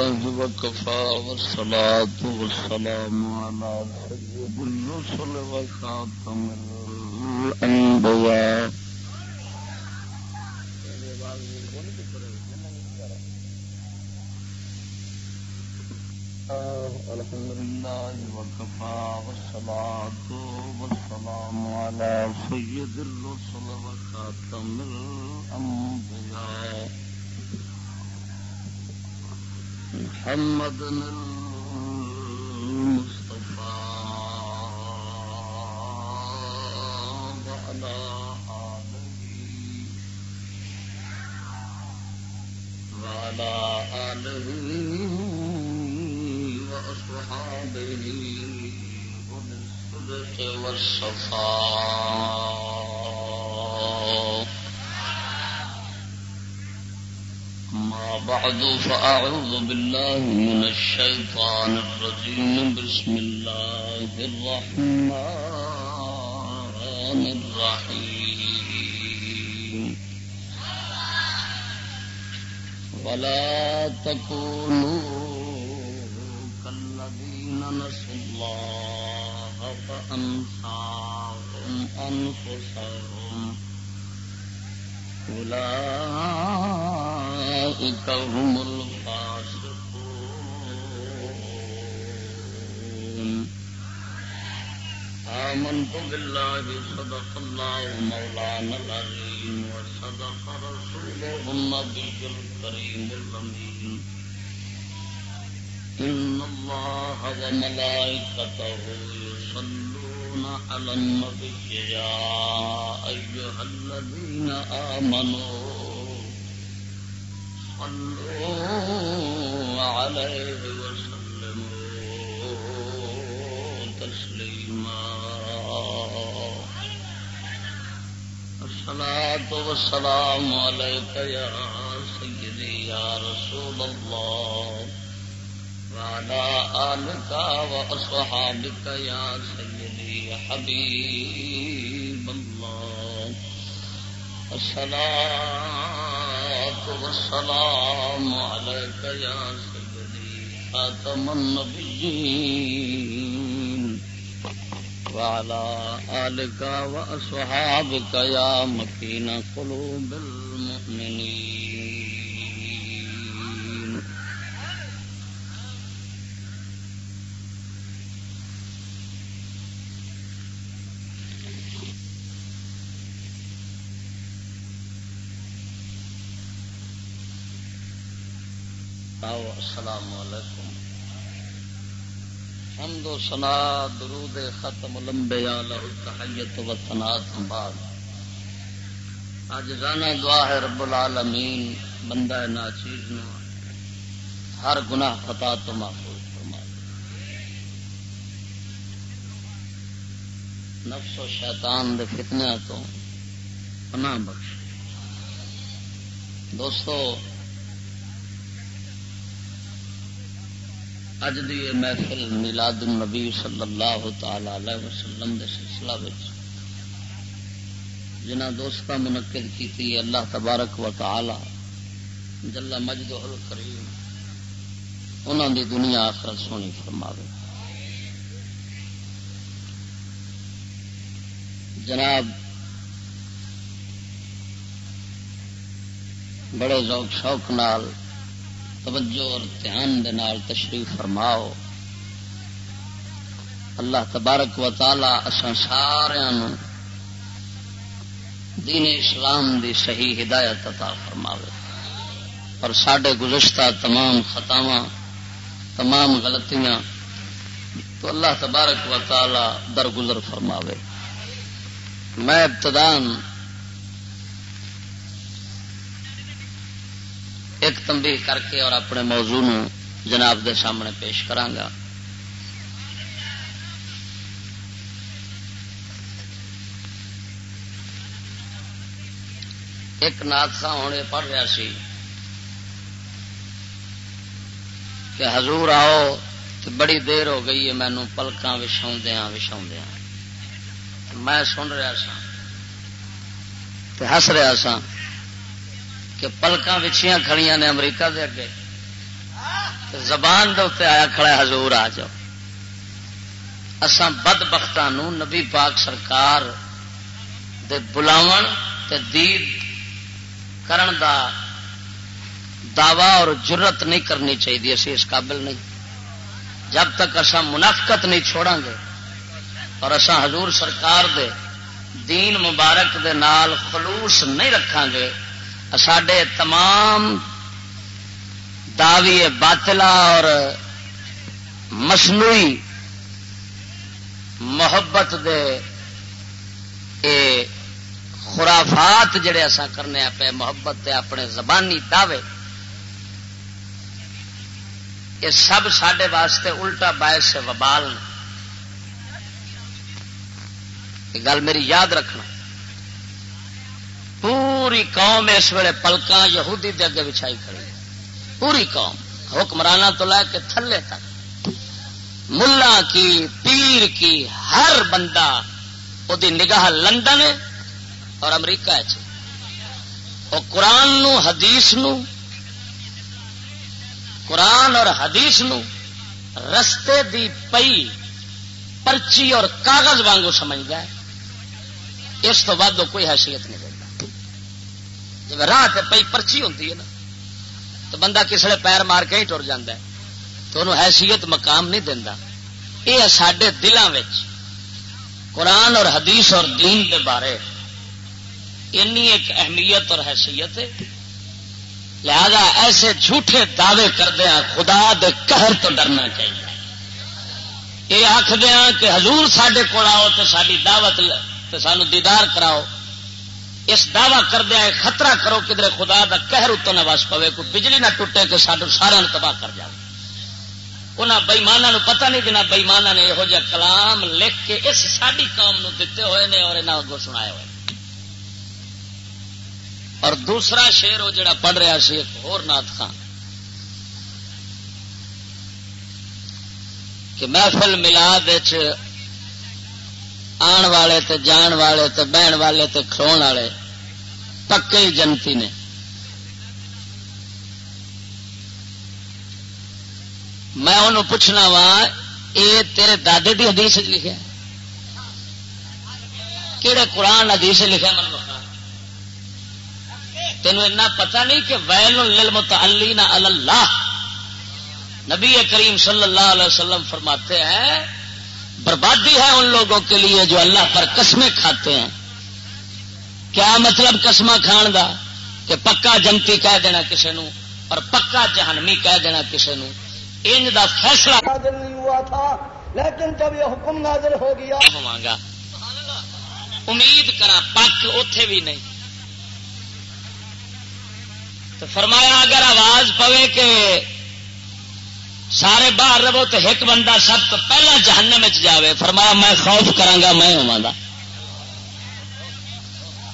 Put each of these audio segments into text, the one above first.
وكفى والصلاة والسلام على سيد الرسل وخاتم الأنبياء. الحمد لله وكفى والصلاة والسلام على سيد الرسل وخاتم الأنبياء. محمد المصطفى وعلى آله وعلى آله وأصحابه وبالصدق والصفاء ما بعد، فأعوذ بالله من الشيطان الرجيم. بسم الله الرحمن الرحيم. ولا تكونوا كالذين نسوا الله فأنساهم أنفسهم. أولئك هم الفاسقون. آمنت بالله صدق الله مولانا العظيم وصدق رسوله النبي الكريم الأمين. إن الله وملائكته يصلون على النبي يا أيها الذين آمنوا صلوا عليه وسلموا تسليما الصلاة والسلام عليك يا سيدي يا رسول الله وعلى آلك وأصحابك يا سيدي حبيب الله. الصلاة والسلام عليك يا سيدي خاتم النبيين. وعلى آلك وأصحابك يا مكين قلوب المؤمنين. آؤ السلام علیکم۔ حمد و سنا درود ختم لمبیا لہو تحیت و تنات بعد اج رانا دعا ہے رب العالمین، بندہ ناچیز نو۔ ہر گناہ خطا تو محفوظ فرما نفس و شیطان دے فتنیا تو پناہ بخش دوستو اج دی یہ محفل میلاد النبی صلی اللہ تعالی علیہ وسلم دے سلسلہ وچ جنہ دوستہ منعقد کی اللہ تبارک و تعالی، جل مجد الکریم انہوں دی دنیا آخر سونی فرماوے۔ جناب، بڑے ذوق شوق نال توجہ اور دھیان دے نال تشریف فرماؤ۔ اللہ تبارک و تعالی اساں سارا دین اسلام دی صحیح ہدایت عطا فرماوے۔ اور سڈے گزشتہ تمام خطاواں، تمام غلطیاں تو اللہ تبارک و تعالی درگزر فرماوے۔ میں ابتدان ایک تمبی کر کے اور اپنے موضوع نو جناب دے سامنے پیش کرانگا۔ ایک نادسا ہونے پڑھ رہا سی کہ حضور آؤ تو بڑی دیر ہو گئی ہے مینو پلکاں وچھاؤدیا وچھاؤدیا میں سن رہا سا ہس رہا سا کہ پلکاں وچھیاں کھڑیاں نے امریکہ دے اگے۔ زبان دے آیا کھڑا حضور آ جاؤ۔ اسان بد بختان نبی پاک سرکار دے بلاو تے دید کرن دا دعوی اور جرت نہیں کرنی چاہیے، اسی اس قابل نہیں۔ جب تک اصا منافقت نہیں چھوڑا گے اور اصا حضور سرکار دے دین مبارک دے نال خلوص نہیں رکھا گے سڈے تمام دعوی باطلا اور مصنوعی محبت دے اے خرافات جڑے اسا کرنے پہ محبت دے اپنے زبانی دعوے، یہ سب سڈے واسطے الٹا باعث سے وبال گل میری یاد رکھنا۔ پوری قوم اس ویلے پلکاں یہودی دے اگے بچھائی کھڑی پوری قوم۔ حکمرانہ تو لے کے تھلے تک۔ ملا کی، پیر کی، ہر بندہ وہ نگاہ لندن اور امریکہ قرآن نو، حدیث نو، قرآن اور حدیث نو رستے دی پئی پرچی اور کاغذ وانگو سمجھ گئے اس تو بعد کوئی حیثیت نہیں۔ جب راہ پئی پرچی ہوتی ہے نا، تو بندہ کسڑے پیر مار کے ہی ٹر جا تو انہوں حیثیت مقام نہیں دینا یہ سڈے دلوں قرآن اور حدیث اور دین کے بارے۔ اینی ایک اہمیت اور حیثیت ہے۔ لہذا ایسے جھوٹے دعوے کردیا خدا دے قہر تو ڈرنا چاہیے۔ یہ آخدیا کہ حضور سڈے کو آؤ تو ساری دعوت سانو دیدار کراؤ۔ اس دعوی کردیا خطرہ کرو کدھر خدا دا قہر اتوں نہ وس پوے، کوئی بجلی نہ ٹوٹے کہ سارا سارا تباہ کر جائے انہوں بئیمانہ پتہ نہیں دینا بئیمانہ نے یہو جہ کلام لکھ کے اس ساری قوم نو دیتے ہوئے نے اور یہاں اگوں سنایا ہوئے۔ اور دوسرا شیر وہ جڑا پڑھ رہا سی، ایک اور نات خان۔ کہ محفل ملاد آن والے تے جان والے تے بہن والے تے کھلو والے پکے جنتی نے۔ میں انہوں پوچھنا وا یہ تیرے دادے دی حدیث لکھا کہڑے قرآن حدیث لکھا من مطلب؟ تینوں اتنا پتا نہیں کہ ویل للمتعلین علی اللہ۔ نبی کریم صلی اللہ علیہ وسلم فرماتے ہیں، بربادی ہے ان لوگوں کے لیے جو اللہ پر قسمیں کھاتے ہیں۔ کیا مطلب قسم کھان دا کہ پکا جنتی کہہ دینا کسی نو اور پکا جہنمی کہہ دینا کسی نو؟ انج دا فیصلہ نہیں ہوا تھا لیکن جب یہ حکم نازل ہو گیا گا امید کرا پک اتے بھی نہیں۔ تو فرمایا اگر آواز پوے کہ سارے باہر رہو تو ایک بندہ سب تو پہلا جہنم جاوے فرمایا میں خوف کرا میں ہوا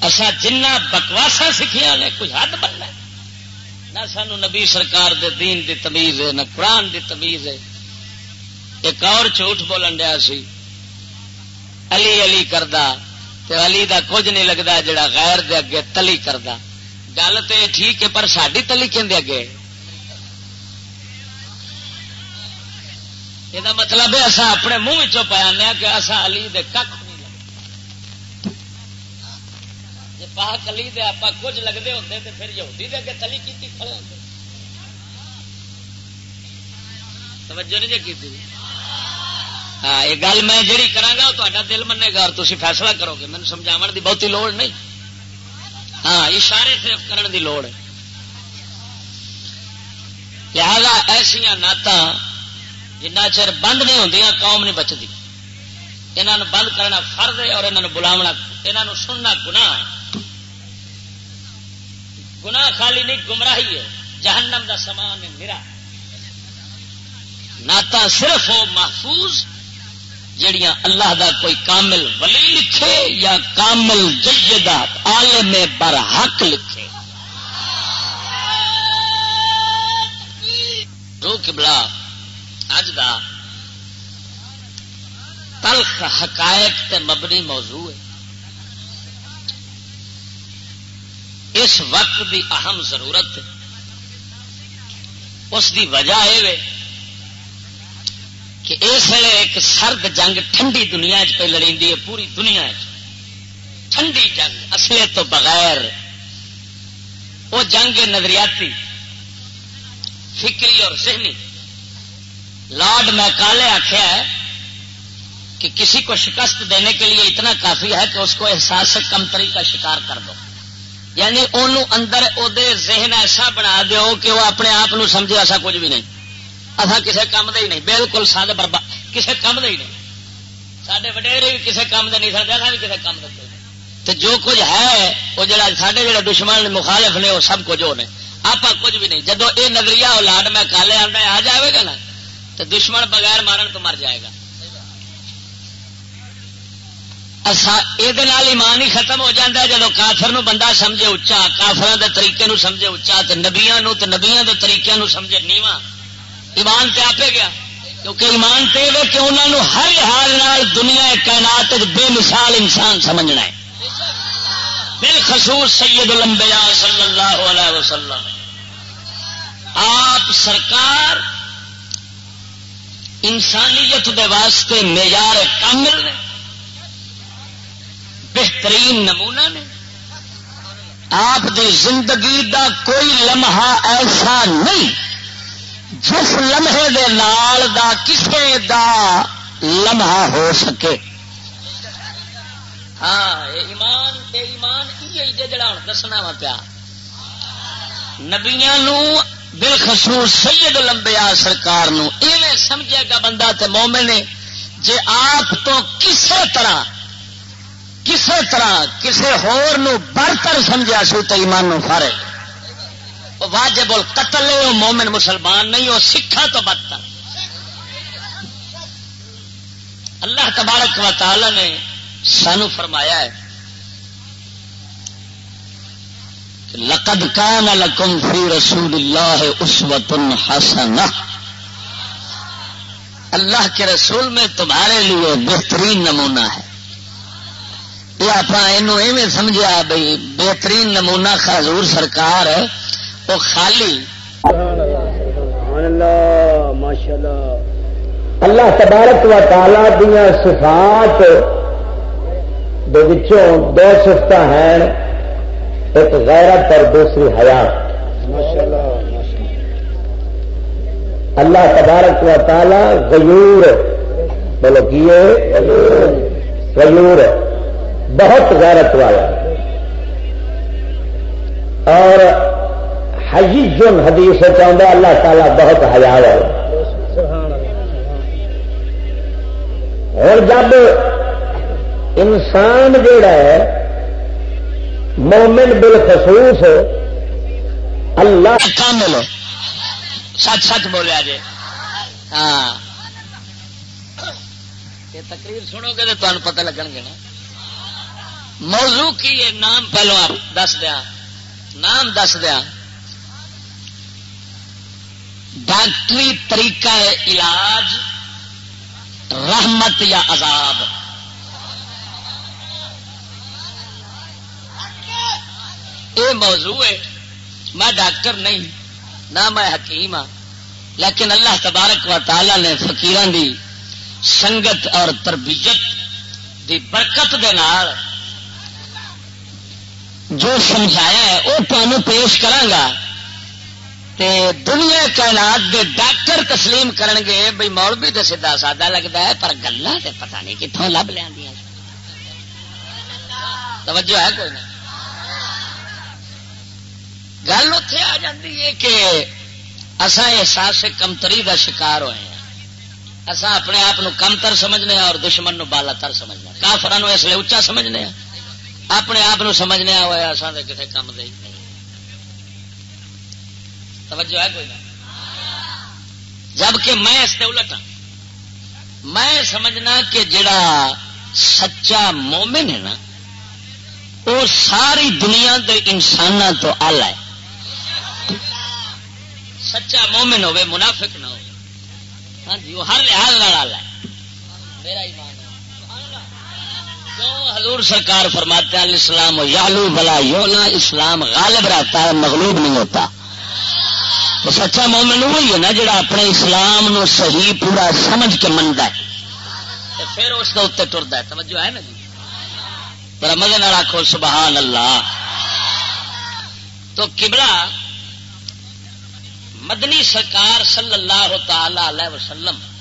اصا جنہ بکواسا سیکھیا نے، کوئی حد بننا نہ سانو نبی سرکار دے دین دی تمیز ہے، نہ قرآن دی تمیز ہے۔ ایک اور جھوٹ بولن دیا سی، علی علی کردہ علی دا کچھ نہیں لگتا جڑا غیر دے اگے تلی کردہ گل تو ٹھیک ہے، پر ساری تلی کہ اگے؟ یہ مطلب ہے اصا اپنے منہ پیا کہ اصا علی دے کھ نہیں لگے جی پاک علی دے آپ کچھ لگتے ہوتے تو پھر یہودی دے اگے تلی کی کھڑے ہوتے توجہ نہیں جی کی ہاں یہ گل میں جی کرا تا دل منے گا اور تھی فیصلہ کرو گے۔ مجھے سمجھاو کی بہتی لوڑ نہیں۔ ہاں اشارے صرف کرن دی لوڑ۔ لہذا ایسا نعت جنہ چر بند نہیں ہوں قوم نہیں بچتی یہاں بند کرنا فرد ہے اور یہاں بلاونا یہاں سننا گنا گنا خالی نہیں، گمراہی ہے۔ جہنم دا سامان ہے، میرا۔ نعت صرف ہو محفوظ جڑیاں اللہ دا کوئی کامل ولی لکھے یا کامل جیدہ عالم بر حق لکھے۔ رو کبلا اج دا تلخ حقائق تے مبنی موضوع ہے۔ اس وقت دی اہم ضرورت اس دی وجہ یہ کہ اس ویلے ایک سرد جنگ ٹھنڈی دنیا چ پہ لڑی ہے، پوری دنیا ٹھنڈی جنگ، اصلے تو بغیر۔ وہ جنگ نظریاتی، فکری اور ذہنی۔ لارڈ میکالے آخیا ہے کہ کسی کو شکست دینے کے لیے اتنا کافی ہے کہ اس کو احساس کمتری کا شکار کر دو۔ یعنی انہوں اندر او دے ذہن ایسا بنا دو کہ وہ اپنے آپ سمجھے، ایسا کچھ بھی نہیں۔ اصا کسی کام دے ہی نہیں، بالکل سادہ برباد کسی کام دے ہی نہیں۔ سارے وڈیرے بھی کسی کام دے نہیں سکتے بھی کسی کام دے تو جو کچھ ہے، وہ جڑا سارے جڑے دشمن مخالف نے، وہ سب کچھ وہ نے آپ کچھ بھی نہیں۔ جدو یہ نظریہ اولاد میں کالے آنا آ جائے گا نا؟ تو دشمن بغیر مارن تو مر جائے گا۔ یہ ایمان ہی ختم ہو جاتا ہے جب کافر نو بندہ سمجھے اچا کافر دے طریقے نو سمجھے اچا تو نبیا نبیا کے طریقے نو سمجھے نیواں۔ ایمان تے آپ گیا۔ کیونکہ ایمان تے کہ انہوں نے ہر لحاظ دنیا کائنات بے مثال انسان سمجھنا ہے۔ بالخصوص سید الانبیاء صلی اللہ علیہ وسلم۔ آپ سرکار انسانیت دے واسطے معیار کامل نے۔ بہترین نمونہ نے۔ آپ دی زندگی دا کوئی لمحہ ایسا نہیں جس لمحے دے نال دا کسے دا لمحہ ہو سکے۔ ہاں ایمان بے ایمان جڑا ہوں دسنا وا پیا۔ نبیا بالخصوص سید لمبیا سرکار ایویں سمجھے گا بندہ تے مومن نے جے آپ تو کسے طرح کسے طرح کسے ہور نو برتر سمجھا سو تو ایمان نو فارے واجب القتل ہے، وہ مومن مسلمان نہیں، وہ سکھا تو بدتر۔ اللہ تبارک و تعالی نے سانو فرمایا ہے لقد کان لکم فی رسول اللہ اسوت حسنہ۔ اللہ کے رسول میں تمہارے لیے بہترین نمونہ ہے۔ یہ آپ ایویں سمجھا بھائی بہترین نمونہ خزور سرکار وہ خالی۔ اللہ تبارک و تعالی دیا صفات دو سفت ہیں، ایک غیرت اور دوسری حیات۔ اللہ تبارک و تعالی غیور، بولو کیے؟ غیور۔ بہت غیرت والا۔ اور حجیجن حدیث چاہتا اللہ تعالیٰ بہت حیا والا۔ اور جب انسان جڑا ہے، مومن بالخصوص، اللہ کامل سچ سچ بولیا جی ہاں۔ تقریر سنو گے تو تمہیں پتہ لگن گے نا۔ موضوع کی ہے، نام پہلو آپ دس دیا۔ نام دس دیا۔ ڈاکٹری طریقہ علاج، رحمت یا عذاب۔ یہ موضوع ہے۔ میں ڈاکٹر نہیں، نہ میں حکیم ہاں۔ لیکن اللہ تبارک و تعالی نے فقیران دی سنگت اور تربیت دی برکت دے نال جو سمجھایا ہے، وہ تمہیں پیش کرا دنیا کائنات دے ڈاکٹر تسلیم کرن گے بھائی مولوی تو سیدا سادہ لگتا ہے، پر گلا پتہ نہیں کتوں لب لیا توجہ ہے کوئی نہیں گل اتے آ جاتی ہے کہ اصا احساس کمتری کا شکار ہوئے ہیں۔ اصا اپنے آپ کمتر سمجھنے اور دشمن نو بالا تر سمجھنا کافران اس لیے اچا سمجھنے اپنے آپ سمجھنے ہوا اصا تو کسی کام دے توجہ ہے کوئی نہ؟ جبکہ میں اس سے الٹ ہوں میں سمجھنا کہ جڑا سچا مومن ہے نا، وہ ساری دنیا کے انسان تو آلہ ہے۔ سچا مومن ہوے منافق نہ ہو ہاں جی وہ ہر لحاظ ہے۔ میرا ایمان۔ حضور سرکار فرماتے ہیں اسلام یالو بلا یونا اسلام غالب رہتا ہے، مغلوب نہیں ہوتا۔ تو سچا مومن وہی ہے نا جڑا اپنے اسلام نو صحیح پورا سمجھ کے منتا ہے۔ پھر اس کے اتنے ٹرتا ہے۔ توجہ ہے نا جی؟ پر مزے نہ آخو سبحان اللہ تو کبلا مدنی سرکار صلی اللہ تعالی علیہ وسلم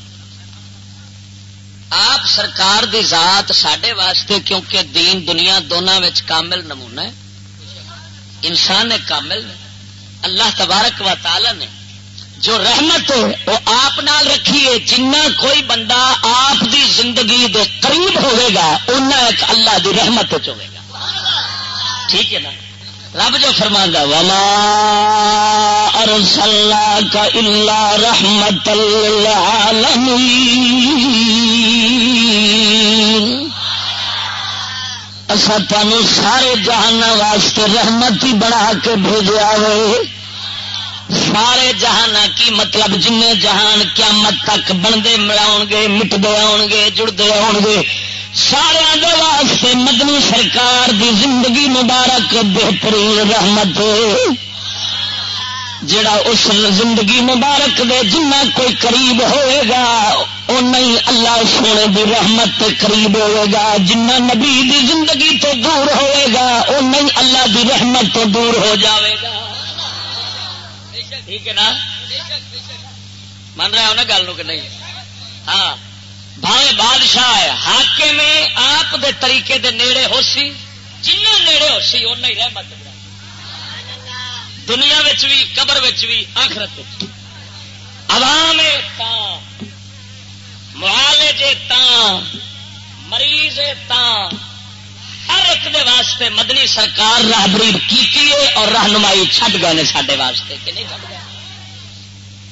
آپ سرکار دی ذات سڈے واسطے کیونکہ دین دنیا دونوں کامل نمونہ ہے۔ انسان کامل۔ نے اللہ تبارک و تعالی نے جو رحمت وہ آپ نال رکھیے جنہ کوئی بندہ آپ دی زندگی دے قریب ہوئے گا اُنہ ایک اللہ دی رحمت چوے گا۔ ٹھیک ہے نا؟ رب جو فرما وما ارسلنا کا اللہ رحمت اصا تمہوں سارے جہان واسطے رحمت ہی بنا کے بھیجا ہوئے سارے جہان کی مطلب جن جہان قیامت تک بنتے ملاؤ گے مٹتے آؤ گے جڑتے آؤ گے سارے واسطے مدنی سرکار دی زندگی مبارک، بہترین رحمت۔ جڑا اس زندگی مبارک دے جنہ کوئی قریب ہوئے گا وہ نہیں اللہ سونے دی رحمت قریب ہوئے گا۔ جنہ نبی دی زندگی تو دور ہوئے گا وہ نہیں اللہ دی رحمت تو دور ہو جاوے گا۔ ٹھیک ہے نا؟ من رہا ہو نا گل کہ نہیں؟ ہاں۔ بھاوے بادشاہ ہے ہاکے میں آپ دے طریقے دے نیڑے ہو سی۔ جن نیڑے ہو سی ان رحمت دنیا بھی قبر بھی آخرت عوام معالجے مریض ہر ایک دے واسطے مدنی سرکار راہبری کی اور رہنمائی چھٹ گئے سارے واسطے کہ نہیں چھٹ گئے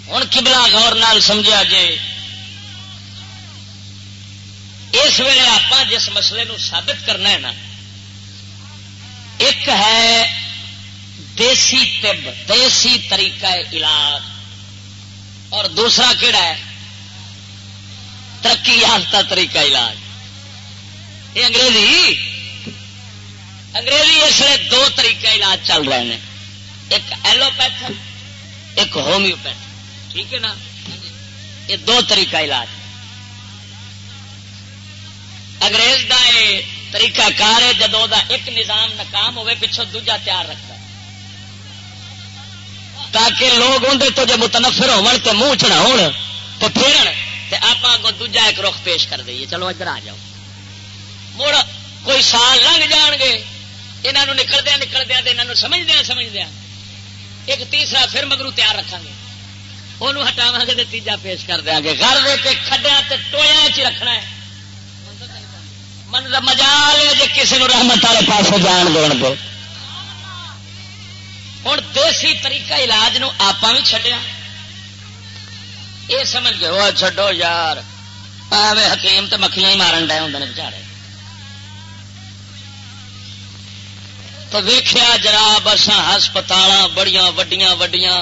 ہوں کبلا غور نال سمجھا جے اس ویلے آپ جس مسئلے نو ثابت کرنا ہے نا، ایک ہے دیسی طب، دیسی طریقہ علاج، اور دوسرا کہڑا ہے، ترقی یافتہ طریقہ علاج۔ یہ انگریزی؟ انگریزی اس لیے دو طریقہ علاج چل رہے ہیں۔ ایک ایلوپیتھ، ایک ہومیوپیتھ۔ ٹھیک ہے نا؟ یہ دو طریقہ علاج۔ انگریز کا یہ طریقہ کار ہے جدو دا ایک نظام ناکام ہوئے پچھوں دوجا تیار رکھتا ہے۔ تاکہ لوگ اندر تو جب متنفر ہو تو منہ چڑھا تو پھر آپ کو دوجا ایک رخ پیش کر دئیے۔ چلو ادھر آ جاؤ۔ مڑ کوئی سال لنگ جان گے یہاں نکلدیا نکلدیا یہاں سمجھدیا سمجھدیا ایک تیسرا پھر مگرو تیار رکھا گے۔ وہ ہٹاوا گے تیجا پیش کر دیا گے۔ گھر دے کھڈیا ٹویا چ رکھنا ہے۔ من مجال ہے جی کسی رحمت والے پاس جان دے۔ دو ہوں دیسی طریقہ علاج نو آپ بھی چڈیا یہ سمجھ گئے وہ چڈو یار۔ آوے حکیم تو مکھیاں ہی مارن ڈے ہوں بچارے۔ تو ویخیا جناب اصا ہسپتال بڑیاں وڈیاں وڈیاں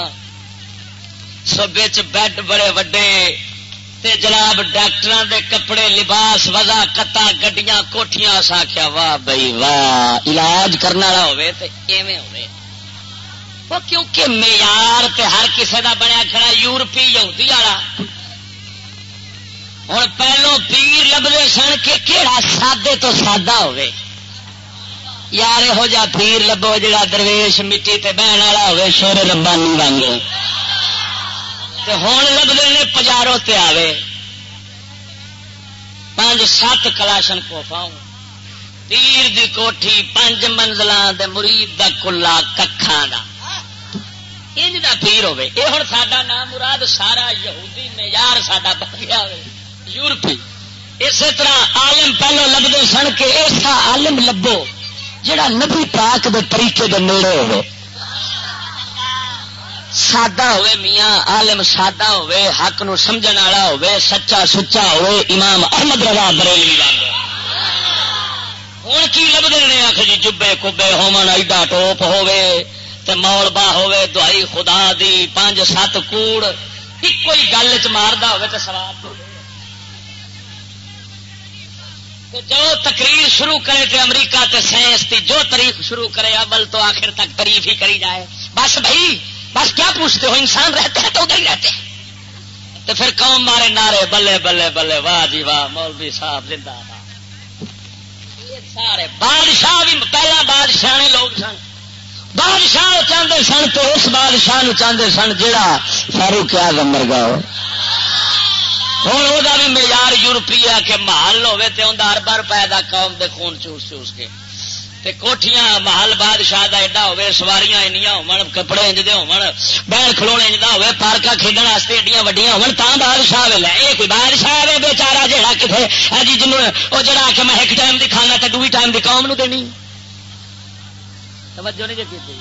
سب بیڈ بڑے وڈے۔ تے جناب ڈاکٹر دے کپڑے لباس وزا کتا گڈیاں کوٹیاں آخیا واہ بھائی، واہ، علاج کرنے والا ہوے تے ایویں ہوے وہ کیونکہ معیار تے ہر کسے دا بنیا کھڑا یورپی یہودی والا۔ ہوں پہلو پیر لبے سن کے کہڑا سادے تو سادہ ہوے یار، یہو جا پیر لبو جا درویش مٹی تے بہن والا ہوے شیر ربانی وانگو۔ ہوں لبتے نے پجاروں تے آوے۔ پانچ سات کلاشن کوفا پیر دی کوٹھی، پانچ منزل دے مرید دا کلا ککھان دا۔ انج دا پیر ہوے یہ ہوں سڈا نام مراد سارا یہودی معیار سڈا بن گیا یورپی۔ اسی طرح عالم پہلو لبتے سن کے ایسا عالم لبو جڑا نبی پاک دے طریقے دے نیڑے ہوئے سادہ ہوئے میاں، عالم سادہ ہوئے، حق نو سمجھن والا ہوئے، سچا سچا ہوئے، امام احمد رضا بریلوی ہوں کی لبتے ہیں آخ جی جبے کبے ہومن ایڈا ٹوپ ہوے تے مول با ہوے دعائی خدا دی، پانچ سات کوڑ ایک گل چ ماردا ہوے تے سواب جو تقریر شروع کرے تے امریکہ تے سائنس کی جو تاریخ شروع کرے اول تو آخر تک تعریف ہی کری جائے۔ بس بھائی بس کیا پوچھتے ہو؟ انسان رہتے ہیں تو ادھر ہی رہتے ہیں۔ تو پھر قوم مارے نعرے، بلے بلے بلے، واہ جی واہ، مولوی صاحب زندہ سارے بادشاہ بھی پہلا بادشاہ نے لوگ سن۔ بادشاہ چاہتے سن تو اس بادشاہ چاہتے سن جا فاروق آزم مرگا ہو۔ ہوں وہ بھی معیار یورپی آ کے محل ہوے تو اندر اربا روپئے کا قوم دے خون چوس چوس کے۔ تے کوٹھیاں، محل بادشاہ کا ایڈا ہوے سواریاں اینیاں ہون کپڑے انجدے ہون بہن کھلونے انجدا ہوے پارکا کھیڈن واسطے ایڈیاں وڈیاں ہون تاں بادشاہ ویلا اے کوئی بادشاہ ہے بیچارہ جہاں کتنے ہاں جی جنوں وہ جڑا کہ میں ایک ٹائم دی کھانا تے دوئی ٹائم دی قوم نو دینی۔ توجہ نہیں جی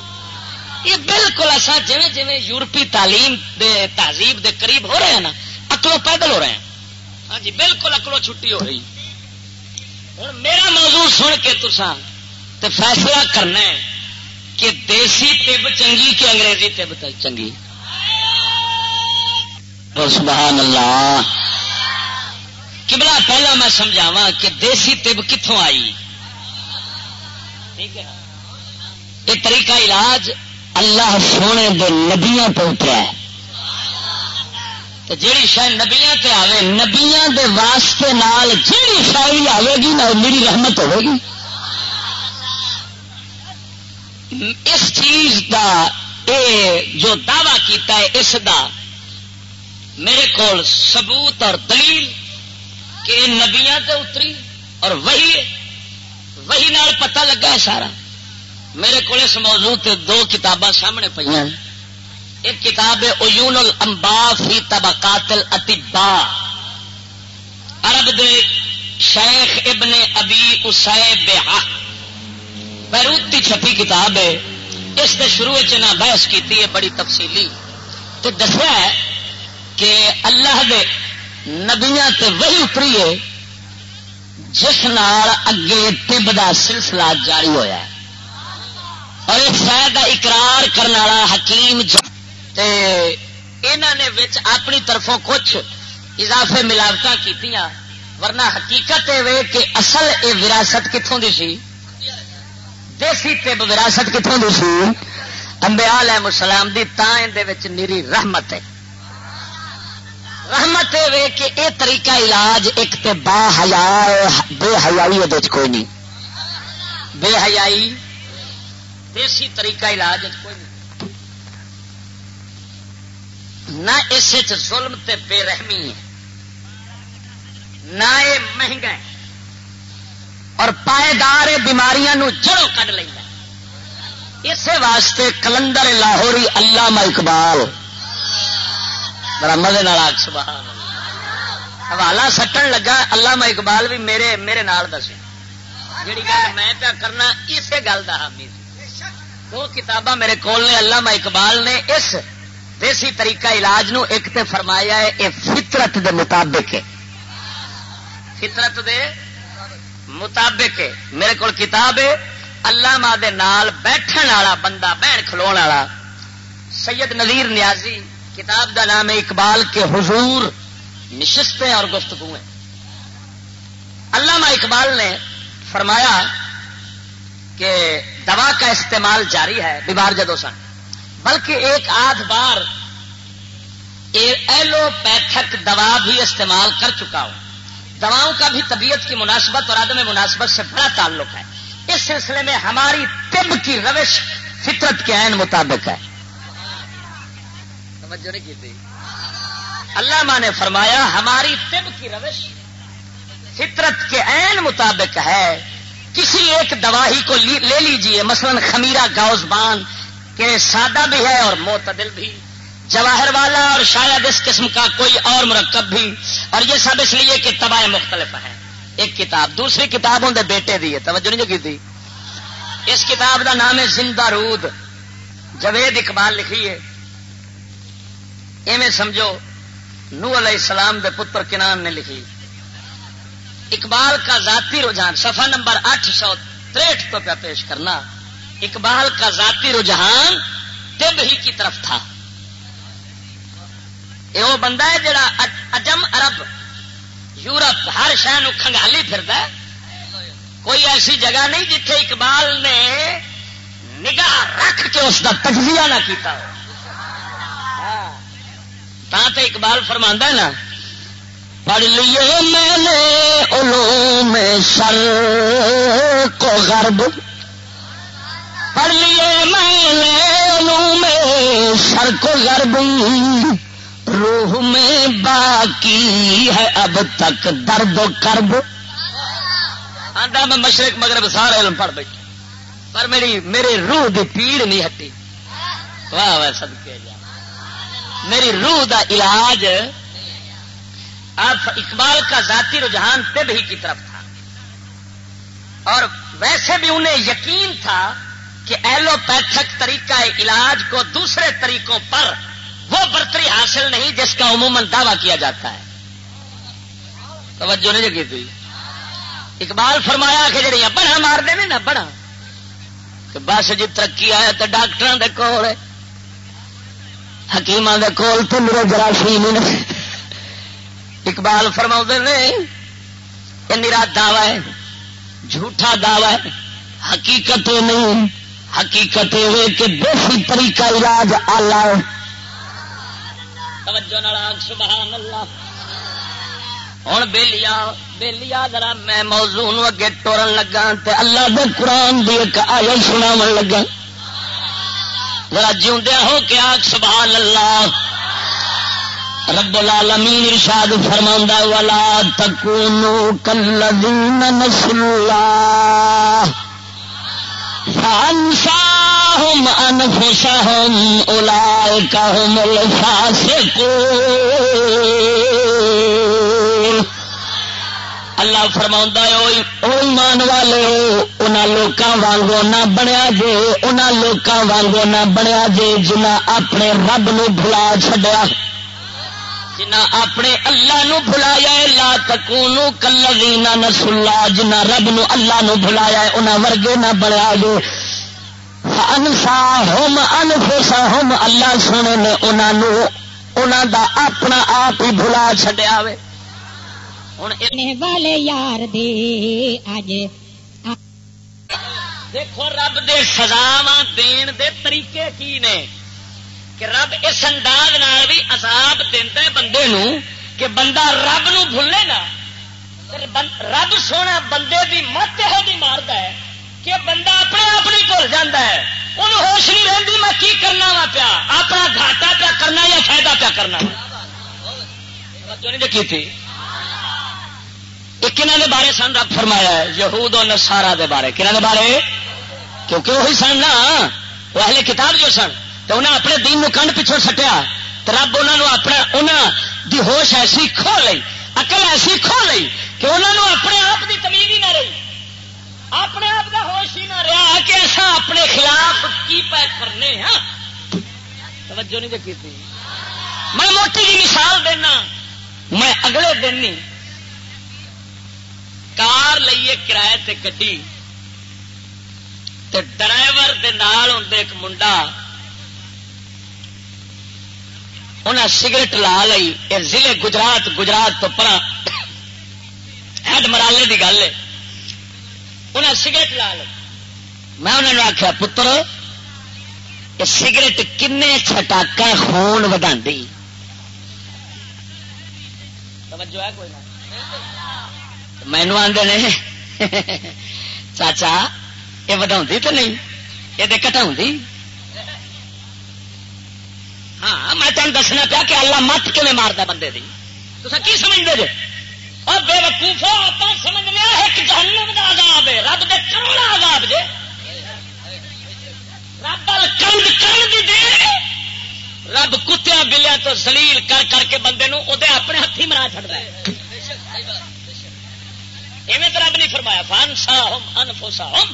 یہ بالکل اصا جی جی یورپی تعلیم دے تہذیب دے قریب ہو رہے ہیں نا، اکلو پیدل ہو رہے ہیں۔ ہاں جی بالکل اکلو چھٹی ہو رہی۔ ہوں میرا موضوع سن کے تسان تو فیصلہ کرنا ہے کہ دیسی تب چنگی کہ انگریزی تب چنگی؟ سبحان اللہ کبلا پہلا میں سمجھاوا کہ دیسی تب کتوں آئی؟ ٹھیک ہے یہ طریقہ علاج اللہ سونے دے نبیاں پہ اترا ہے۔ جیڑی شاید نبیاں تے آوے، نبیاں دے واسطے نال جیڑی شاعری آئے گی نہ میری رحمت ہوے گی۔ اس چیز دا اے جو دعوی کیتا ہے، اس دا میرے کو ثبوت اور دلیل کہ نبیاں تے اتری اور وہی وہی نال پتہ لگا ہے سارا۔ میرے کو اس موضوع تے دو کتاباں سامنے پہ ایک کتاب ہے اویون الانبا فی طبقات الاتبا عرب دے شیخ ابن ابی اسے بیروت کی چھپی کتاب ہے۔ اس نے شروع نہ بحث کی ہے، بڑی تفصیلی۔ تو دسیا ہے کہ اللہ دے نبیاں تے وہی اتری ہے، جس نال اگے تب دا سلسلہ جاری ہویا ہے۔ اور اس شاید کا اقرار کرنے والا حکیم انہوں نے اپنی طرفوں کچھ اضافے ملاوٹ کی ورنہ حقیقت یہ کہ اصل یہ وراثت کتوں کی سی؟ دیسی طب وراثت کتوں کی سی؟ امبیا علیہ السلام دی تاج نیری رحمت ہے۔ رحمت یہ کہ یہ طریقہ علاج ایک تے با حیا بے حیائی یہ کوئی نہیں۔ بے حیائی، دیسی طریقہ علاج کوئی نہیں۔ نہ اس ظلم تے بے رحمی ہے، نہ یہ مہنگا ہے۔ اور پائیدار بیماریاں جڑوں کھ لینا اسی واسطے کلندر لاہوری علامہ اقبال۔ بڑا مزے سبحان حوالہ سٹن لگا، علامہ اقبال بھی میرے میرے نال دسے۔ جیڑی گل میں پیا کرنا اسی گل کا حامی دو کتاباں میرے کول نے، علامہ اقبال نے۔ اس دیسی طریقہ علاج نو ایک تے فرمایا ہے یہ فطرت دے مطابق ہے۔ فطرت دے مطابق میرے کو کتاب ہے اللہ دے نال بیٹھن والا بندہ، بہن کھلو والا۔ سید نذیر نیازی، کتاب دا نام ہے اقبال کے حضور۔ نشستیں اور گفتگو علامہ اقبال نے فرمایا کہ دوا کا استعمال جاری ہے، بیمار جدو سن۔ بلکہ ایک آدھ بار ایلوپیتھک دوا بھی استعمال کر چکا ہوں۔ دواؤں کا بھی طبیعت کی مناسبت اور عدم مناسبت سے بڑا تعلق ہے۔ اس سلسلے میں ہماری طب کی روش فطرت کے عین مطابق ہے۔ اللہ ماں نے فرمایا، ہماری طب کی روش فطرت کے عین مطابق ہے۔ کسی ایک دوا ہی کو لے لیجیے، مثلا خمیرہ گاؤز بان کہ سادہ بھی ہے اور معتدل بھی۔ جواہر والا اور شاید اس قسم کا کوئی اور مرکب بھی۔ اور یہ سب اس لیے کہ تباہ مختلف ہیں۔ ایک کتاب، دوسری کتاب ہوں بیٹے دی ہے۔ توجہ نہیں جو کی تھی اس کتاب کا نام ہے زندہ رود۔ جوید اقبال لکھیے ایویں سمجھو نو علیہ السلام دے پتر کنان نے لکھی۔ اقبال کا ذاتی رجحان، صفحہ نمبر آٹھ سو تریٹ پہ پیش کرنا۔ اقبال کا ذاتی رجحان طب ہی کی طرف تھا۔ یہ وہ بندہ ہے جڑا اجم عرب، یورپ ہر شہر کنگالی پھرتا ہے۔ کوئی ایسی جگہ نہیں جتھے اقبال نے نگاہ رکھ کے اس کا تجزیہ نہ کیتا ہو۔ ہاں۔ تا تو اقبال فرما نا، پڑھ لیے میں نے علوم سر کو غرب۔ پڑھ لیے میں نے علوم سر کو غرب۔ روح میں باقی ہے اب تک درد و کرب۔ آدھا میں مشرق مغرب سارے علم پڑھ بیٹھا پر میری میرے روح دی پیڑ نہیں ہٹی۔ واہ واہ سد کے جا میری روح دا علاج آپ اقبال کا ذاتی رجحان طب ہی کی طرف تھا۔ اور ویسے بھی انہیں یقین تھا کہ ایلوپیتھک طریقہ علاج کو دوسرے طریقوں پر وہ برتری حاصل نہیں جس کا عموماً دعویٰ کیا جاتا ہے۔ توجہ نہیں جگی تھی۔ اقبال فرمایا کہ جڑی بڑا مار دے نا بڑا بس جی ترقی آیا تو ڈاکٹر دے کول حکیم دے کول تو میرے جراثیم اقبال فرما نے یہ میرا دعوی ہے، جھوٹا دعوی ہے۔ حقیقت نہیں، حقیقت یہ کہ دیسی طریقہ علاج آلہ توجہ سبحان اللہ۔ ہوں بےلیا بےلیا ذرا میں موضوع اگے ٹورن لگا تے اللہ دے قرآن دی ایک آیا سنا لگا۔ ذرا جیوندیا ہو کے آگ، سبحان اللہ۔ رب العالمین ارشاد فرما والا تکونو کلذین نسل اللہ فانساهم انفسهم اولئک هم الفاسقون۔ اللہ فرما ایمان والے ان لوگوں وانگو نہ بنیا جے ان لوگوں وانگو نہ بنیا جے جنہ اپنے رب نو بھلا چڈیا جنا اپنے اللہ نو بلایا لا تکون کلوینا نسلا جنا رب نو اللہ نو بلایا انہاں ورگے نہ بنیا جو انسا ہوم انفسا ہوم اللہ سونے نے انہوں انہوں دا اپنا آپ ہی بھلا چڈیا وے۔ والے یار دے اج دیکھو رب دے سزاوا دین دے طریقے کی نے کہ رب اس انداز بھی عذاب دینا بندے نو کہ بندہ رب نو بھولے نا رب سونا بندے دی مت یہ مارتا ہے۔ کہ بندہ اپنے آپ نہیں بھول جاتا ہے۔ ان ہوش نہیں رہتی میں کی کرنا وا پیا؟ اپنا گھاٹا پیا کرنا یا فائدہ پیا کرنا؟ جی کی تھی؟ کنہ دے بارے سن رب فرمایا ہے، یہود و نسارا دے بارے۔ کنہ دے بارے؟ کیونکہ وہی سن نا، وہ اہل کتاب جو سن تو انہیں اپنے دین کنڈ پچھوں سٹیا۔ تو رب انہوں اپنا انہوں دی ہوش ایسی کھو لی اقل ایسی کھو لی کہ انہوں نے اپنے آپ کی تمیز ہی نہ رہی۔ اپنے آپ کا ہوش ہی نہ رہا کہ ایسا اپنے خلاف کی پہ کرنے ہاں؟ توجہ نہیں جی دیکھی میں موٹی جی مثال دینا۔ میں اگلے دن ہی کار لئیے کرایہ تے گڈی ڈرائیور دے نال ایک منڈا۔ انہیں سگریٹ لا لی ضلع گجرات گجرات تو پرا ہیڈ مرالے کی گل ہے۔ انہیں سگریٹ لا لی میں انہوں نے آخیا پتر، یہ سگریٹ کن چھٹاکا خون ودا مینو آدھے نے، چاچا، یہ ودا تو نہیں؟ یہ کٹا ہاں میں تمہیں دسنا پیا کہ اللہ مت کیون مارتا بندے کی تو کی سمجھتے جی اور بے وقوفو آپ سمجھ لیا ایک جہنم کا آزاد ہے، رب دے کروڑا آزاد جی رب کند کند دی دے۔ رب کتیا بلیا تو سلیل کر کر کے بندے نو او دے اپنے ہاتھی مرا چڑتا ہے۔ ایویں تو رب نہیں فرمایا فان سا ہوم انفوسا ہوم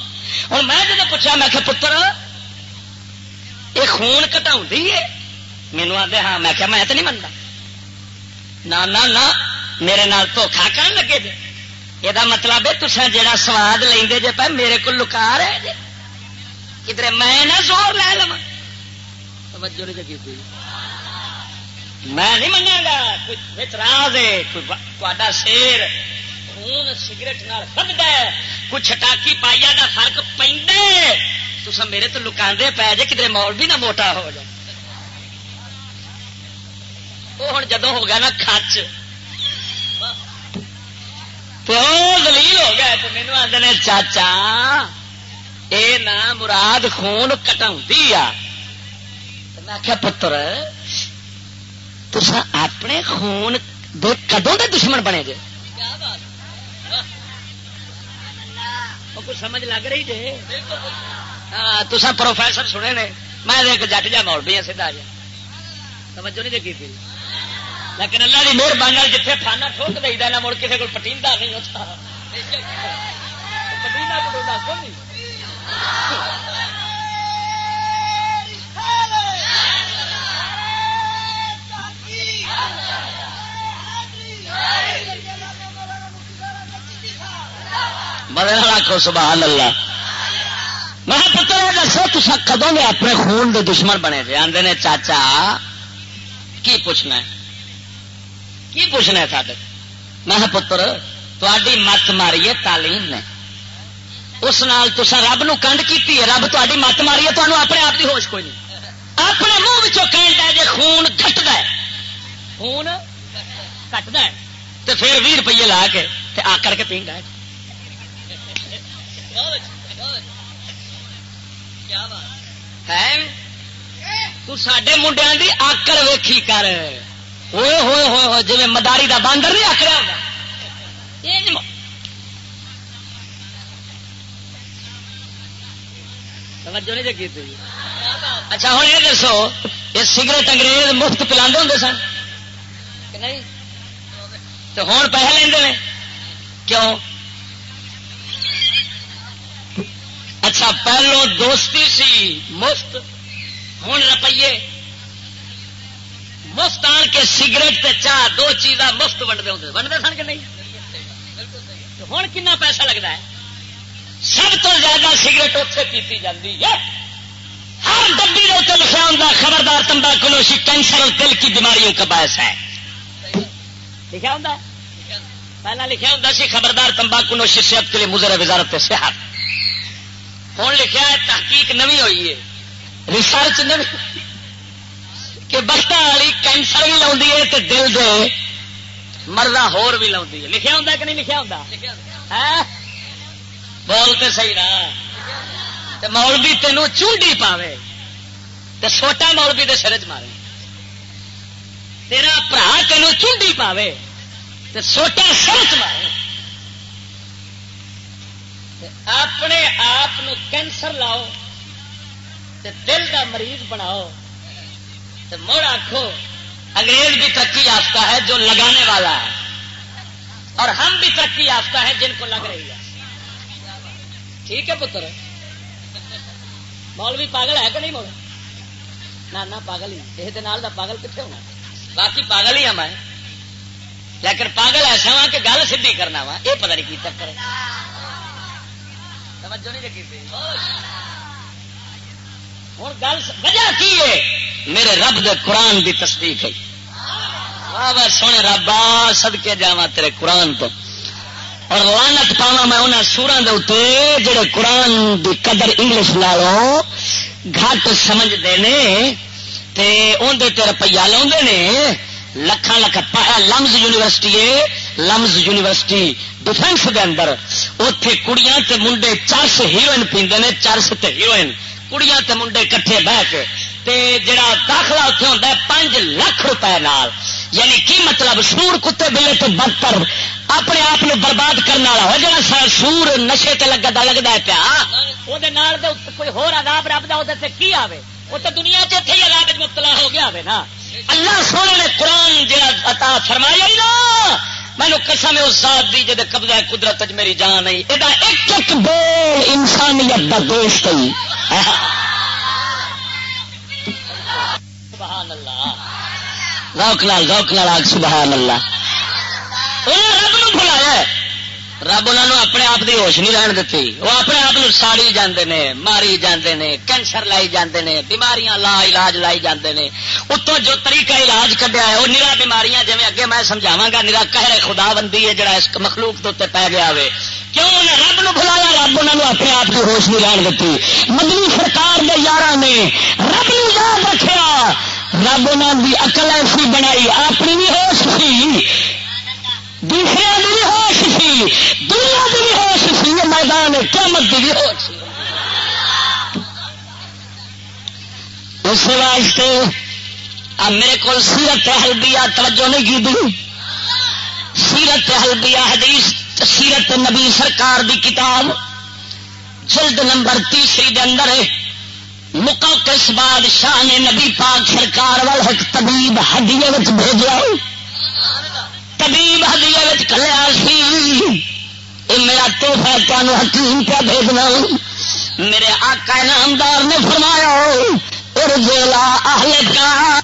اور میں جب پوچھا، میں کہ پتر یہ خون کٹاؤں ہے؟ مینو آدھے ہاں میں کیا میں تو نہیں منتا نہ میرے نال دھوکھا کر لگے جی یہ مطلب ہے تصا جا سواد لے جے پہ میرے کو لکا رہے جی کدھر میں نہ زور لے لوا توجہ نہیں جگی کوئی۔ میں نہیں منگا گا کوئی راز ہے، کوئی شیر خون سگریٹ سبدا ہے، کوئی چھٹاکی پائیا کا فرق پہ تو میرے تو لکا پی جائے کدھر مول بھی نہ موٹا ہو جائے۔ وہ ہوں جدو ہو گیا نا کچ دلیل ہو گیا تو مینو آدھے چاچا یہ نہ مراد خون کٹا میں آخیا پتر تسا اپنے خون کدوں دے دشمن بنے جے کچھ سمجھ لگ رہی جی تسا پروفیسر سنے نے میں ایک جٹ جا مول بھی سیدا جا توجہ نہیں دیکھی لیکن اللہ کی مہربانی جتنے فانا ٹھوک دے نہ مڑ کسی کو پٹیندا نہیں ہوتا پٹیندا پٹوندا کون نہیں آخو سبحان اللہ۔ میں پتر دسو تصا کدوں نے اپنے خون دے دشمن بنے تھے آدھے نے، چاچا، کی پوچھنا ہے؟ کی پوچھنا ہے سارے میں پتر تاری مت ماری ہے تعلیم نے۔ اس نال تسا رب نو کنڈ کی رب تاری مت ماری ہے تمہیں اپنے آپ کی ہوش کوئی نہیں۔ اپنے منہ کنڈ ہے جی خون کٹد خون کٹد تو پھر بھی روپیے لا کے آ کر کے پینڈ ہے۔ سڈے منڈیا کی آکر ویکھی کر۔ ہوئے ہوئے ہوئے ہوئے جی مداری کا باندر نہیں آکرا توجہ نہیں جگی تھی؟ اچھا ہوں یہ دسو، یہ سگریٹ انگریز مفت پلا ہوں سن؟ نہیں؟ تو ہوں پیسے لے کیوں؟ اچھا پہلو دوستی سی، مفت ہوں روپیے مفت آن کے سگریٹ تے چاہ دو چیزاں مفت ونڈتے ہوں ونڈتے سن کہ نہیں؟ ہوں کنا پیسہ لگتا ہے؟ سب تو زیادہ سگریٹ اتنے پیتی جاتی ہے۔ ہر ڈبی کے اتنے لکھا ہوں خبردار تمباکو نوشی کینسر اور دل کی بیماریوں کا باعث ہے۔ لکھا ہوں پہلا لکھا ہوں سی، خبردار تمباکو نوشی صحت کے لیے مزر وزارت صحت۔ ہوں لکھا ہے، تحقیق نوی ہوئی ہے۔ ریسرچ نوی کہ بخت والی کینسر بھی لاؤں ہے تو دل دے مردہ ہور بھی لاؤں ہے۔ لکھا ہوں کہ نہیں لکھا ہوں بولتے صحیح نا۔ مولوی تینوں چونڈی پاوے۔ تو چھوٹا مولوی دے سر چ مارے۔ تیرا برا تینوں چونڈی پاوے۔ تو چھوٹا سر چ مارے۔ اپنے آپ کینسر لاؤ۔ دل کا مریض بناؤ۔ مڑ آخو انگریز بھی ترقی یافتہ ہے جو لگانے والا ہے۔ اور ہم بھی ترقی یافتہ ہے جن کو لگ رہی ہے۔ ٹھیک ہے پتر۔ مول بھی پاگل ہے کہ نہیں مول نہ پاگل ہی۔ یہ پاگل کتنے ہونا؟ باقی پاگل ہی ہم لیکن پاگل ایسا وا کہ گل سی کرنا وا۔ یہ پتہ نہیں کی چکر ہوں گل وجہ کی ہے؟ میرے رب دے قرآن کی تصدیق ہے۔ سونے ربا سدکے جا تیرے قرآن تو۔ اور لانت پاوا میں انہیں سورا دے جڑے قرآن دی قدر انگلش لالوں گھٹ سمجھتے ہیں اندر روپیہ لا لکھان لکھ لمز یونیورسٹی ہے، لمز یونیورسٹی ڈیفینس دے اندر۔ اتے کڑیاں تے منڈے چرس ہیروئن پیندے نے، چرس تے ہیروئن۔ کڑیاں تے منڈے کٹھے بہ کے تے جڑا داخلہ اتنے ہوتا ہے پانچ لاکھ روپے نال یعنی کی مطلب سور کتے بلے تو بدتر اپنے آپ برباد کرنے والا ہو جا سور نشے تے لگتا لگتا ہے پیا وہ کوئی ہو آداب رب کا کی آئے وہ تو دنیا چ عذاب مبتلا ہو گیا نا اللہ سونے نے قرآن جڑا عطا فرمایا ہی نا مینو قسم اس ذات دی جد قبضہ قدرت میری جان نہیں۔ یہ ایک ایک بول انسانیت کا دوست ہی سبحان اللہ روک لال روک لال آگ سبحان اللہ رب نو بلایا رب انہوں اپنے آپ کی ہوش نہیں رہن دیتی۔ وہ اپنے آپ ساڑی جاندے نے، ماری جاندے نے، کینسر لائی جاندے نے، بیماریاں لا علاج لائی جاندے نے۔ اتوں جو طریقہ علاج کڈیا ہے، وہ نرا بیماریاں جی اگے میں سمجھاوا گا نرا کہ خدا بندی ہے جڑا اس مخلوق کے اتنے پی گیا ہوئے۔ کیوں انہیں رب نو بلایا رب انہوں اپنے آپ کی ہوش نہیں رہن دیتی۔ مدنی سرکار کے یار نے رب نو یاد رکھا رب انہوں کی اقل ایسی بنائی، اپنی بھی ہوش سی دوسرے کی بھی ہوش سی، دنیا کی بھی ہوش سی میدان قیامت کی بھی ہوش اس واسطے اب میرے کو سیرت حلبیا توجہ نہیں کی دی سیرت حلبیا حدیث، سیرت نبی سرکار دی کتاب، جلد نمبر تیسری دے اندر ہے۔ مقوقس بادشاہ نے نبی پاک سرکار وال ایک طبیب ہڈیے بھیجا طبیب ہدیے کلیا سی یہ میرا توحفہ تمہیں حکیم پہ بھیجنا۔ میرے آقا نامدار نے فرمایا ارجلا اہل کا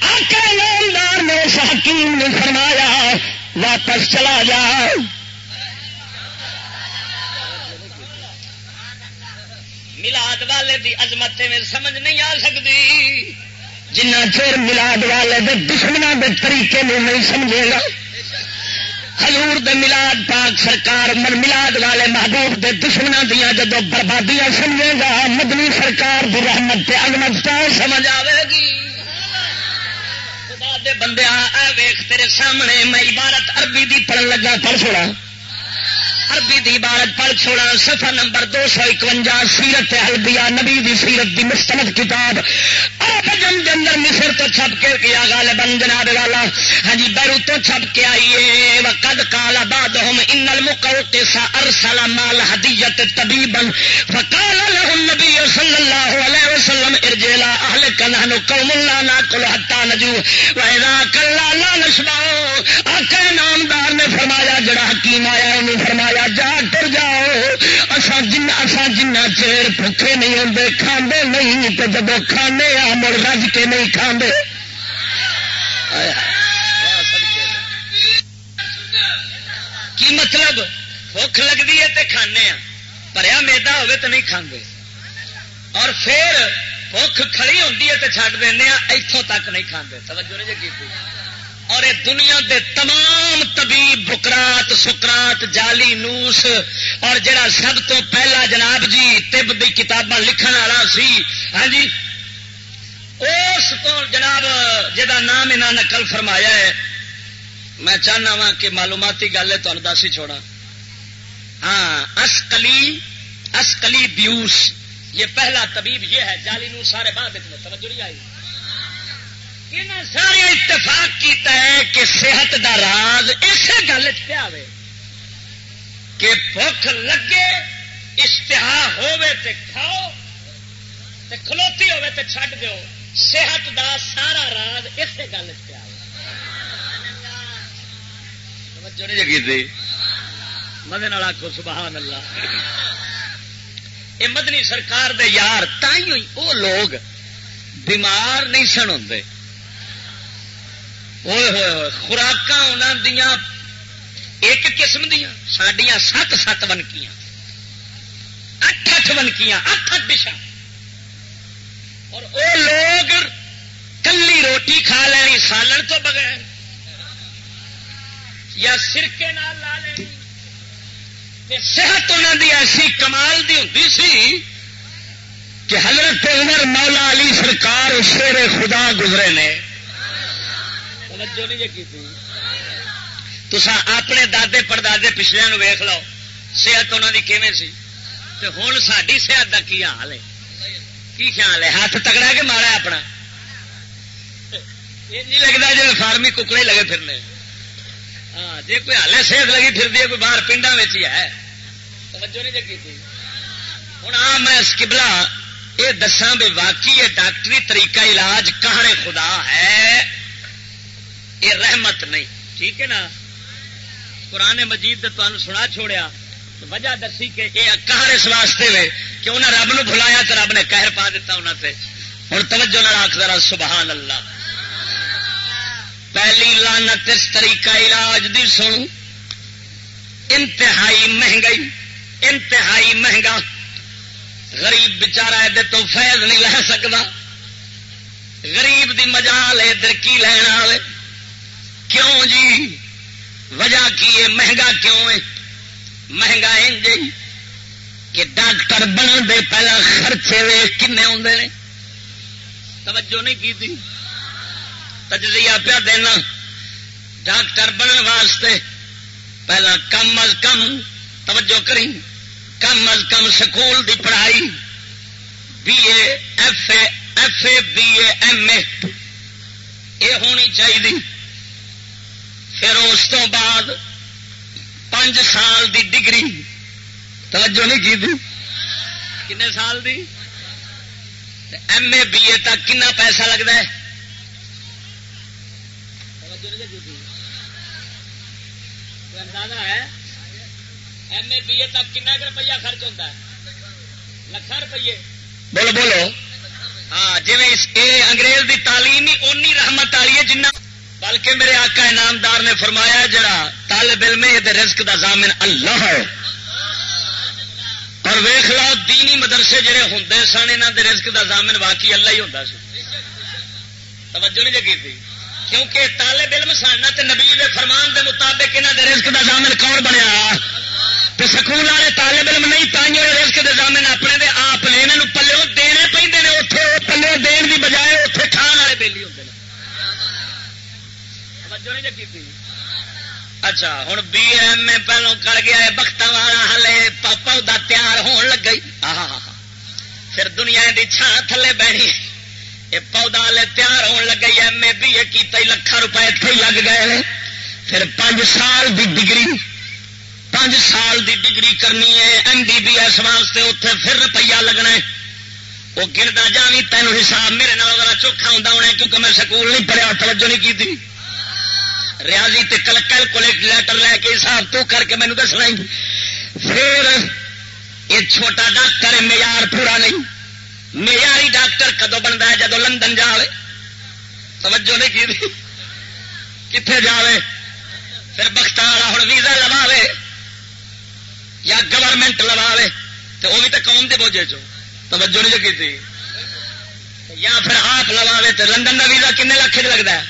آقا نامدار نے اس حکیم نے فرمایا واپس چلا جا۔ ملاد والے دی عظمت میں سمجھ نہیں آ سکتی۔ جنہ چیر ملاد والے دے دشمنوں دے طریقے میں نہیں سمجھے گا۔ حضور دے ملاد پاک سرکار من ملاد والے محبوب دے دشمنوں دیا جدو بربادیاں سمجھے گا مدنی سرکار دی رحمت تے عظمت سمجھ آئے گی۔ دے بندے ویخ تیرے سامنے میں عبارت عربی دی پڑھ لگا پڑھ چھوڑا عربی دی عبارت پڑھ چھوڑا سفا نمبر دو سو اکوجا سیرت حلبیا نبی دی سیرت دی مستند کتاب۔ آپ جن اندر مصر تو چھپ کے کیا گال بن جناب والا؟ ہاں جی بیرو تو چھپ کے آئیے وقد کالا باد ہوم ان المقوقس ارسل مال ہدیت تبیبن فقال له النبي صلى الله عليه وسلم ارجلا اهلك نحن قوم لا ناكل حتى نجو۔ واذا كلا لا نشبع آقا نامدار نے فرمایا جڑا حکیم آیا انہوں فرمایا جا ٹر جاؤ۔ اصا جن اصا جنا چیر بھوکے نہیں آتے کھانے نہیں تو جب کھانے آ مڑ رج کے نہیں کھانے کی مطلب؟ بھوک لگتی ہے تو کھانے آ پریا میدا ہوے تو نہیں کھانے اور پھر بھوک کھڑی ہوتی ہے تو چڈ دینا اتوں تک نہیں کھانے توجہ نہیں جی اور یہ دنیا دے تمام طبیب، بکرات، سکرات، جالی، نوس اور جڑا سب تو پہلا جناب جی تب دی کتاباں لکھن والا سی ہاں جی اس کو جناب جا نام انہیں نقل فرمایا ہے۔ میں چاہنا وا کہ معلوماتی گل ہے تمہیں دس ہی چھوڑا ہاں اسکلی اسکلی بیوس، یہ پہلا طبیب یہ ہے، جالی نوس سارے بعد توجہ نہیں آئی۔ سارے اتفاق کیتا ہے کہ صحت دا راز اسی گل پیا کہ بھوک لگے، اشتہا ہوے تے کھاؤ تے کھلوتی ہوے تے چھڈ دیو۔ صحت دا سارا راز اسی گل پیا مدن والا کو سبحان اللہ۔ یہ مدنی سرکار دے یار تھی وہ لوگ بیمار نہیں سن ہوں خوراک دیا ایک قسم دیا سڈیا سات سات ونکیاں اٹھ اٹھ ونکیاں اٹھ اٹھ ڈشا اور وہ لوگ کلی روٹی کھا لینی سالن تو بغیر یا سرکے نال لا لینی صحت انہوں دی ایسی کمال دی ہوں سی کہ حضرت عمر مولا علی سرکار شیر خدا گزرے نے توجہ نہیں کی تسا اپنے دادے پردادے پچھلے ویخ لو صحت انہوں کی کیون سی؟ ہوں ساری صحت کا کی حال ہے؟ کی خیال ہے؟ ہاتھ تگڑا کے مارا اپنا؟ یہ لگتا جی فارمی ککڑے لگے پھرنے۔ ہاں جی کوئی ہالے صحت لگی پھر ہے کوئی باہر پنڈا ہی ہے۔ توجہ نہیں ہوں آ میں کبلا یہ دساں بے واقعی یہ ڈاکٹری طریقہ علاج کہنے خدا ہے؟ یہ رحمت نہیں۔ ٹھیک ہے نا؟ قرآن مجید تمہیں سنا چھوڑیا۔ وجہ دسی کہ یہ کہاں اس واسطے وے کہ انہیں رب نو بلایا تو رب نے قہر پا دیتا انہوں سے ہوں توجہ نہ آخ ذرا، سبحان اللہ۔ پہلی لانت اس طریقہ علاج دی سن انتہائی مہنگائی، انتہائی مہنگا۔ غریب بچارا ادھر تو فیض نہیں لے سکتا غریب دی مجال ادھر کی لینا کیوں جی؟ وجہ کی ہے؟ مہنگا کیوں ہے؟ مہنگا انج جی کہ ڈاکٹر بن دے پہلا خرچے وے کنے آدھے نے۔ توجہ نہیں کی تھی؟ تجزیہ پیا دینا۔ ڈاکٹر بننے واسطے پہلا کم از کم، توجہ کری کم از کم سکول دی پڑھائی۔ B A F A F A B A M A یہ ہونی چاہیے۔ پھر اس تو بعد پانچ سال دی ڈگری. توجہ نہیں کی کنے سال دی؟ ایم اے بی اے تک کنا پیسہ لگتا ہے؟ اندازہ ہے؟ ایم اے بی اے تک کنا روپیہ خرچ ہوتا ہے؟ لکھا روپیے. بولو بولو. ہاں جی انگریز دی تعلیم ہی اونی رحمت والی ہے، جنہ بلکہ میرے آقا انعامدار نے فرمایا جڑا طالب علم رزق دا ضامن اللہ ہے۔ اور ویخ لو، دینی مدرسے جڑے ہوں سن یہاں دے رزق دا ضامن واقعی اللہ ہی ہوں توجہ نہیں جگی تھی؟ کیونکہ طالب علم سننا تے نبی دے فرمان دے مطابق یہاں دے رزق دا ضامن کون بنیا؟ تو سکول والے طالب علم نہیں، تائیں رزق دے ضامن اپنے دے، آپ نے یہاں پلو اچھا ہوں بی ایم اے پہلو کر گیا ہے بخت والا ہلے پودا تیار ہون لگ گئی پھر دنیا کی چھان تھلے بہنی یہ پودا ہلے تیار ہون لگ گئی ایم اے بی اے کی لکھان روپئے اتنے لگ گئے پھر پانچ سال دی ڈگری پانچ سال دی ڈگری کرنی ہے ایم بی بی ایس واسطے اتنے پھر روپیہ لگنا ہے وہ گردا جا بھی تینوں حساب میرے نال چوکھا ہوں کیونکہ میں سکول نہیں پڑھیا توجہ نہیں کی تھی ریاضی تے کیلکولیٹ لیٹر لے کے حساب تو کر کے مینو دسنا پھر یہ چھوٹا ڈاکٹر ہے، معیار پورا نہیں۔ معیاری ڈاکٹر کدو بنتا ہے جدو لندن جائے توجہ نہیں کی کتنے جائے پھر بخت والا ہوں ویزا لوا یا گورنمنٹ لوا تو وہ بھی تو قوم کے بوجھے چو توجہ نہیں کی تھی یا پھر آپ لوا تو لندن کا ویزا کن لاکھ لگتا ہے؟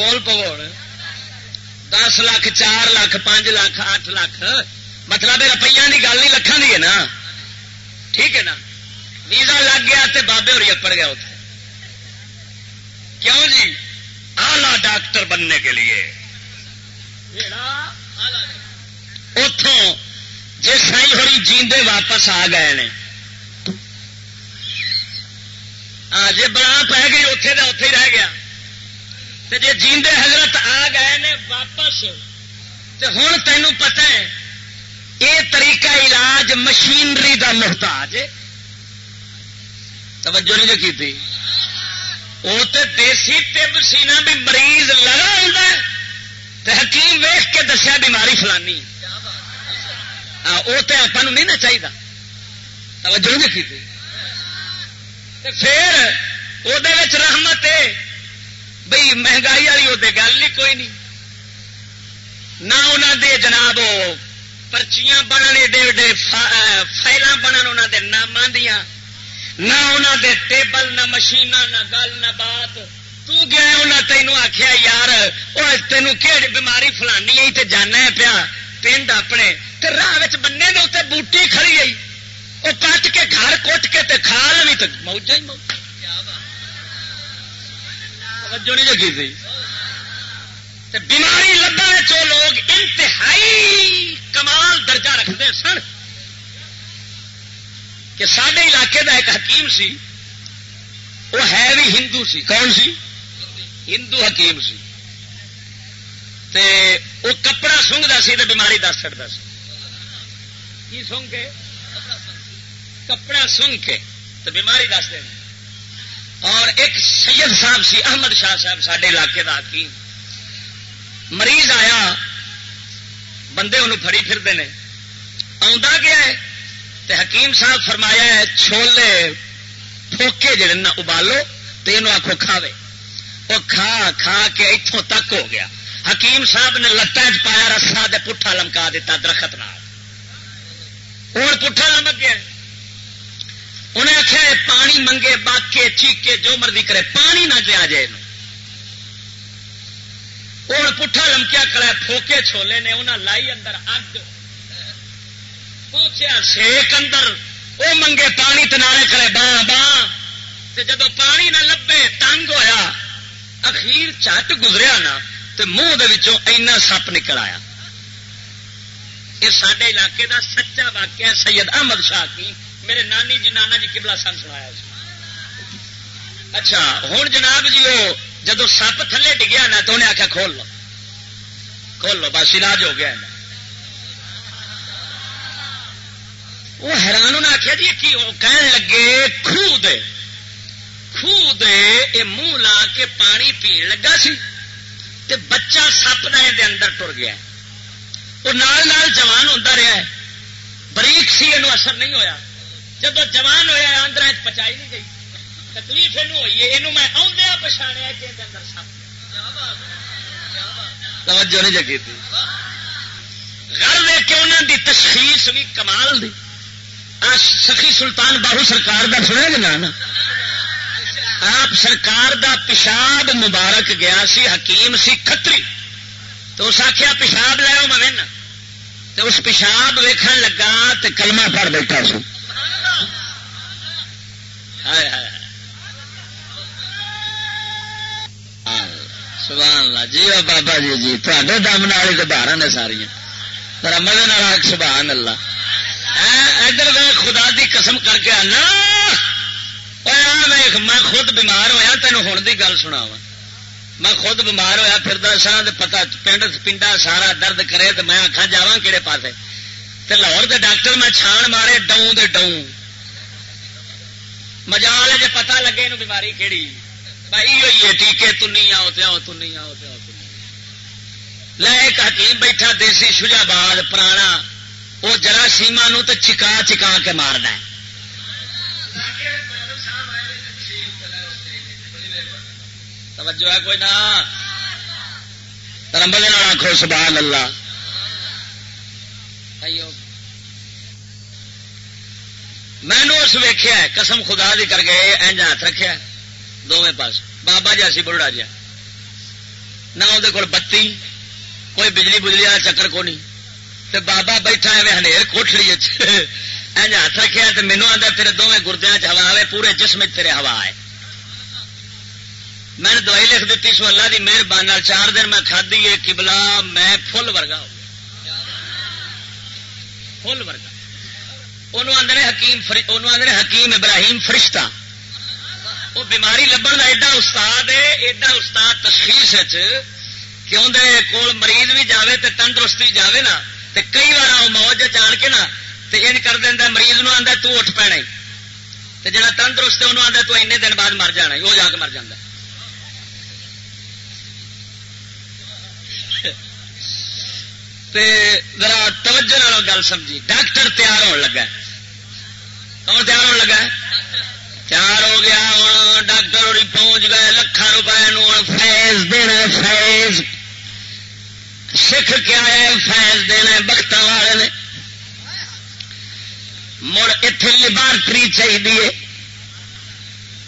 بول پو دس لاکھ چار لاکھ پانچ لاکھ اٹھ لاکھ۔ مطلب روپیہ کی گل نہیں لکھان کی ہے نا۔ ٹھیک ہے نا۔ ویزا لگ گیا تو بابے اور اپڑ گیا اتنے کیوں جی؟ آلہ ڈاکٹر بننے کے لیے۔ اتوں جی سائی ہوئی جیندے واپس آ گئے ہاں جی بڑا پہ گئی اتے کا اتے ہی رہ گیا۔ جی جیندے حضرت آ گئے نے واپس تو ہوں تینوں پتہ ہے یہ طریقہ علاج مشینری کا محتاج توجہ نہیں جی کی وہ تو دیسی ٹب سی نا بھی مریض لگا ہوں حکیم ویخ کے دسیا بیماری فلانی۔ وہ تو آپ نہیں نہ چاہیے توجہ نہیں جی کی پھر وہ رحمت ہے۔ بھئی مہنگائی والی وہ گل نہیں، کوئی نہیں۔ نہ انہوں دے جناب پرچیاں بننے ایڈے ایڈے فائل بنن انہوں دے نام دیا نہ انہوں دے ٹیبل، نہ مشین نہ گل، نہ بات۔ تو گیا انہیں تینوں آخیا یار وہ تینوں کہڑی بیماری فلانی آئی تے جانا پیا پنڈ اپنے۔ تے راہ بننے دے اتنے بوٹی کھڑی گئی وہ کٹ کے گھر کٹ کے تے کھا لوی تو موجہ ہی موجود لگی تھی۔ بیماری لبا چو لوگ انتہائی کمال درجہ رکھتے سن۔ کہ سارے علاقے کا ایک حکیم سی، وہ ہے بھی ہندو سی۔ کون سی؟ ہندو حکیم سی۔ تے وہ کپڑا سونگتا سی تو بیماری دس چڑتا سی۔ کی سونگ کے؟ کپڑا سونگ کے۔ تو بیماری دس دینا اور ایک سید صاحب سی، احمد شاہ صاحب سڈے علاقے کا حکیم۔ مریض آیا، بندے انہوں فری پھرتے ہیں گیا ہے تے حکیم صاحب فرمایا ہے، چھولے پھوکے جڑے نا ابالو تو یہ آخو کھاوے۔ وہ کھا کھا کے اتوں تک ہو گیا۔ حکیم صاحب نے لتان چ پایا، رسا دے پٹھا لمکا دیتا درخت نال۔ ہوں پٹھا لمک گیا۔ انہیں آخیا پانی منگے باقے چیکے جو مرضی کرے، پانی نہ دیا جائے ہوں پٹھا لمکیا کرا پھوکے چھولے نے انہیں لائی اندر اگ۔ پہنچیا سیک اندر۔ وہ منگے پانی تنارے کرے باں باں۔ جدو پانی نہ لبے، تنگ ہویا۔ اخیر چٹ گزریا نا تو منہ اینا سپ نکل آیا۔ یہ سارے علاقے دا سچا واقعہ سید احمد شاہ کی۔ میرے نانی جی نانا جی کبلا سن سنایا اچھا ہوں جناب جی وہ جدو سپ تھلے ڈگیا نا تو انہیں آخیا کھول لو۔ کھول لو، بس علاج ہو گیا وہ حیران انہیں آخیا جی کی کہن لگے خوہ دے۔ خوہ دے یہ منہ لا کے پانی پی لگا سی۔ تے بچہ سپ دے اندر ٹر گیا وہ نال نال جوان ہوتا رہا ہے۔ بریک سی یہ اثر نہیں ہویا۔ جب جوان ہوا آندر پچائی نہیں گئی۔ تکلیف یہ ہوئی ہے یہ میں آدھا پچھاڑیا کہ اندر توجہ نہیں جگی تھی۔ گھر لے کے انہوں دی تشخیص بھی کمال دی۔ سخی سلطان باہو سرکار کا سنا گا جی نا آپ سرکار دا پیشاب مبارک گیا سی، حکیم سی کتری تو اس آخیا پیشاب لو میں تو اس پیشاب ویکھن لگا تو کلمہ پڑ بیٹھا سو سبحان اللہ۔ جی بابا جی جی۔ تے دم نال تو نے ساریا مزے سبحان اللہ۔ ہاں، ادھر خدا دی قسم کر کے آنا۔ میں خود بیمار ہوا تین ہوں کی گل سنا وا میں خود بیمار ہوا پھر سا پتا پنڈ، پنڈا سارا درد کرے تو میں آخا جا کہڑے پاس لاہور کے ڈاکٹر میں چھان مارے ڈاؤں دے ڈاؤں مجال جی پتا لگے یہ بیماری کہڑی بھائی ہوئی ہے ٹیکے تنی آؤ تے آؤ تنی آؤ تے آؤ لے ایک حکیم بیٹھا دیسی شجاباد پرانا، وہ جرا سیما تو چکا چکا کے مارنا ہے۔ توجہ ہے کوئی نہ رمبے آخو سبحان اللہ۔ میں نے اس ویخیا قسم خدا دی کر کے اینج ہاتھ رکھا دونوں پاس بابا جی سی بڑھا جا جی نہ وہ بتی، کوئی بجلی بجلی والا چکر کو نہیں تو بابا بیٹھا ہے ہنیر کوٹلی اینج ہاتھ رکھا تو مینو آتا تیرے دونوں گردیا چوا آئے پورے جسم تیرے ہوا ہے میں نے دوائی لکھ دیتی سو اللہ کی مہربانی چار دن میں کھدی ہے کبلا میں فل ورگا ہو فل ورگا۔ آدھے حکیم انہوں آدھے حکیم ابراہیم فرشتہ۔ وہ بیماری لبن کا ایڈا استاد ہے، ایڈا استاد تشخیص کہ اندر کول مریض بھی جاوے تے تندرستی جاوے نا، تے کئی بار وہ موج جان کے نا، تے ان کر دینا مریض نو آدھا تو اٹھ پینا تے جا تندرست انہوں آدھا تو این دن بعد مر جانا وہ جا کے مر جانا ذرا توجہ گل سمجھی، ڈاکٹر تیار ہونے لگا کون تیار ہونے لگا تیار ہو گیا ہوں، ڈاکٹر پہنچ گئے لکھان روپئے فیض دینا فیض۔ سکھ کیا ہے، فیض دینا بخت والے نے۔ مڑ اتے لبارٹری چاہیے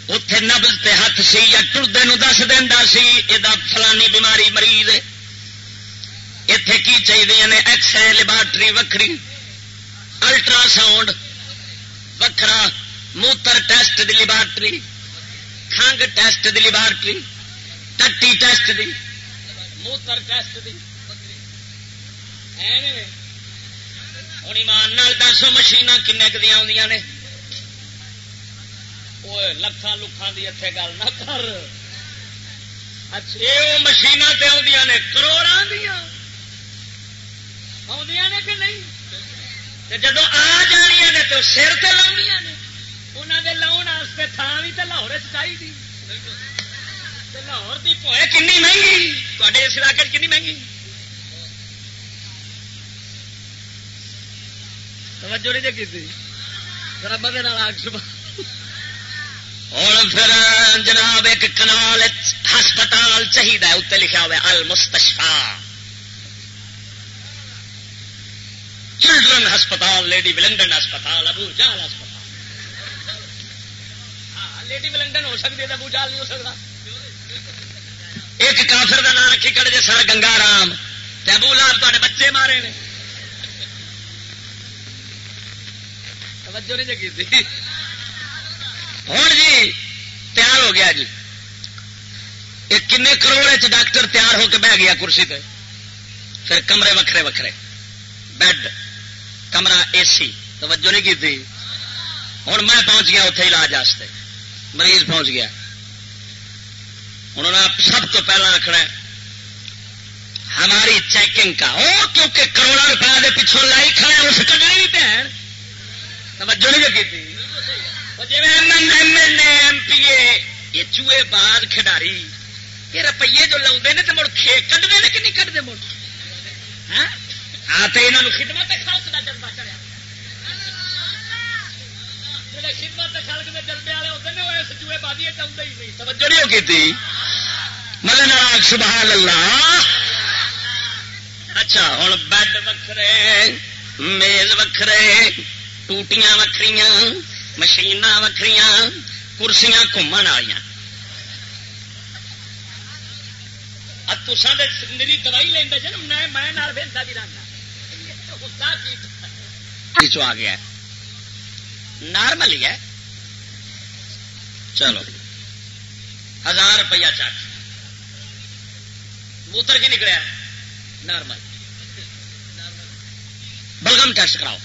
اتے نبز تے ہاتھ سی یا ٹردے دس دینا سی یہ فلانی بیماری مریض ہے۔ اتے کی چاہیے نے ایکس رے لیبارٹری وکری الٹرا ساؤنڈ وکرا موتر ٹیسٹ دی لیبارٹری، کھنگ ٹیسٹ دی لیبارٹری، ٹٹی ٹیسٹ دی۔ موتر ٹیسٹ دی۔ ہوں ایمان دسو مشین کن دیا آدی نے۔ لکھان لکھان کی اتنے گل نہ کر۔ اچھا مشین سے آدی نے کروڑا دیا نے کہ نہیں؟ جب آ جانیا نے تو سر تو لاؤنیا نے۔ انہوں نے لاؤن واسطے تھان بھی تو لاہور چاہیے لاہور کی پوئے کنی مہنگی؟ تے اس علاقے کنی مہنگی؟ توجہ نہیں جی کی رب ہوں پھر جناب ایک کنال ہسپتال چاہیے اتنے لکھا ہوا المستشفا چلڈرن ہسپتال لیڈی ولنڈن ہسپتال ابو جال ہسپتال ہاں لیڈی ولنڈن ہو سکتی ہے ابو جال نہیں ہو سکتا ایک کافر کا نام رکھی کڑ جی سر گنگا رام ابو لال تے بچے مارے نے توجہ نہیں جگی ہوں جی تیار ہو گیا جی ایک کن کروڑ ڈاکٹر تیار ہو کے بہ گیا کرسی پہ پھر کمرے وکھرے وکھرے بیڈ کمرہ اے سی۔ توجہ نہیں کی تھی؟ ہوں میں پہنچ گیا اتنے علاج واسطے۔ مریض پہنچ گیا۔ انہوں نے سب تو پہلا آخر ہماری چیکنگ کا۔ وہ کیونکہ کروڑوں روپئے کے پچھوں لائی کھڑے اس کٹنے بھی پہن توجہ نہیں کی تھی؟ جی M M L A M P A یہ چوہے باز کھڈاری۔ یہ روپیے جو لاؤ تو مڑ کھے کھڈتے ہیں کہ نہیں کٹتے مڑ؟ ہاں؟ تو یہاں خدمت خلق کا جذبہ چڑیا خدمت خلق کے جذبے والے ہوتے ہیں وہ اس چوہے بازی چاہتے ہی نہیں۔ توجہ نہیں کی ملن سبحان اللہ اچھا ہوں بیڈ وکھرے، میز وکھرے، ٹوٹیاں وکری مشین وکری کرسیاں گھومن والی میری دوائی لینا جی میں میں بھی رہا آ گیا نارمل ہی ہے۔ چلو۔ ہزار روپیہ چک موتر کی نکلیا نارمل۔ بلغم ٹیسٹ کراؤ۔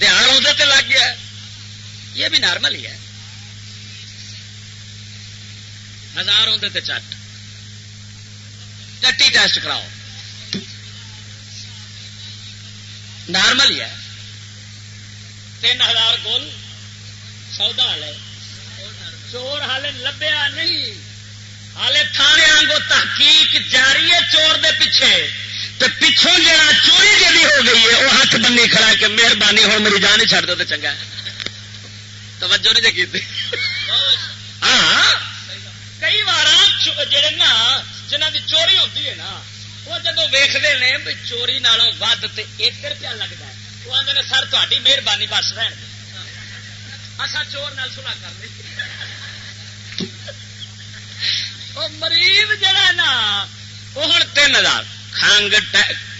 دھیان ادھر لگ گیا۔ یہ بھی نارمل ہی ہے۔ ہزار آدھے چٹ۔ ٹٹی ٹیسٹ کراؤ۔ نارمل ہی ہے۔ تین ہزار گول سودا والے چور ہالے لبیا نہیں۔ ہالے تھانے آنگو تحقیق جاری ہے چور دے پیچھے۔ تو پچھوں جا چوری جی ہو گئی ہے وہ ہاتھ بنی کھڑا کہ مہربانی ہو میری جان ہی چڑھ دو تو چنگا توجہ نہیں جی ہاں۔ کئی بار جڑے نا جنہ کی چوری ہوتی ہے نا وہ جب ویختے ہیں بھی چوری نالوں ود تو ایک روپیہ لگتا ہے وہ آدھے سر تاری مہربانی بس رہن اچھا چور نال سنا کر مریض جڑا نا وہ ہوں تین ہزار کھنگ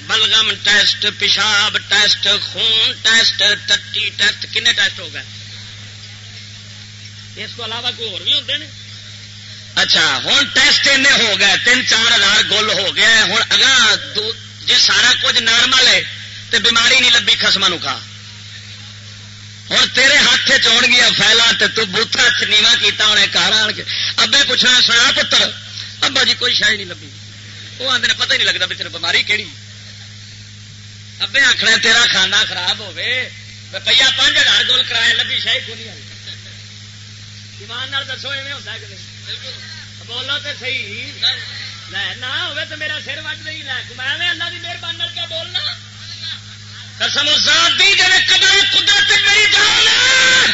بلغم ٹیسٹ پیشاب ٹیسٹ خون ٹیسٹ ٹٹی ٹیسٹ کنے ٹیسٹ ہو گئے اس کو علاوہ کوئی اور بھی ہوتے ہیں اچھا ہوں ٹیسٹ این ہو گئے، تین چار ہزار گول ہو گیا ہوں اگر جی سارا کچھ نارمل ہے تو بیماری نہیں لبھی خسما کھا۔ ہوں تیرے ہاتھ چون گیا فیلا تو بوتھا نیوا کیتا ہونے کار آن کے۔ ابے پوچھنا، سنا پتر، ابا جی کوئی شاید نہیں لبھی۔ وہ آدھے پتہ نہیں لگتا بھی تیرے بیماری کہڑی ابے آخر تیرا کھانا خراب ہوے روپیہ پانچ ہزار گول کرایا لبھی شاہی کو نہیں ایمان دسو ایویں ہوتا کہ بولو تو صحیح نہ ہوے تو میرا سر وج نہیں لے میں اللہ کی مہربانی کیا بولنا قسم ذاتی جڑے قدر قدرت میری جان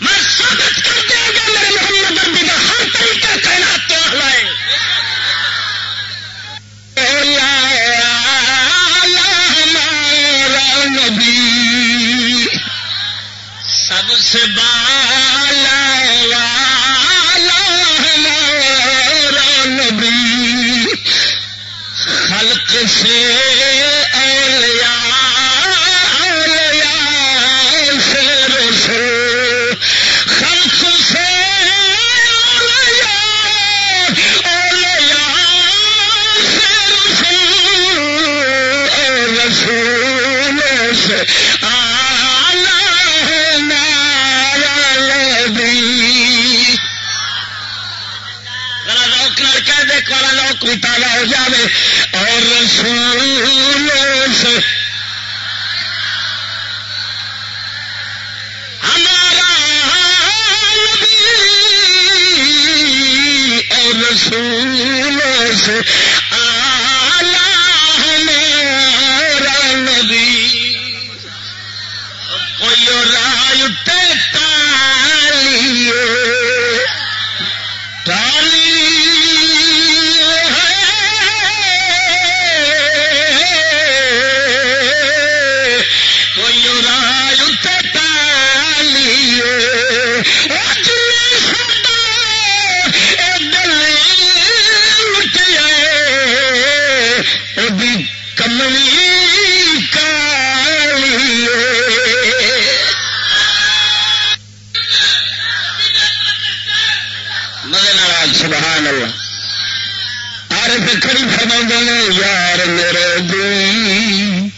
میں ثابت کر دیا گا میرے محمد عربی کا ہر طریقہ کہنا تو نبی سب سے بالا خلق سے عشق والا لوگ بھی پیدا ہو جائے اور رسول سے ہمارا نبی اور رسول سے کوئی رائے تالیے۔ آر فرما نے یار میرے دئی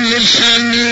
نشانی۔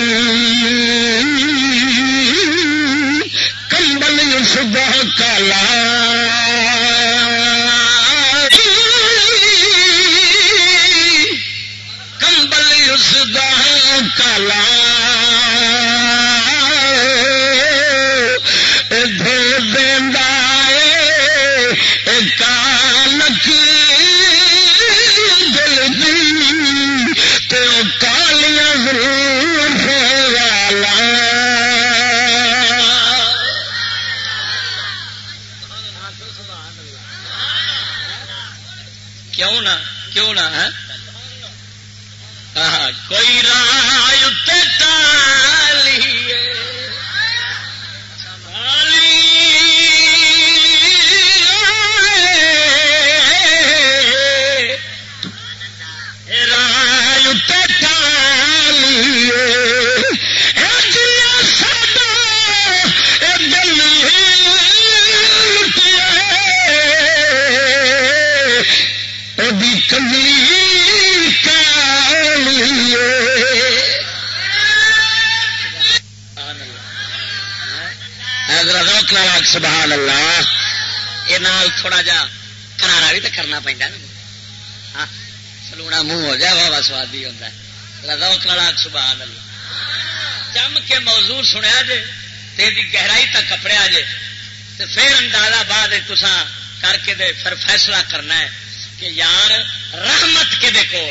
سبحان اللہ۔ یہ نال تھوڑا جا کرارا بھی تو کرنا پہنتا نا۔ ہاں، سلونا منہ ہو جائے بابا سوادی ہوتا ہے۔ روک والا سبحان اللہ۔ جم کے موضوع سنیا جے، تیری گہرائی تک کپڑے جے تو پھر اندازہ بعد تسا کر کے دے، پھر فیصلہ کرنا ہے کہ یار، رحمت کے دے کو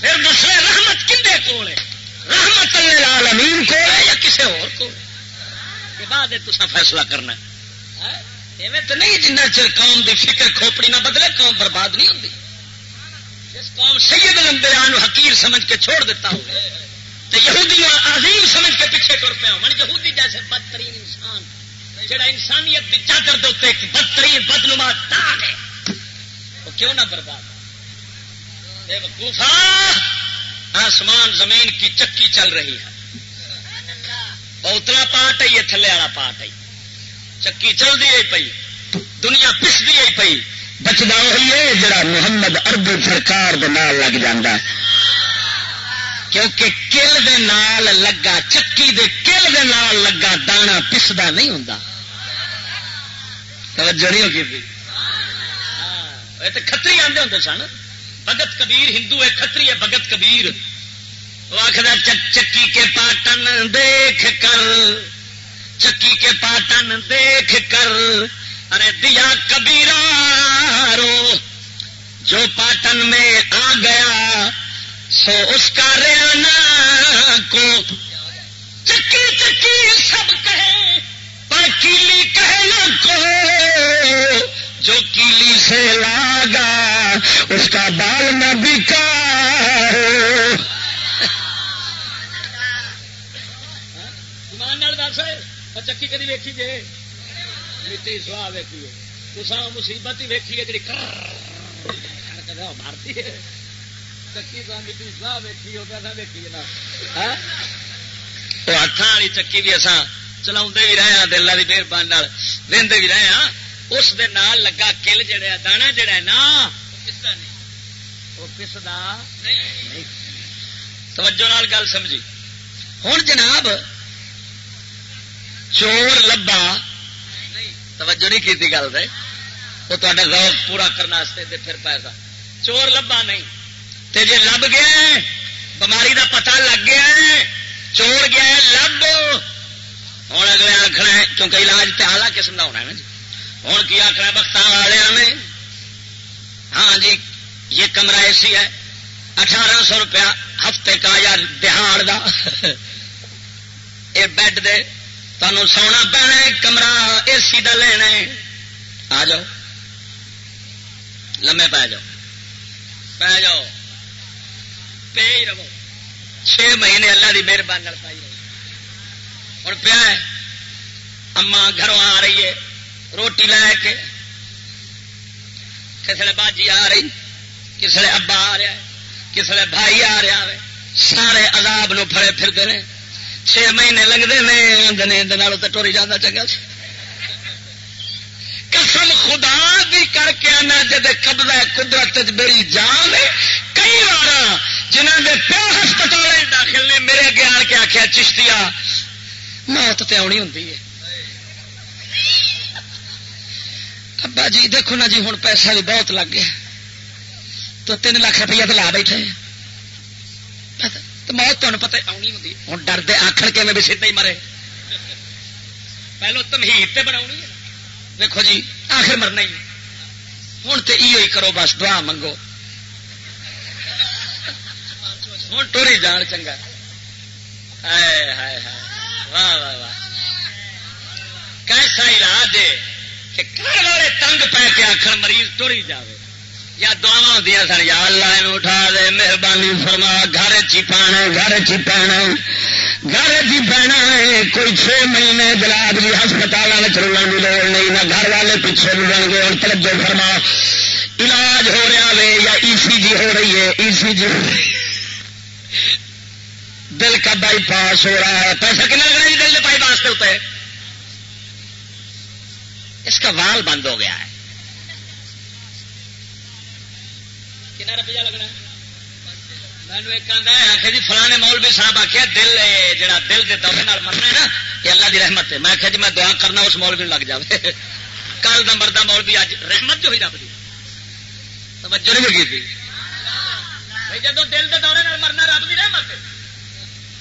پھر دوسرے، رحمت کھے کول ہے؟ رحمت العالمین کو ہے یا کسی اور کو بعد تصا فیصلہ کرنا ہاں؟ ایویں تو نہیں جنہ چر قوم دی فکر کھوپڑی نہ بدلے، قوم برباد نہیں ہوتی جس قوم سید لمبیان حقیر سمجھ کے چھوڑ دیتا ہو تو یہودی عظیم سمجھ کے پیچھے کر پیا من یہودی جیسے بدترین انسان۔ جڑا انسانیت کی چادر دے ایک بدترین بدنما داغ ہے، وہ کیوں نہ برباد وقوفا، آسمان زمین کی چکی چل رہی ہے۔ اتنا پاٹ ہے تھلے والا پاٹ ہے۔ چکی چلتی ہے پی دنیا پستی ہے پی بچتا وہی ہے جڑا محمد اربی سرکار لگ جا کیونکہ کل دے نال لگا، چکی دے کل دے نال لگا، دانا پسدا نہیں ہوں توجہ نہیں ہوگی ہاں، تو کتری آدھے ہوں سن۔ بگت کبیر ہندو ہے کتری ہے بگت کبیر۔ آخر چکی کے پاٹن دیکھ کر۔ چکی کے پاٹن دیکھ کر۔ ارے دیا کبیرا رو۔ جو پاٹن میں آ گیا، سو اس کا ریانا کو۔ چکی چکی سب کہے۔ پر کیلی کہنا کو۔ جو کیلی سے لاگا اس کا بال نہ بکا چکی کدی ویکھی جی مٹی سوا ویکھی تصا مصیبت ہی ویکھی ہے جی مارتی ہے۔ چکی تو مٹی سوا ویکھی وہ ویکھی نا؟ ہاتھوں والی چکی بھی اصا چلا بھی رہے ہیں دلہ کی مہربانی وہدے بھی رہے ہیں اس دے نال لگا کل جڑا دانا جڑا ہے نا وہ توجہ نال گل سمجھی ہوں جناب چور لبا توجہ نہیں کی گل سے وہ تا روک پورا کرنے پھر پیسہ چور لبا نہیں تے جے لب گیا بماری دا پتہ لگ گیا چور گیا لب ہوں اگلے آخنا کیونکہ علاج تو آلہ قسم کا ہونا ہے نا جی۔ ہوں کی آخنا بخت والے ہاں جی یہ کمرہ اے سی ہے، اٹھارہ سو روپیہ ہفتے کا یا دہاڑ دا۔ یہ بیڈ دے تمہیں سونا پینا کمرہ اے سی کا لینا ہے۔ آ جاؤ۔ لمے پی جاؤ۔ پی جاؤ۔ پہ ہی رہو۔ چھ مہینے اللہ کی مہربانی پائی رہو۔ ہوں پیا اما گھروں آ رہی ہے۔ روٹی لے کے کسے باجی آ رہی کسے ابا آ رہا کسے بھائی آ رہا ہے۔ سارے عذاب نو پھڑے پھرتے ہیں چھ مہینے لگتے ہیں تو ٹوری جانا چنگا قسم خدا بھی کر کے آنا جب قبضہ قدرت میری جان کئی بار جنہ کے پیو ہسپتال داخل نے، میرے اگے آن کے آخیا چشتیا موت تو آنی ہوں ابا جی دیکھو نا جی ہوں پیسہ بھی بہت لگ گیا۔ تو تین لاکھ روپیہ تو لا بیٹھے۔ تو موت تمہیں پتہ آنی ہوں ہوں ڈردے آخر کے میں بھی سیدھا ہی مرے۔ پہلو تمہید بنا دیکھو جی آخر مرنا ہی ہوں تو یہ کرو، بس دعا منگو۔ ہوں ٹوری جان، چنگا۔ ہائے ہائے ہائے۔ واہ واہ واہ۔ کیسا علاج ہے کہ گھر والے تنگ پہ کے آخر مریض ٹوری جائے یا دعوا ہوں سن، یا اللہ اٹھا دے، مہربانی فرما، گھر چی پانا گھر چی پانا گھر چی پینا کوئی چھ مہینے جلاد جی ہسپتال رلن کی لوڑ نہیں، نہ گھر والے پیچھے رلن گے۔ اور توجہ فرما، علاج ہو رہا ہے یا ای سی جی ہو رہی ہے، ای سی جی دل کا بائی پاس ہو رہا ہے پیسہ کنا لگ رہا ہے دل کے بائی پاس کے اوپر؟ اس کا وال بند ہو گیا ہے۔ روپیہ لگنا؟ ایک آخر جی فلانے مولوی صاحب آخیا دل جا دل کے دورے مرنا ہے نا، یہ اللہ کی رحمت ہے۔ میں آخیا جی میں دعا کرنا اس مولوی لگ جائے کل کا مردہ مولوی اج رحمت جو ہی رب دی۔ توجہ نہیں کی جب دل کے دورے مرنا رب کی رحمت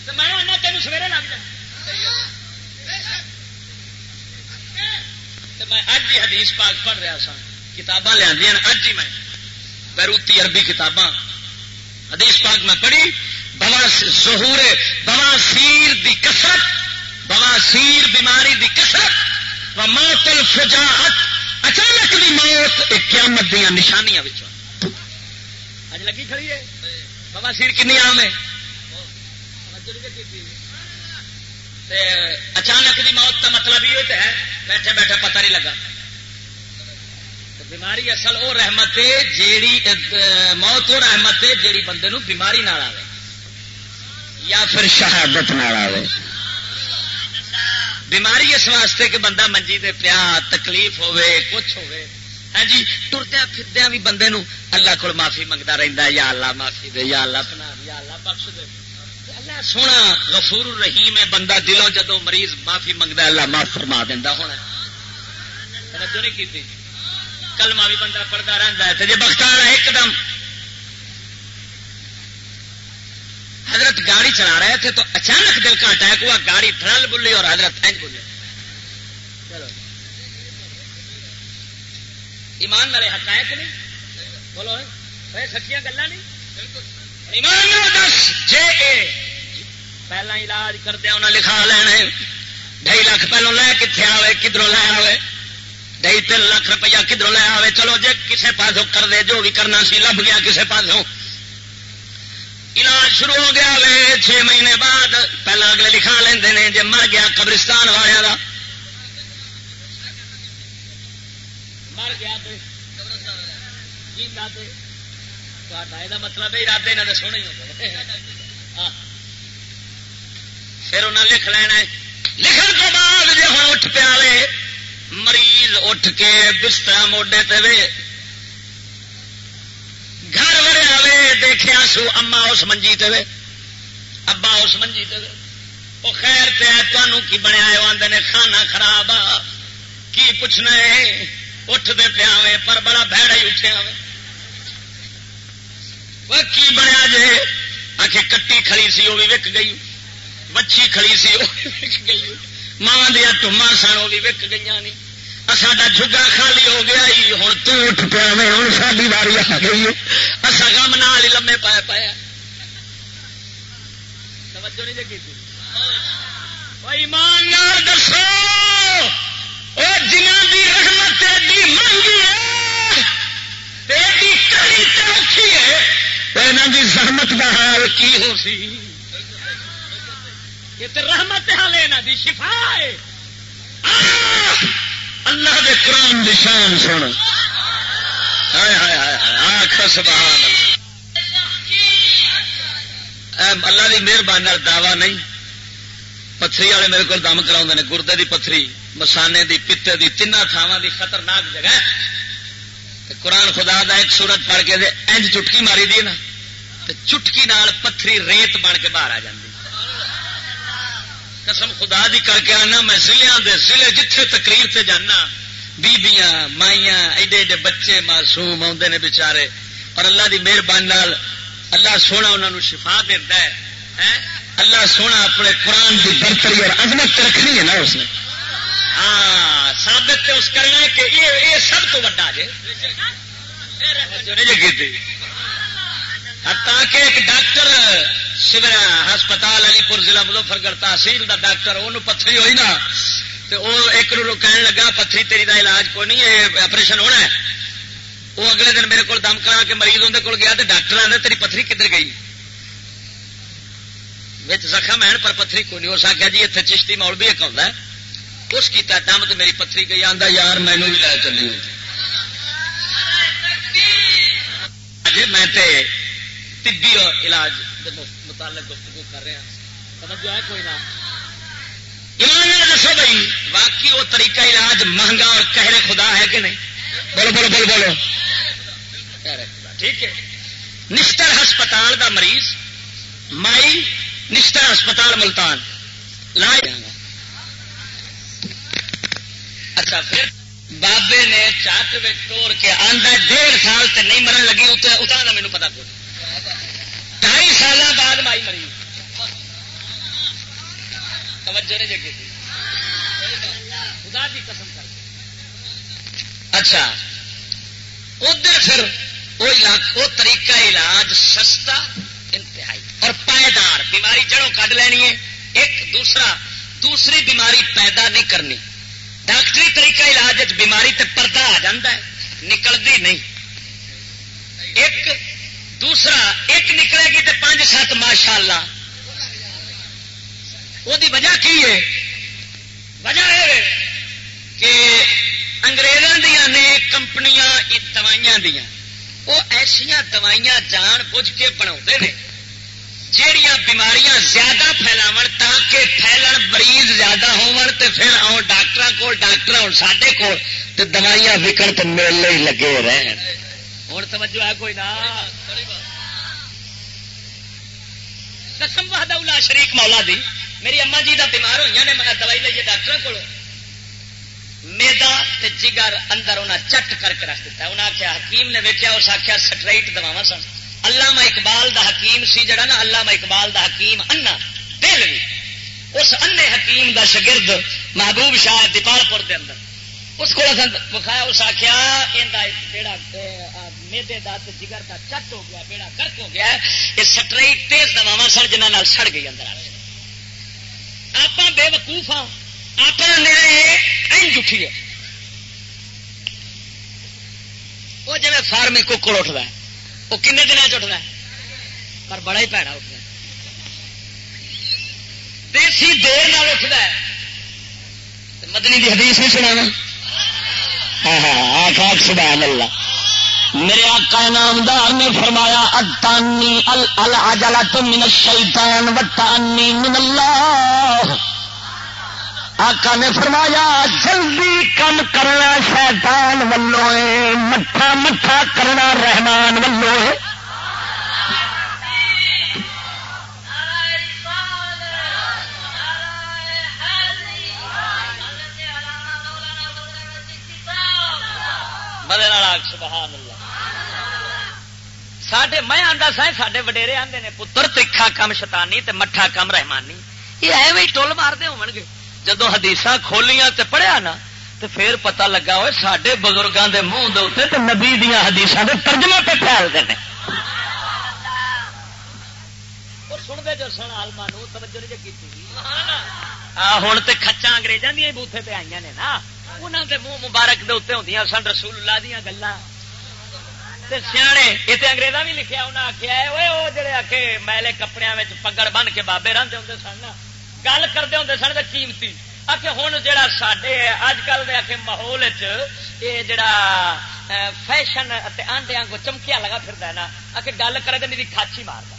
تو میں تین سویرے لگ جائے میں اج ہی حدیث پاک پڑھ رہا سا کتاباں لیا اج ہی میں بیروتی عربی کتاباں۔ حدیث پاک میں پڑھی ظہور بواسیر دی کسرت بواسیر بیماری دی کسرت و موت الفجاعت۔ اچانک بھی موت ایک قیامت دیا نشانیاں اج لگی کھڑی ہے؟ بواسیر کنی عام ہے؟ اچانک دی موت کا مطلب یہ ہے بیٹھے بیٹھے پتہ نہیں لگا۔ بیماری اصل وہ رحمت ہے جیڑی موت وہ رحمت ہے جیڑی بندے نو بیماری نہ آئے یا پھر شہادت نہ آئے بیماری اس واسطے کہ بندہ منجی دے پیا تکلیف ہوے کچھ ہوے ہاں جی ٹردیا پھردیا بھی بندے نو اللہ کو معافی منگتا رہتا یا اللہ معافی دے، یا اللہ پنا یا اللہ بخش دے۔ اللہ سونا، غفور رحیم ہے بندہ دلوں جدو مریض معافی منگتا اللہ معاف فرما دینا ہونا نہیں کی کلمہ بھی بندہ پڑھتا رہتا ہے جی بختار ہے ایک دم حضرت گاڑی چلا رہے تھے تو اچانک دل کا اٹیک ہوا، گاڑی ڈرل بلی اور حضرت پھینک بولے چلو۔ ایمان والے حقائق نہیں؟ بولو۔ سچیاں گلا نہیں؟ ایمان دس۔ جے اے۔ پہلا علاج کردیا انہیں لکھا لینا ڈھائی لاکھ پہلو لے کتنے آئے کدھروں لے آئے ڈھائی تین لاکھ روپیہ کدھر لے آئے چلو جی کسی پاس کر دے جو بھی کرنا سی لب گیا کسی پاسوں علاج شروع ہو گیا وے چھ مہینے بعد پہلے اگلے لکھا لیں جی مر گیا قبرستان والوں مر گیا مطلب ارادے یہاں سونے ہی پھر انہیں لکھ لینا ہے۔ لکھن کے بعد جی ہوں اٹھ پیا مریض اٹھ کے بستر موڈے تے گھر وریا وے دیکھا سو اما اس منجی تے ابا اس منجی تے وہ خیر پہ تمہوں کی بنیا آدھے نے کھانا خراب آ۔ کی پوچھنا ہے؟ اٹھ دے پیا پر بڑا بہڑا ہی اٹھیا وہ کی بنیا جے؟ آ کٹی کھڑی سی وہ بھی وک گئی۔ مچھی کھڑی سی، وہ وک گئی۔ ماں دیا ٹوما سن، وہ بھی وک گئی نہیں ساڈا جگا خالی ہو گیا جی، ہوں تٹ پیا ہوں ساری واری آ گئی اصا گم نال ہی لمے پایا پایا توجہ نہیں جگی ایمان دسو جنہ کی رحمت ایڈی مہنگی ہے ایڈی کڑی چوکھی ہے یہاں کی سہمت کا حال کی ہو سی؟ یہ رحمت حال یہاں شفا ہے۔ اللہ کے قرآن نشان سن۔ آخ سبحان اللہ۔ کی مہربانی دعوی نہیں۔ پتھری والے میرے کو دم کرا گردے دی پتھری، مسانے دی، پتے دی تین تھاواں دی خطرناک جگہ قرآن خدا دا ایک سورت پڑھ کے انج چٹکی ماری دی نا۔ چٹکی نال پتھری ریت بن کے باہر آ جاتی قسم خدا دی کر کے آنا، میں ضلع دے ضلع جتھے تقریر سے جانا، بیبیاں، مائیاں، ایڈے ایڈے بچے معصوم آتے نے بچارے اور اللہ دی مہربانی اللہ سونا انہوں نے شفا دیتا ہے اللہ سونا اپنے قرآن کی برتری اور عظمت رکھنی ہے نا اس نے۔ ہاں سابت اس کرنا ہے کہ یہ یہ سب تو وا جی تاکہ ایک ڈاکٹر شیورا ہسپتال علی پور ضلع مظفر گڑھ تحصیل دا ڈاکٹر وہ پتھری ہوئی نا تو وہ ایک کہن لگا پتھری تیری دا علاج کو نہیں ہے آپریشن ہونا ہے وہ اگلے دن میرے کو دم کرا کے مریض اندر کول گیا تو ڈاکٹر آدھے تیری پتھری کدھر گئی زخم ہے پر پتھری کو نہیں ہو سکیا جی اتنے چشتی مول بھی ایک آتا ہے اس کی دم تو میری پتھری گئی آتا یار مینو بھی لے چلی میں طبی علاج متعلق گفتگو کر رہا سمجھ ہے کوئی نہ۔ دسو بھائی، واقعی وہ طریقہ علاج مہنگا اور کہرے خدا ہے کہ نہیں؟ بولو بولو بولو بولو۔ ٹھیک ہے۔ نشتر ہسپتال دا مریض، مائی نشتر ہسپتال ملتان۔ لا اچھا پھر بابے نے چاٹ توڑ کے آدھا ڈیڑھ سال سے نہیں مرن لگی اتنا مینو پتا کو ڈھائی سال بعد مائی مری۔ توجہ نہیں جگہ خدا کی قسم کر۔ اچھا۔ ادھر پھر وہ طریقہ علاج سستا، انتہائی۔ اور پائیدار۔ بیماری جڑوں کھ لینی ہے، ایک دوسرا دوسری بیماری پیدا نہیں کرنی۔ ڈاکٹری طریقہ علاج بیماری تے پردہ آ جا نکلتی نہیں۔ ایک دوسرا، ایک نکلے گی تو پانچ سات ماشاء اللہ وہ وجہ کی ہے؟ وجہ ہے کہ انگریزوں دیا نے کمپنیاں دوائیاں دیا وہ ایسا دوائیاں جان بوجھ کے بنا جہیا بیماریاں زیادہ پھیلاو تاکہ پھیلن مریض زیادہ پھر آؤ ڈاکٹر کو ڈاکٹر آؤ سڈے کو دوائیاں وکن تو میلے ہی لگے رہن۔ ہوں توجہ ہے کوئی نہ قسم وحدہ شریف مولا دی، میری اما جی کا بیمار ہوئی نے، میں دوائی لئیے ڈاکٹر کو میدا جگر اندر انہیں چٹ کر کے رکھ دیتا انہیں آخیا حکیم نے ویکیا اس آخیا سٹرائٹ دوا سن۔ علامہ اقبال دا حکیم سی جڑا نا، علامہ اقبال دا حکیم انا دل اس انے حکیم دا شگرد محبوب شاہ دیپال پور دے اندر۔ اس کو بخایا اس آخیا بیڑا میدے دا جگر دا چٹ ہو گیا، بیڑا گرک ہو گیا، یہ سٹرائٹ تیز دوا سن جنہ سڑ گئی اندر آپ بے وقوف ہاں آپ اٹھی ہے۔ وہ جی فارمی ککڑ اٹھتا ہے، وہ کن دن چٹتا ہے؟ پر بڑا ہی پیڑا اٹھتا ہے۔ دیسی دیر اٹھتا ہے۔ مدنی کی حدیث بھی سنا ہاں ہاں آخ، سبحان اللہ۔ میرے آقا نامدار نے فرمایا اتانی الجلا من الشیطان وتانی من اللہ. آقا نے فرمایا جلدی کم کرنا شیطان ولو مٹھا مٹھا کرنا رحمان ولو سبحان اللہ۔ سڈے میں آتا سا سڈے وڈیرے آتے نے پتر تکھا کم شتانی تے مٹھا کم رحمانی یہ ایویں ٹول مارتے ہو گے جدو حدیث کھولیاں تے پڑھیا نا تو پھر پتا لگا ہوئے سڈے بزرگوں کے منہ دے تے نبی دیا حدیث کے ترجمے پہ پھیلتے ہیں سنتے جو سن آلما توجہ نہیں کی ہوں تو کچا اگریزوں دیا بوتھے پہ آئی نے نا انہوں کے منہ مبارک دے اتنے ہوں سن رسول اللہ دیا گلان سیانے، یہ تو اگریزا بھی لکھا انہیں آخیا وہ جڑے آ کے میلے کپڑے پگڑ بن کے بابے رنگ ہوں سن گل کرتے ہوں سن قیمتی۔ آ کے ہوں جا سڈے اج کل کے ماحول یہ جڑا فیشن آنڈیا کو چمکیا لگا پھر نا آ کے گل کرے تو میری کھاچی مارتا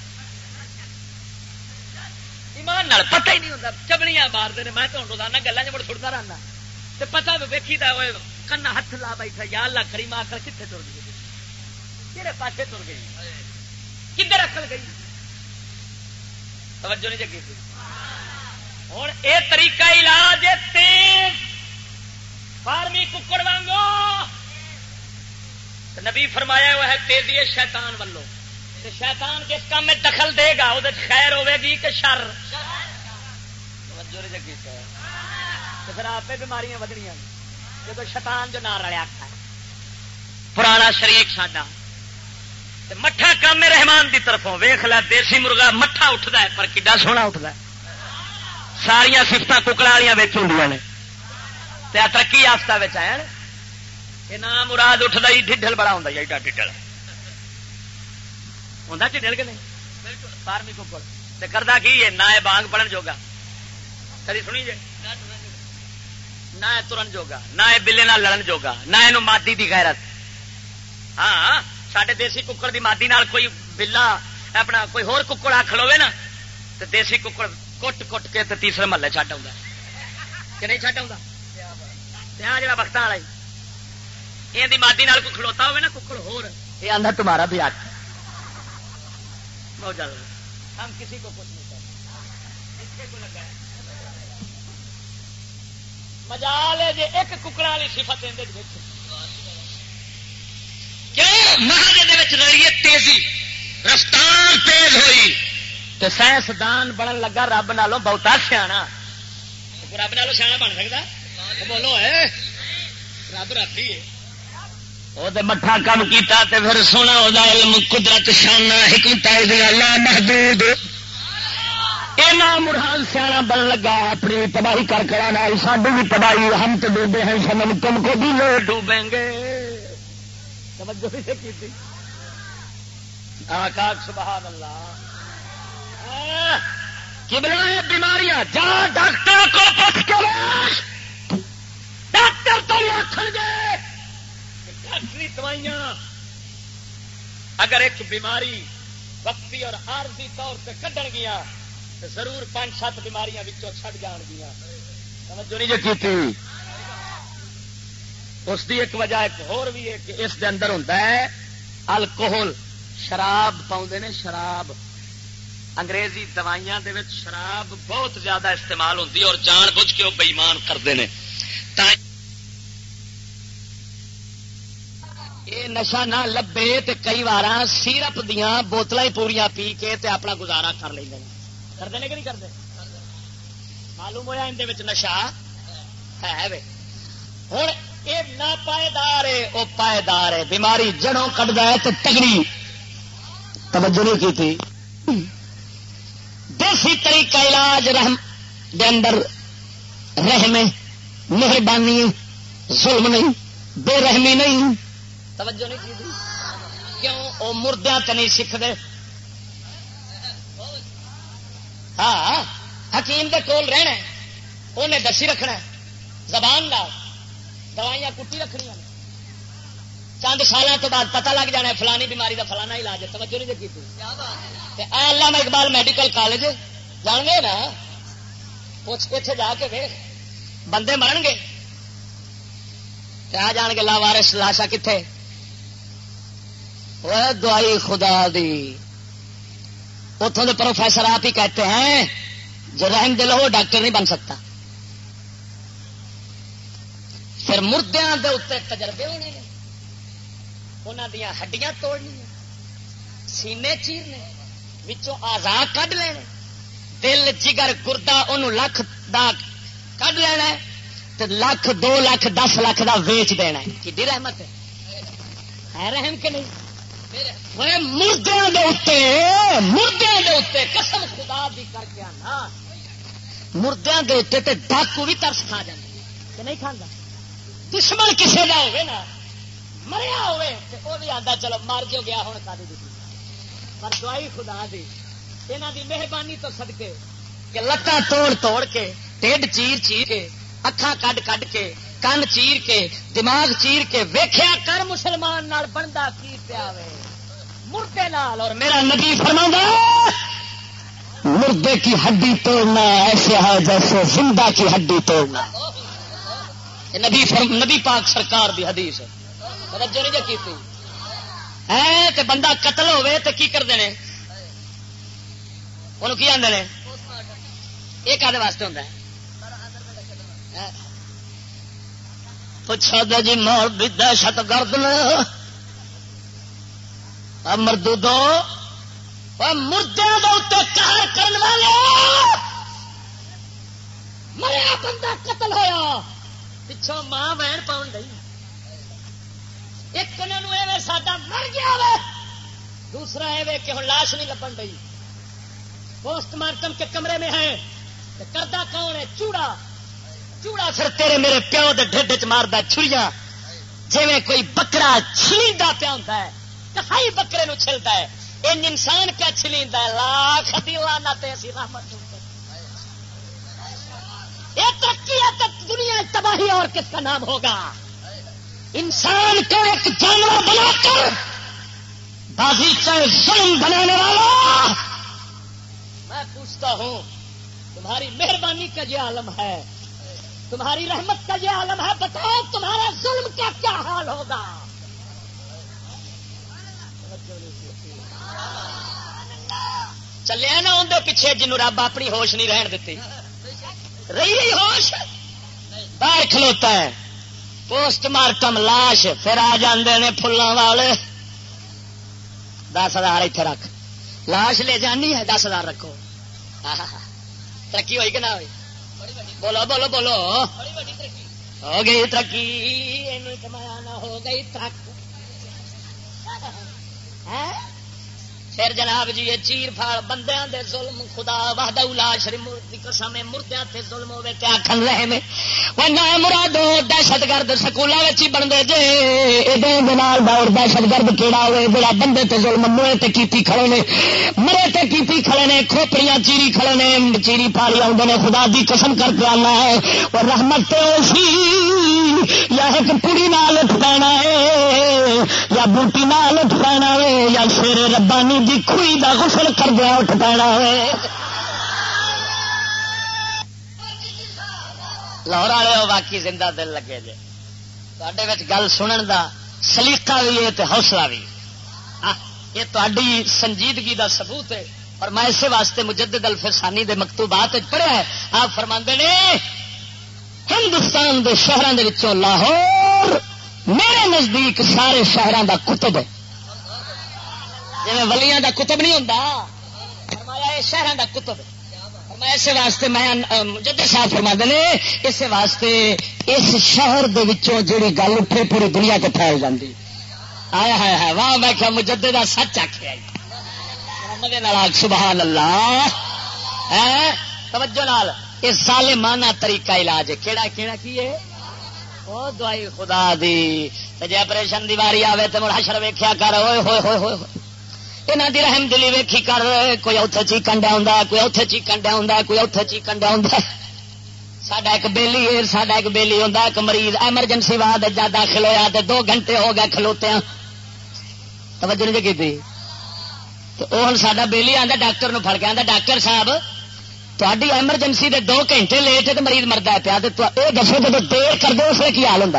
ایمان پتہ ہی نہیں ہوتا چبڑیاں مارتے ہیں میں تو روزانہ گلا چڑ سڑتا رہنا تو پتا ویکھی دا کنا ہاتھ لا بیٹھا، یا اللہ کری ماں کر کتنے تر گئی کہڑے پاس تر گئی، کدھر اکل گئی؟ توجہ نہیں جگی ہوں یہ طریقہ علاج تیز فارمی ککڑ وانگو۔ نبی فرمایا وہ ہے تیزی شیطان ولو۔ شیطان جس کام میں دخل دے گا وہ خیر ہوے گی کہ شر؟ توجہ جگی تو پھر آپ بیماریاں ودنیا جب شیطان جو نہ رلیا، پرانا شریف ساڈا۔ مٹھا کام رحمان دی طرفوں۔ ویخ لا دیسی مرغا مٹھا اٹھتا ہے، پر کڈا سونا اٹھتا ہے؟ ساریا سفت ککڑا والی بچ ہوں نے۔ ترقی یافتہ آیا یہ نام مراد اٹھتا ہی ڈھڈل بڑا ہوں ایڈا ڈھڈل۔ ہوں ڈھڈل کے نہیں؟ بارہویں ککڑ۔ کرتا کی ہے؟ نہ بانگ پڑھن جوگا۔ کدی سنی جی نہ ترن جوگا۔ نہ بلے نہ لڑن جوگا۔ نہ یہ مادی دی غیرت۔ ہاں۔ سڈے دیسی ککڑ دی مادی نال کوئی بلا اپنا کوئی ہور ککڑ آ کھلوے نا تو دیسی ککڑ کٹ کٹ کے تو تیسرے محلے چڈ آ کہ نہیں چڈ آ جا وقت والا یہ مادی نال کوئی کھلوتا ہوئے نا ککڑ ہور یہ آدھا تمہارا بھی آٹھ ہم کسی کو کچھ نہیں کرتے مجال ہے جی ایک ککڑا والی سفت مہاجے رہی تیزی رفتار تیز ہوئی۔ تو سائنسدان بنن لگا رب نالوں بہتا سیا رب نالوں سیاح بن سکتا بولو ہے رب رکھی ہے۔ وہ مٹھا کام کیتا تے پھر سونا وہ علم قدرت شانہ حکمت اللہ محدود۔ مرحان سیاح بن لگا اپنی تباہی کر کرانا ساری بھی تباہی ہم تو ڈوبے ہیں سمن تم کو بھی لوگ ڈوبیں گے۔ توجہ نہیں کی سبحان اللہ۔ کی بنا بیماریاں۔ جا ڈاکٹر کو پوچھ کے ڈاکٹر تو آخر گے۔ ڈاکٹری دوائیاں۔ اگر ایک بیماری وقتی اور عارضی طور پہ کھڈن گیا، تو ضرور پانچ سات بیماریاں بچوں چھٹ جان گیا۔ توجہ نہیں جو کی اس کی ایک وجہ ایک اور بھی ہے کہ اس دے اندر ہوتا ہے الکوہل شراب پاؤں نے شراب۔ انگریزی دوائیاں دے وچ شراب بہت زیادہ استعمال ہوتی اور جان بوجھ کے وہ بےمان کرتے ہیں یہ نشا نہ لبے تو کئی بار سیرپ دیا بوتل پوریا پی کے تے اپنا گزارا کر لیں کرتے ہیں کہ نہیں کرتے معلوم ہوا اندر نشا ہے ہوں یہ نہ پائیدار ہے وہ پائیدار ہے بیماری جڑوں کٹتا ہے تو تگڑی توجہ نہیں کی تھی دیسی طریقہ علاج رحم دے اندر رحم مہربانی، ظلم نہیں، بے رحمی نہیں۔ توجہ نہیں کی تھی کیوں؟ وہ مردیا تو نہیں سیکھتے ہاں حکیم دے کول رہنا انہیں دسی رکھنا زبان لا دوائیاں کٹی رکھنی چند سالوں تو بعد پتہ لگ جانا فلانی بیماری کا فلانا علاج ہے۔ توجہ نہیں دیکھی علامہ اقبال میڈیکل کالج جان گے نا؟ پوچھ اتنے جا کے ویخ بندے مرن گے۔ آ جان گے لاوارس لاشا کتنے دوائی خدا دی۔ اتوں کے پروفیسر آپ ہی کہتے ہیں جو رحم دل ہو ڈاکٹر نہیں بن سکتا۔ پھر مردوں کے اتنے تجربے ہونے انہوں دیا ہڈیاں توڑنی سینے چیرنے، وچوں آزاد کھ لینے۔ دل جگر گردا ان لکھ دا کھ لینا لکھ، دو لکھ، دس لکھ دا ویچ دینا کی رحمت ہے؟ رحم کہ نہیں؟ مردوں کے مردوں کے قسم خدا بھی کر کے آنا۔ مردوں کے اتنے ڈاکو بھی ترس کھا جائے کہ نہیں کھانا دشمن کسی کا ہوگا نا، مریا ہوئے وہ بھی آتا چلو مر جو گیا ہوں کھا دی پر دوائی خدا دی یہاں دی مہربانی تو سدکے کہ لتاں توڑ توڑ کے ٹھڈ چیر چیر کے اکھان کڈ کڈ کے، کن چیر کے، دماغ چیر کے ویخیا کر مسلمان بنتا کی پیا مردے نال اور میرا نبی فرما مردے کی ہڈی توڑنا، ایسے ہے جیسے زندہ کی ہڈی توڑنا۔ نبی فرم نبی پاک سرکار دی حدیث توجہ نہیں جی کی تے بندہ قتل ہوے تو کی کرتے ہیں انہوں کی آدھے یہ کدے واسطے ہوتا ہے؟ پوچھا دے جی مول بھی دہشت گرد مردو دو۔ مردے کار کرنے والے۔ مریا بندہ قتل ہوا پچھوں ماں بہن پاؤن گئی ایک ساڈا مر گیا دوسرا ہے کہ ہوں لاش نہیں لبن گئی پوسٹ مارٹم کے کمرے میں ہے کردہ کون ہے چوڑا چوڑا پھر تیرے میرے پیو دے ڈھڈ چ مارتا چھڑیاں جی کوئی بکرا چھلیدا پیا ہوتا ہے کسائی بکرے نو چھلتا ہے ان انسان کیا چھلیدا ہے لاکھ دیوانا تے اسی رحمت یہ ترقی ہے تو دنیا تباہی اور کس کا نام ہوگا؟ انسان کو ایک جانور بنا کر بازی چل ظلم بنانے والا میں پوچھتا ہوں، تمہاری مہربانی کا یہ عالم ہے، تمہاری رحمت کا یہ عالم ہے، بتاؤ تمہارا ظلم کا کیا حال ہوگا؟ چلے نا اندر پیچھے جنوب رب اپنی ہوش نہیں رہن دیتی۔ رہی ہوش؟ باہر کھلوتا ہے۔ پوسٹ مارٹم لاش، پھر آ جاندے نے والے۔ دس ہزار اتنے رکھ۔ لاش لے جانی ہے، دس ہزار رکھو۔ ترقی ہوئی کہ نہ ہوئی؟ بولو بولو بولو۔ ہو گئی ترقی کمایا نہ ہو گئی ترقی۔ ہاں؟ پھر جناب جی یہ چیر پھاڑ بندیاں دے ظلم، خدا وحدہ الا شری مورتی قسم مردیاں تے ظلم ہوے تے آکھن رہے میں وہ نہ مرادو دہشت گرد سکولاں وچ ہی بندے جے، اے دے نال دور دہشت گرد کیڑا ہوے جڑا بندے تے ظلم موے تے کیتی کھڑے نے، مرے تے کیتی کھڑے نے، کھوپڑیاں چیری کھڑے نے، چیری پھاڑی اوندے نے، خدا دی قسم کر کے آنا ہے، وہ رحمت تے اوسی یا ایک پوری نال اٹھ پینا ہے، یا بوٹی نال اٹھ پینا ہے، یا شیر ربانی دی کھوئی دا غسل کر دیا، اٹھ پینا ہے۔ لاہور والے باقی زندہ دل لگے جی تے گل سنن دا سلیقہ بھی ہے تے حوصلہ بھی یہ تاری سنجیدگی دا ثبوت ہے۔ اور میں اسی واسطے مجدد الفسانی دے مکتوبات پڑھیا ہے۔ آپ فرما نے، ہندوستان دے شہروں لاہور میرے نزدیک سارے شہروں دا کتب ہے۔ جی ولیاں دا کتب نہیں ہوں شہر دا کتب۔ میں اس واسطے میں جد صاحب فرما نے اس واسطے اس شہر دے وچوں جڑی گل اٹھے پوری دنیا کے پھیل جاتی آیا ہے ہے واہ، میں کیا مجدے کا سچ آخیا سبحان اللہ توجہ نال یہ سال مانا طریقہ علاج ہے۔ کہڑا کہڑا کی ہے؟ وہ دوائی خدا دی۔ جی آپریشن دی واری آئے تو مڑ حشر ویخیا کر ہوئے ہوئے ہوئے ہوئے۔ یہاں کی رحم دلی ویکھی کر، کوئی اوتے چیکن ڈیا ہوں کوئی اوتے چیکن ڈیا ہوں کوئی اوتے چیکن ڈیا ہوں سڈا ایک بیلی ہے سڈا ایک بیلی ہوں ایک مریض، ایمرجنسی واد جا داخل ہوا تو دو گھنٹے ہو گئے کھلوتے توجہ نہیں کی تو وہ ہوں سا بیلی آتا ڈاکٹر نو کے آتا ڈاکٹر صاحب تاری ایمرجنسی دے دو گھنٹے لیٹ تو مریض مرد پیا یہ دسو جب دیر کر دو اس لیے کی حال ہوں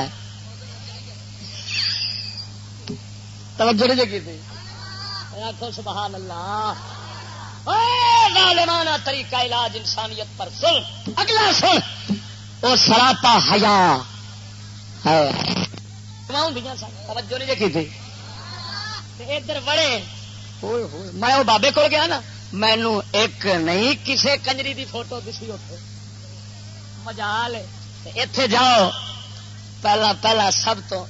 توجہ نہیں کی آخو سبحان اللہ۔ ظالمانہ طریقہ علاج انسانیت پر سن اگلا سن، وہ سراپا ہیا توجہ نہیں دیکھی تھی۔ ادھر بڑے میں وہ بابے کو گیا نا مینو ایک نہیں، کسے کنجری دی فوٹو دسی اتنے مجال اتے جاؤ، پہلا پہلا سب تو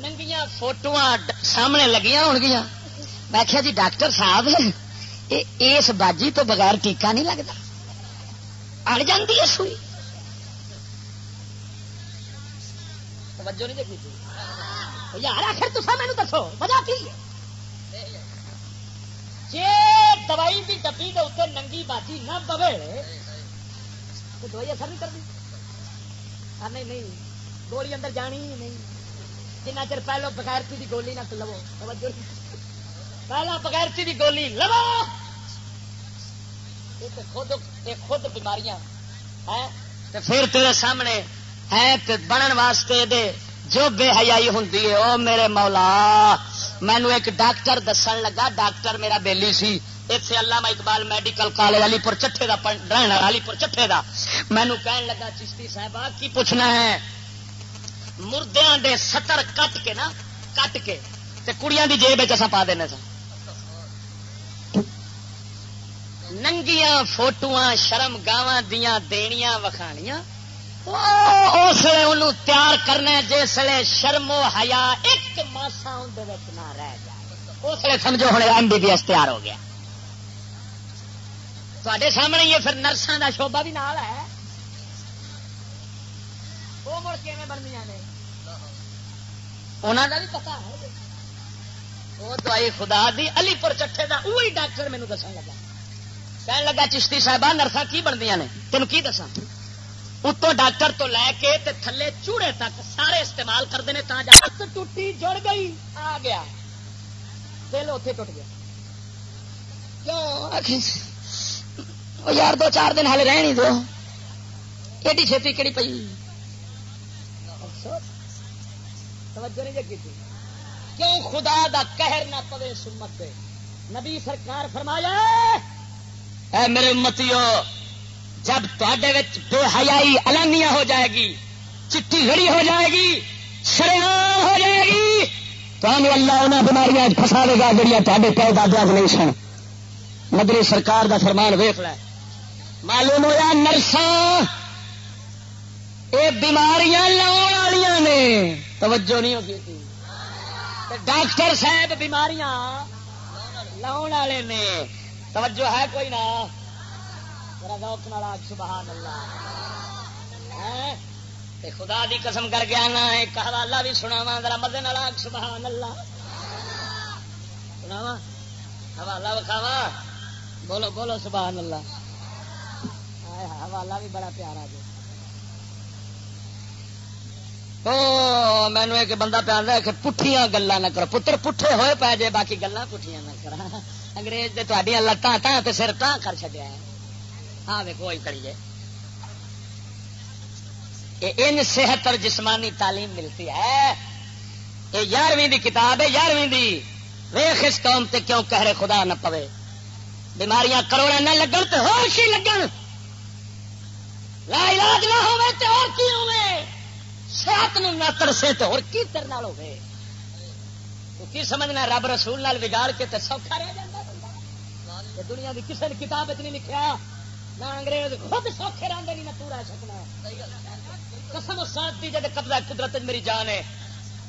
ننگیاں فوٹو سامنے لگیا ہو گیا میں کیا جی ڈاکٹر صاحب اس باجی تو بغیر ٹیکا نہیں لگتا اڑ جاتی ہے سوئی توجہ نہیں دیکھی یار آخر تو مینو دسو وجہ کی جی دوائی کی ڈبی کے اتنے ننگی باجی نہ پوے دوائی اثر نہیں کرتی نہیں نہیں، گولی اندر جانی ہی نہیں۔ جنہ چر پہلو بغیرتی کی گولی نہ لو۔ پہلا بغیرتی کی گولی لو۔ خود خود بیماریاں ہے پھر تیرے سامنے ہے بنن واسطے دے جو بے حیائی ہوں او میرے مولا مینو ایک ڈاکٹر دسن لگا۔ ڈاکٹر میرا بیلی سی۔ اتنے علامہ اقبال میڈیکل کالج علی پور چٹے کا رہنا علی پور چٹے کا مینو کہن لگا چشتی صاحب کی پوچھنا ہے؟ مردیاں دے ستر کٹ کے نا، کٹ کے کڑیاں دی جیب اصا پا دینا سا ننگیاں فوٹو شرم گاواں دیا دنیا وکھانیاں۔ اس لیے تیار کرنا جسے شرمو ہیا ایک ماسا اندر نہ رہ جائے۔ اس لیے سمجھو ہوں ایم بی بی ایس تیار ہو گیا۔ تے سامنے یہ پھر نرساں کا شوبا بھی نال ہے وہ مڑ کے بننی نے انہوں بھی پتا ہے وہ دوائی خدا دی علی پور وہی ڈاکٹر مینو لگا کہنے لگا چشتی صاحب نرساں کی بنتی نے تین کی دسا اتو ڈاکٹر تو لے کے تے تھلے چوڑے تک سارے استعمال کرتے ہیں جا ٹوٹی جڑ گئی آ گیا دل اتے ٹوٹ گیا کیوں یار دو چار دن ہالے رہنی دو۔ ایڈی چھتی کہڑی پی کیوں خدا دا کہر نہ پوے سمت دے؟ نبی سرکار فرمایا اے میرے متیو جب تے بے حیائی الانیہ ہو جائے گی چٹی گھڑی ہو جائے گی شریام ہو جائے گی تو اللہ انہیں بیماریاں فسا دے گا جڑیاں تے پے دادیا نہیں سن۔ مدری سرکار دا فرمان ویخ لے۔ معلوم ہوا نرساں یہ بیماریاں لاؤ والی نے۔ توجہ نہیں ہوگی ڈاکٹر صاحب بیماریاں لاؤ والے نے۔ توجہ ہے کوئی نہ سبحان اللہ خدا دی قسم کر گیا نا ایک حوالہ بھی سنا وا ذرا مدے ناگ سبحان اللہ سنا حوالہ وکھاوا بولو بولو سبحان اللہ حوالہ بھی بڑا پیارا جی مینو ایک بندہ پہ آتا ہے کہ پٹھیاں گلا نہ کرو۔ پتر پٹھے ہوئے پی جائے باقی گلا پٹھیاں نہ کرا انگریز تھوڑی لتاں تاں سر تاں کر چڑیا ہے۔ ہاں ویکو کریے ان صحت اور جسمانی تعلیم ملتی ہے۔ یہ یارویں دی کتاب ہے، یارویں دی۔ ویخ اس قوم تے کیوں کہہ رہے خدا نہ پوے۔ بیماریاں کروڑا نہ لگن تو ہوش ہی لگن لا علاج نہ ہوے تے اور کی ہوے صحت نو نہ ترسے تے اور کی تر ہوے تو کی سمجھنا رب رسول نال بگاڑ کے تے سوکھا رہ جاتا دنیا دی کسی نے کتاب نہیں لکھا نہ انگریز خود سوکھے رہتے نہیں، نہ پورا سکنا۔ قسم و ساتھ دی جب قبضہ قدرت میری جان ہے۔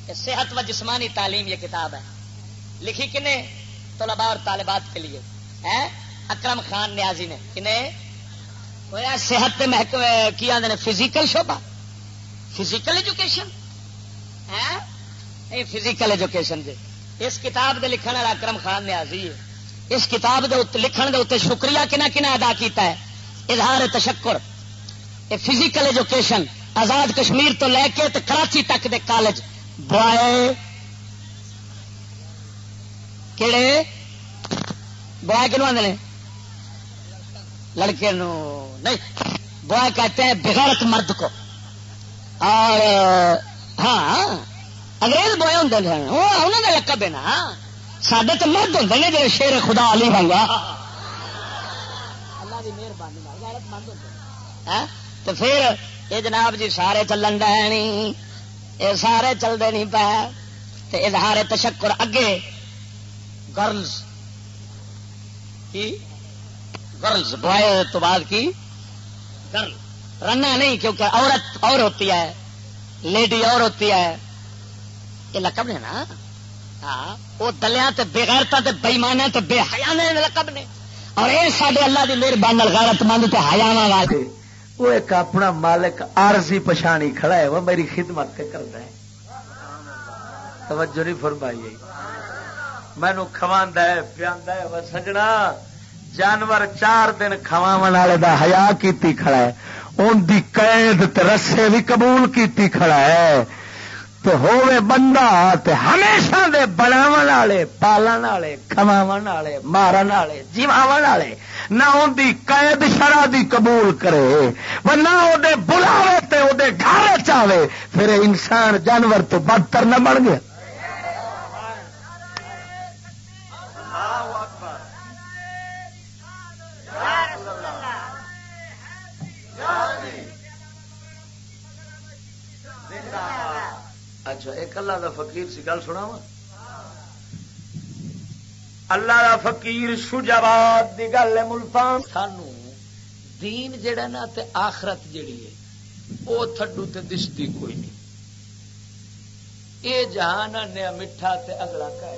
کہ صحت و جسمانی تعلیم یہ کتاب ہے۔ لکھی کنے؟ طلباء اور طالبات کے لیے۔ اکرم خان نیازی نے۔ کنے؟ ہوا صحت محکمہ کیا فزیکل شعبہ فزیکل ایجوکیشن ہے فزیکل ایجوکیشن دے اس کتاب دے لکھن والا اکرم خان نیازی ہے اس کتاب دے لکھن دے اتنے شکریہ کنا کنا ادا کیتا ہے اظہار تشکر یہ فزیکل ایجوکیشن آزاد کشمیر تو لے کے کراچی تک دے کالج بوائے کہڑے بوائے کنو آدھے لڑکے نو نہیں بوائے کہتے ہیں بغیرت مرد کو اور ہاں انگریز بوائے ہوں انہوں نے لقب ہے نا سڈے تو مرد ہوں جی شیر خدا علی بنگا ہاں؟ تو پھر یہ جناب جی سارے چلن ڈی یہ سارے چلتے نہیں پے اظہار تشکر اگے۔ گرلز، کی؟ گرلز، بوائے تو بعد کی؟ گرل رنا نہیں، کیونکہ عورت اور ہوتی ہے، لیڈی اور ہوتی ہے۔ یہ لقب نے نا؟ ہاں وہ دلیا تے بےغیرتا بےمانا بے حیا نے لقب نے۔ اور یہ سارے اللہ کی مہربانی غیرت مند تو ہیاوا والے وہ ایک اپنا مالک آرزی پچھانی کھڑا ہے، وہ میری خدمت کرتا ہے۔ توجہ نہیں فرمائی۔ مینو کھوا پیا سجنا۔ جانور چار دن کھوا والے دا حیا کیتی کھڑا ہے۔ ان دی قید رسے بھی قبول کیتی کھڑا ہے۔ تو ہوے بندہ تے ہمیشہ دے بناو والے، پالن والے کما والے، مارن والے جیواو والے۔ نہ ان دی قید شرح دی قبول کرے وہ نہ وہ بلاوے تے وہ گھر چاہے پھر انسان جانور تو بدتر نہ بن گیا۔ اچھا ایک اللہ دا فقیر سی گل سنا وا اللہ دا فقیر شجاوات دی گل ہے ملتان۔ سانو دین جڑا نا تے آخرت جڑی ہے، او تھڈو تے دستی کوئی نہیں۔ اے جہان نیا میٹھا تے اگلا کہ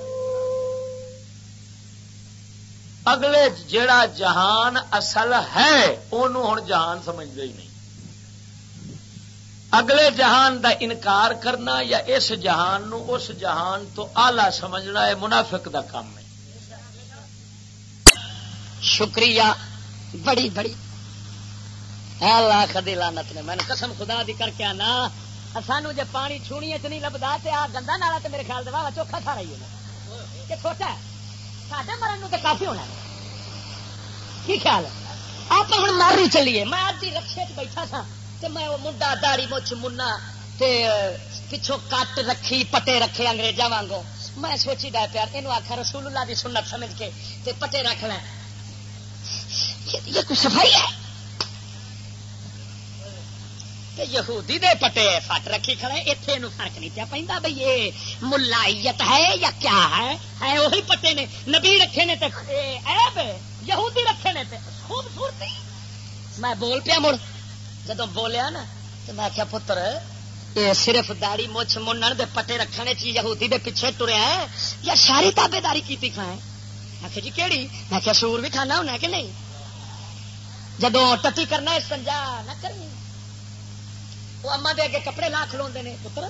اگلے جڑا جہان اصل ہے انہوں ہوں جہان سمجھتے ہی نہیں۔ اگلے جہان دا انکار کرنا یا اس جہان نو اس جہان تو آلہ سمجھنا ہے منافق دا کام ہے۔ شکریہ۔ بڑی بڑی۔ اللہ خدی لانت نے۔ میں قسم خدا دی کر کے آنا، سانو جے پانی چھونی چ نہیں لبدا تے آ گندا نالا تے میرے خیال دے واہ چوکھا کھا رہی ہے۔ کہ چھوٹا ہے، ساڈے مرن نو تے کافی ہونا ہے۔ کی خیال ہے؟ آپ ہن ماری چلیے میں آج دی رکشے چ بیٹھا تھا تے میں وہ منڈا داڑی مچھ منا تے پچھوں کٹ رکھی، پٹے رکھے انگریزاں وانگو میں سوچی ڈا پیار یہ آخر رسول اللہ دی سنت سمجھ کے تے پٹے رکھ لیں۔ یہ کوئی صفائی ہے؟ یہودی دے پٹے فٹ رکھی کھڑے اتنے فرق نہیں پیا پہ بھائی یہ ملائیت ہے یا کیا ہے؟ ہے وہی پٹے نے، نبی رکھے نے تے ایب، یہودی رکھے نے تے۔ خوبصورتی! میں بول پیا مڑ۔ جدو بولیا نا تو میں کیا پتر، یہ صرف داڑی مچھ منن دے پٹے رکھنے چی یہودی دے پیچھے ٹریا ہے یا ساری تابے داری کی کھائیں آخر جی کہڑی میں کیا سور بھی کھانا ہونا کہ نہیں؟ جدو ٹٹی کرنا ہے، سنجا نہ کرنی۔ وہ اما دے اگے کپڑے لا کھلو نے، پتر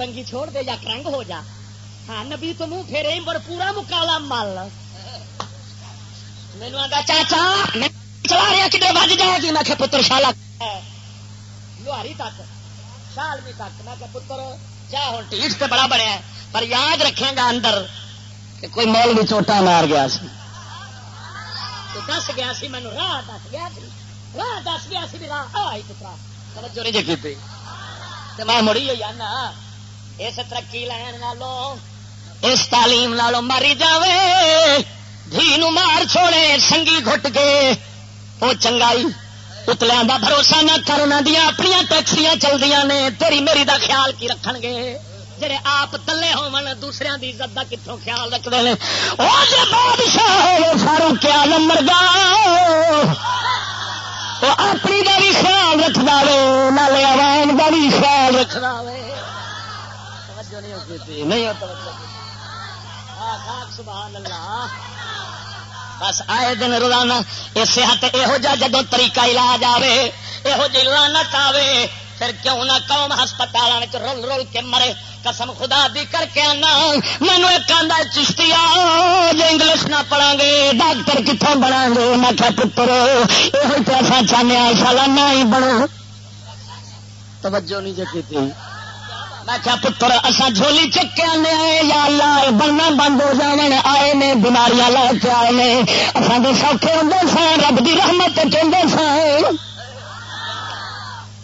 رنگی چھوڑ دے یا کرنگ ہو جا۔ ہاں نبی تو منہ پھیرے بڑا پورا مکالا مال مینو آتا چاچا چلا رہا کدھر بج جائے گی؟ میں کہ پتر، شالا۔ لوہاری تک شال بھی تک۔ میں کہ پتر جا ہوں ٹیٹ سے بڑا بنیا پر یاد رکھے گا اندر کہ کوئی مول بھی چوٹا مار گیا سی۔ دس گیا سی مینو راہ دس گیا سی۔ راہ دس گیا سی، راہ آئی پترا توجہ نہیں جی کی میں مڑی ہوئی نا اس ترقی لین لالو اس تعلیم لالو ماری جاوے۔ دھی نو مار چھوڑے، سنگی گھٹ کے، وہ چنگائی اتلیاں دا بھروسہ نہ کر دیا اپنی ٹیکسیاں چلدیاں نے۔ تیری میری دا خیال کی رکھن گے؟ جڑے آپ تلے ہون دوسرے دی عزت دا کتوں خیال رکھتے ہیں وہ جی بادشاہ ہو فاروق عالم مرگا وہ اپنی کا بھی خیال رکھ دے نالے عوام کا بھی خیال رکھ دے نہیں سبحان اللہ۔ بس آئے دن روزانہ، یہ صحت یہو جا جدو طریقہ علاج آوے یہو جی لانت آوے، پھر کیوں نہ قوم ہسپتال رول رول کے مرے؟ قسم خدا دی کر کے آنا مینو ایک آدھا چشتی جو انگلش نہ پڑھا گے ڈاکٹر کتوں بنا گے میں کیا پتر یہ چاہنے سالا نہ ہی بنو توجہ نہیں جی میں کیا پتر اصا جھولی چک کے آنے آئے، یا اللہ بننا بند ہو جانے آئے نے، بیماریاں لے کے آئے نے۔ اصل تو سوکھے ہوں سن، رب کی رحمت چاہتے سن۔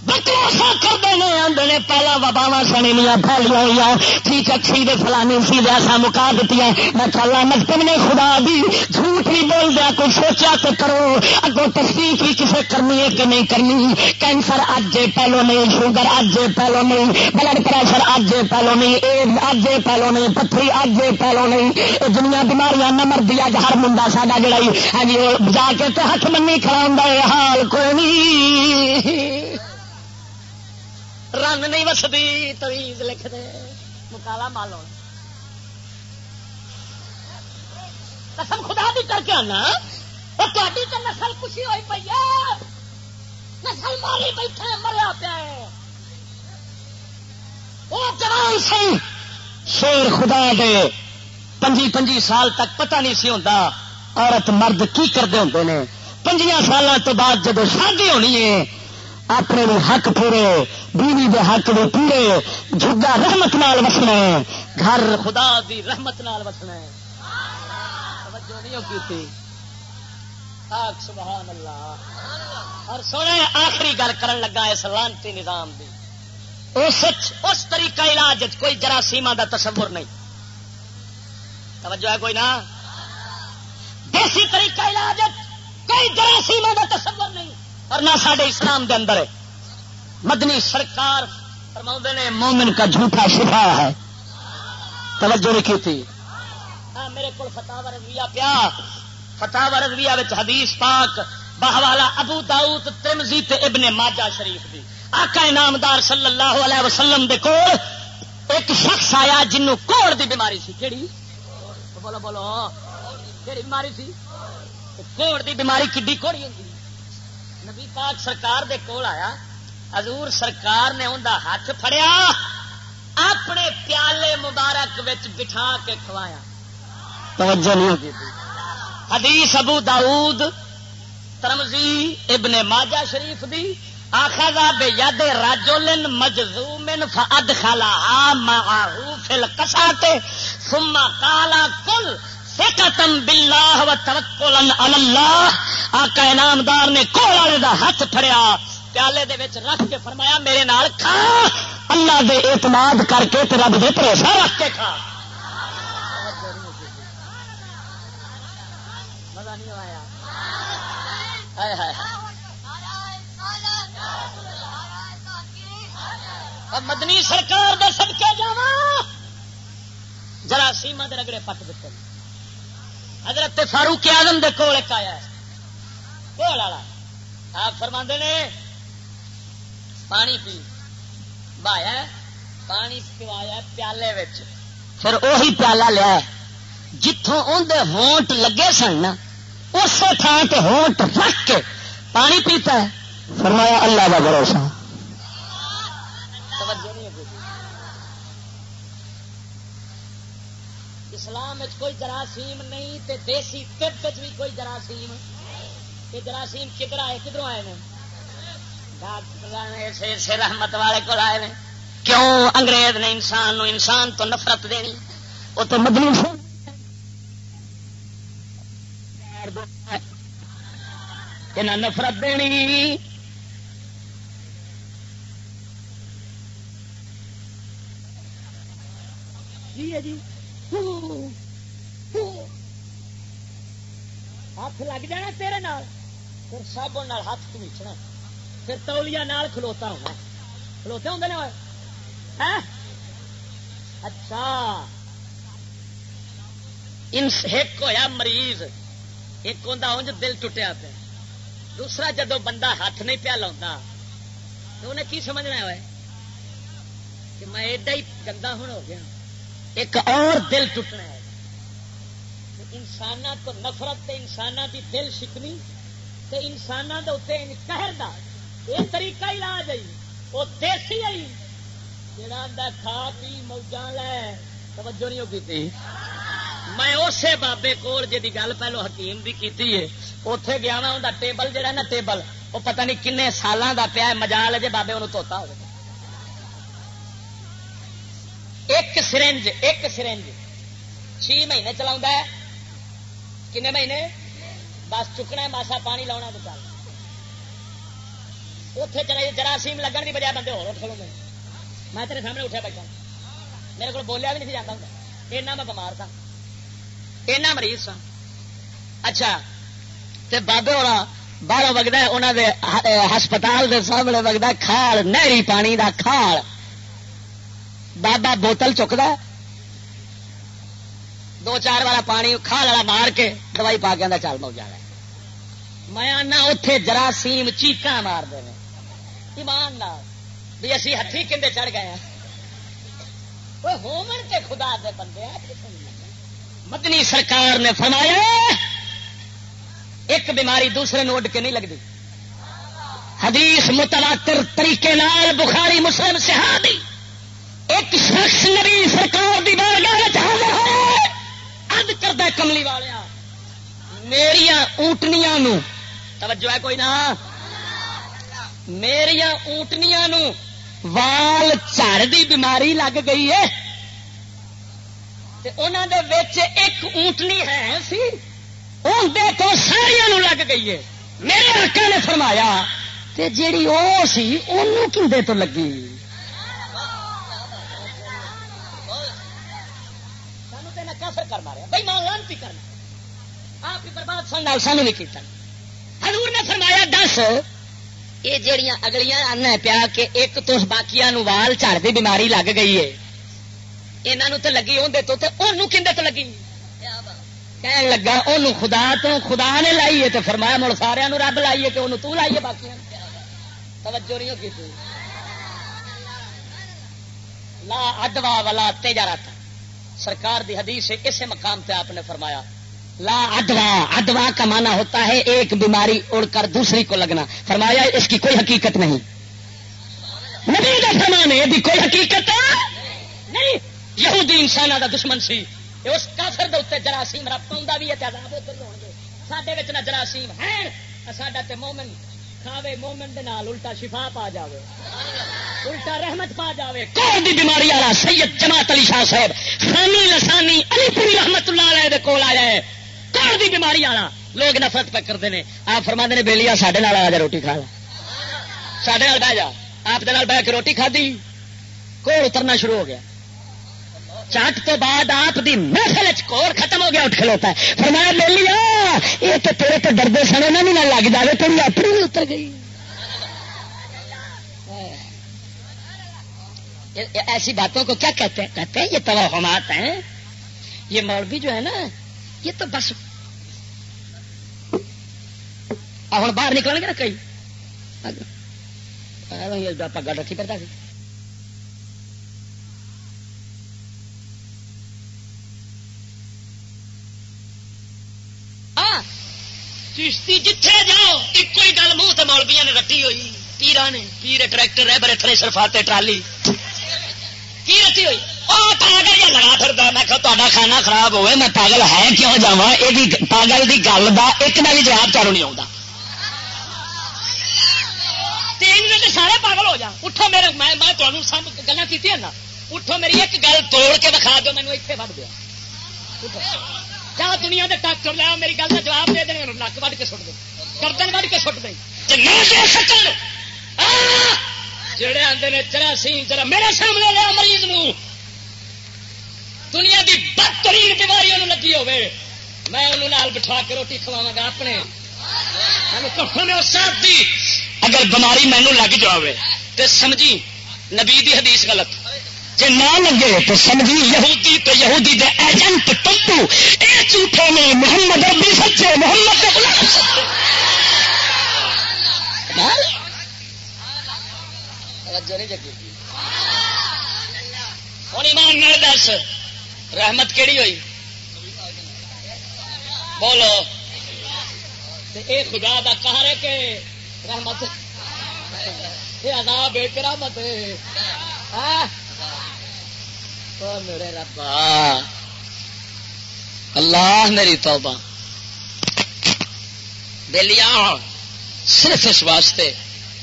بکواسا کرتے ہیں آدھے پہلا وباوا سنیاں پھیلیا ہوئی ٹھیک اچھی دے فلانی سی ایسا مکا دیتی ہے میں چلا نقطب نے خدا دی، جھوٹ نہیں بول دیا کوئی سوچا تو کرو۔ اگوں تصدیق بھی کسے کرنی ہے کہ نہیں کرنی۔ کینسر اج پہلو نہیں، شوگر اج پہلو نہیں۔ بلڈ پریشر اج پہلو نہیں۔ ایڈ اج پہلو نہیں۔ پتھری اج پہلو نہیں۔ یہ دنیا بیماریاں نہ مرضی اج ہر منڈا ساڈا جڑا ہاں جی جا کے تو ہاتھ منی کھڑا ہوں حال کوئی نہیں۔ رن نہیں وسدی تویز لکھ دے۔ مکالا مالو قسم خدا بھی کر کے آنا۔ تاری تو نسل خوشی ہوئی پی ہے۔ نسل ماری بیٹھے، مریا پیا وہ جوان سی۔ شیر خدا دے پنجی پنجی سال تک پتہ نہیں سی ہوتا عورت مرد کی کرتے ہوں نے۔ پنجیا سالوں تو بعد جب شادی ہونی ہے اپنے بھی حق پورے بیوی دے حق بھی پورے جھگا رحمت نال وسنا ہے گھر خدا دی رحمت نال وسنا ہے سبحان اللہ اور سونے آخری گل کرن لگا اس لانتی نظام دی اس اس طریقہ علاج کوئی جراثیم دا تصور نہیں توجہ ہے کوئی نہ دیسی طریقہ علاج کوئی جراثیم دا تصور نہیں اور نہ سڈے اسلام دے اندر ہے مدنی سرکار فرما نے مومن کا جھوٹا شفا ہے۔ توجہ نہیں کی تھی میرے کو فتح رضویا پیا۔ فتح رضویا حدیث پاک باہوالا ابو داؤت ترمزی تے ابن ماجا شریف دی۔ آقا انعامدار صلی اللہ علیہ وسلم دے کول ایک شخص آیا جنوں کوڑ دی بیماری سی۔ کیڑی؟ بولو بولو۔ کیڑی بیماری سی؟ کوڑ دی بیماری کڈی کوڑی ہوندی؟ نبی پاک سرکار دے کول آیا حضور سرکار نے انہوں ہاتھ پھڑیا اپنے پیالے مبارک بٹھا کے کھوایا۔ توجہ نہیں حدیث ابو داؤد ترمزی ابن ماجہ شریف دی آخذا بے ید راجولن مجزومن فاد خلا معاہو فی القساتے ثم قالا کل فکتم باللہ و توکلن اللہ آقا انعامدار نے کول والے دا ہاتھ پھڑیا، پیالے دے وچ رکھ کے فرمایا، میرے نال کھا۔ اللہ دے اعتماد کر کے تے رب دے بھروسہ رکھ کے کھا۔ مزہ نہیں آیا۔ مدنی سرکار دے سب کے جا جراثیم دے رگڑے پٹ دیتے حضرت فاروق آزم دے کول ایک آیا کول والا۔ آپ فرما نے، پانی پی۔ بایا ہاں، پانی پوایا پیالے وچ۔ پھر وہی پیالہ لیا جتوں اندر ہونٹ لگے سن نا، اسی تھان سے ہونٹ رکھ کے پانی پیتا ہے۔ فرمایا اللہ کا بھروسہ۔ اسلام کوئی جراثیم نہیں تے دیسی طب بھی کوئی جراثیم. یہ جراثیم کدھر آئے؟ کدھروں آئے ہیں ڈاکٹر رحمت والے کو آئے ہیں کیوں؟ انگریز نے انسان نو انسان تو نفرت دینی۔ وہ تو مدنی نفرت دینی۔ جی جی۔ ہاتھ لگ جانا تیرے نال۔ پھر سب ہاتھ کمیچنا پھر تولیا نال کھلوتا ہونا۔ کھلوتے ہوں نے اچھا۔ ایک ہوا مریض۔ ایک ہوں انج دل ٹوٹیا پہ دوسرا جدو بندہ ہاتھ نہیں پیا لا تو انہیں کی سمجھنا ہے کہ میں ایڈا ہی گندا ہوں ہو گیا۔ ایک اور دل ٹوٹنا ہے۔ انسان تو نفرت انسان کی دل شکنی انسان یہ طریقہ علاج آئی وہ دیسی آئی جا کھا پی موجہ لے۔ توجہ نہیں ہوگی میں اسے بابے کول جی گل پہلو حکیم بھی کی اتے گیا وا ٹیبل جہا نا، ٹیبل، وہ پتہ نہیں کن سالوں کا پیا مجال ہے جی بابے انہوں توتا ہو ایک سرنج ایک سرنج۔ چھ مہینے چلا کنے مہینے؟ بس چکنا ماسا پانی لاؤنا تو چل اتے چلے جراثیم لگن کی بجائے بندے ہو کھلو گے میں تیرے سامنے اٹھا بیٹھا۔ میرے کو بولیا بھی نہیں جاتا ہوں اینا میں بمار تھا اینا مریض سا اچھا تے بابے ہونا باہر وگتا انہوں دے ہسپتال دے سامنے وگتا کھال نہری پانی دا کھال بابا بوتل چکتا دو چار والا پانی کھال والا مار کے دوائی پا کے چل مو جا میں آنا اتے جراثیم چیقا مار دے ایمان بھی اسی ہاتھی کھے چڑھ گئے ہیں۔ ہومن کے خدا دے بندے مدنی سرکار نے فرمایا، ایک بیماری دوسرے نو اڈ کے نہیں لگتی حدیث متواتر طریقے نال بخاری مسلم صحابی ایک شخص نبی سرکار دی حاضر ہے اد کردہ کملی والیا میریا اونٹنیاں نو، توجہ ہے کوئی نہ میریا اونٹنیا وال چڑ دی بیماری لگ گئی ہے انہوں ایک اونٹنی ہے سی؟ اندر تو ساریا لگ گئی ہے۔ میرے آقا نے فرمایا، تے جیڑی وہ سی انہوں کھے تو لگی؟ کافر کر ماریا بھائی مان لانتی کرنا آپ برباد سن سانو نہیں کیتا۔ حضور نے فرمایا، دس، یہ جہیا اگلیاں آنا پیا کہ ایک تو باقیا وال چڑ دی بیماری لگ گئی ہے۔ یہاں تو لگی اندر تو انہوں کھے تو لگی؟ کہن لگا ان خدا تو، خدا نے لائی ہے تو فرمایا، مڑ سارا رب لائیے کہ انہوں تو لائیے باقی توجہ نہیں کی لا ادوا والا تیجا رات سرکار دی حدیث ہے، اسے مقام پہ آپ نے فرمایا۔ لا ادوا ادوا کا مانا ہوتا ہے ایک بیماری اڑ کر دوسری کو لگنا۔ فرمایا، اس کی کوئی حقیقت نہیں۔ نبی کا فرمان ہے یہ کوئی حقیقت نہیں۔ یہودی انسانوں کا دشمن سی۔ اس کافر دے جراثیم رب پاؤں بھی ہے عذاب ادھر ہو گے سارے نہ جراثیم ہے ساڈا تے مومن کھاوے، مومن دے نال الٹا شفا پا جاوے۔ الٹا رحمت پا جاوے۔ کون دی بیماری والا؟ سید جماعت علی شاہ صاحب۔ خانی لسانی علی پوری رحمت اللہ علیہ دے کول آیا ہے۔ کون دی بیماری والا؟ لوگ نفرت پہ کرتے ہیں۔ آپ فرما نے بےلی سڈے آ جا، روٹی کھا لا۔ سڈے بہ جا۔ آپ بہ کے روٹی کھدی کول اترنا شروع ہو گیا۔ چٹ تو بعد آپ دی محفل کوڑ ختم ہو گیا، اٹھ کھلوتا ہے۔ فرمایا لے لیا یہ تو تیرے تو ڈردے سنے نہ نہ لگ جائے تیری اپنی بھی اتر گئی۔ ایسی باتوں کو کیا کہتے ہیں؟ کہتے ہیں یہ توہمات ہیں۔ یہ مولوی جو ہے نا، یہ تو بس۔ ہوں باہر نکل گے نا کئی پگا رکھی پڑتا سی چشتی جتھے جاؤ ایک ہی گل منہ تو مولبیا نے رٹی ہوئی۔ پیرا نے، پیر، ٹریکٹر ہے بڑے تھرے سرفاتے ٹرالی۔ کی رٹی ہوئی؟ لڑا پھر میں کہ تا کھانا خراب ہوئے میں پاگل ہے کیوں جا یہ پاگل کی گل کا ایک نہ بھی جواب چارو نہیں آتا سارے پاگل ہو جا اٹھو میرے میں تمہیں گلا کی نا۔ اٹھو میری ایک گل توڑ کے دکھا دو مینو اتنے بڑھ دیا دنیا کے ٹاکٹر لیا میری گل کا جواب دے دیں نک وڈ کے سٹ دیں گردن وڈ کے سٹ دیں جڑے آتے ہیں چرا سی چرا میرے سامنے لیا مریض نو۔ دنیا کی بدترین بیماری انہوں لگی ہوے میں انہوں نال بٹھا کے روٹی کھواوا گا اپنے۔ اگر بیماری مینو لگ جائے تو سمجھی نبی دی حدیث غلط۔ جی نہ لگے تو سمجھی یہودی تو یہودی دے ایجنٹ ٹپو اے جھوٹے نے محمد ابھی سچے، محمد ہوں ایمان نال دس، رحمت کیڑی ہوئی؟ بولو۔ اے خدا دا کہا ہے کہ رحمت یہ عذاب ہے کرامت ہے۔ میرے ربا۔ اللہ میری توبہ۔ بلیا صرف اس واسطے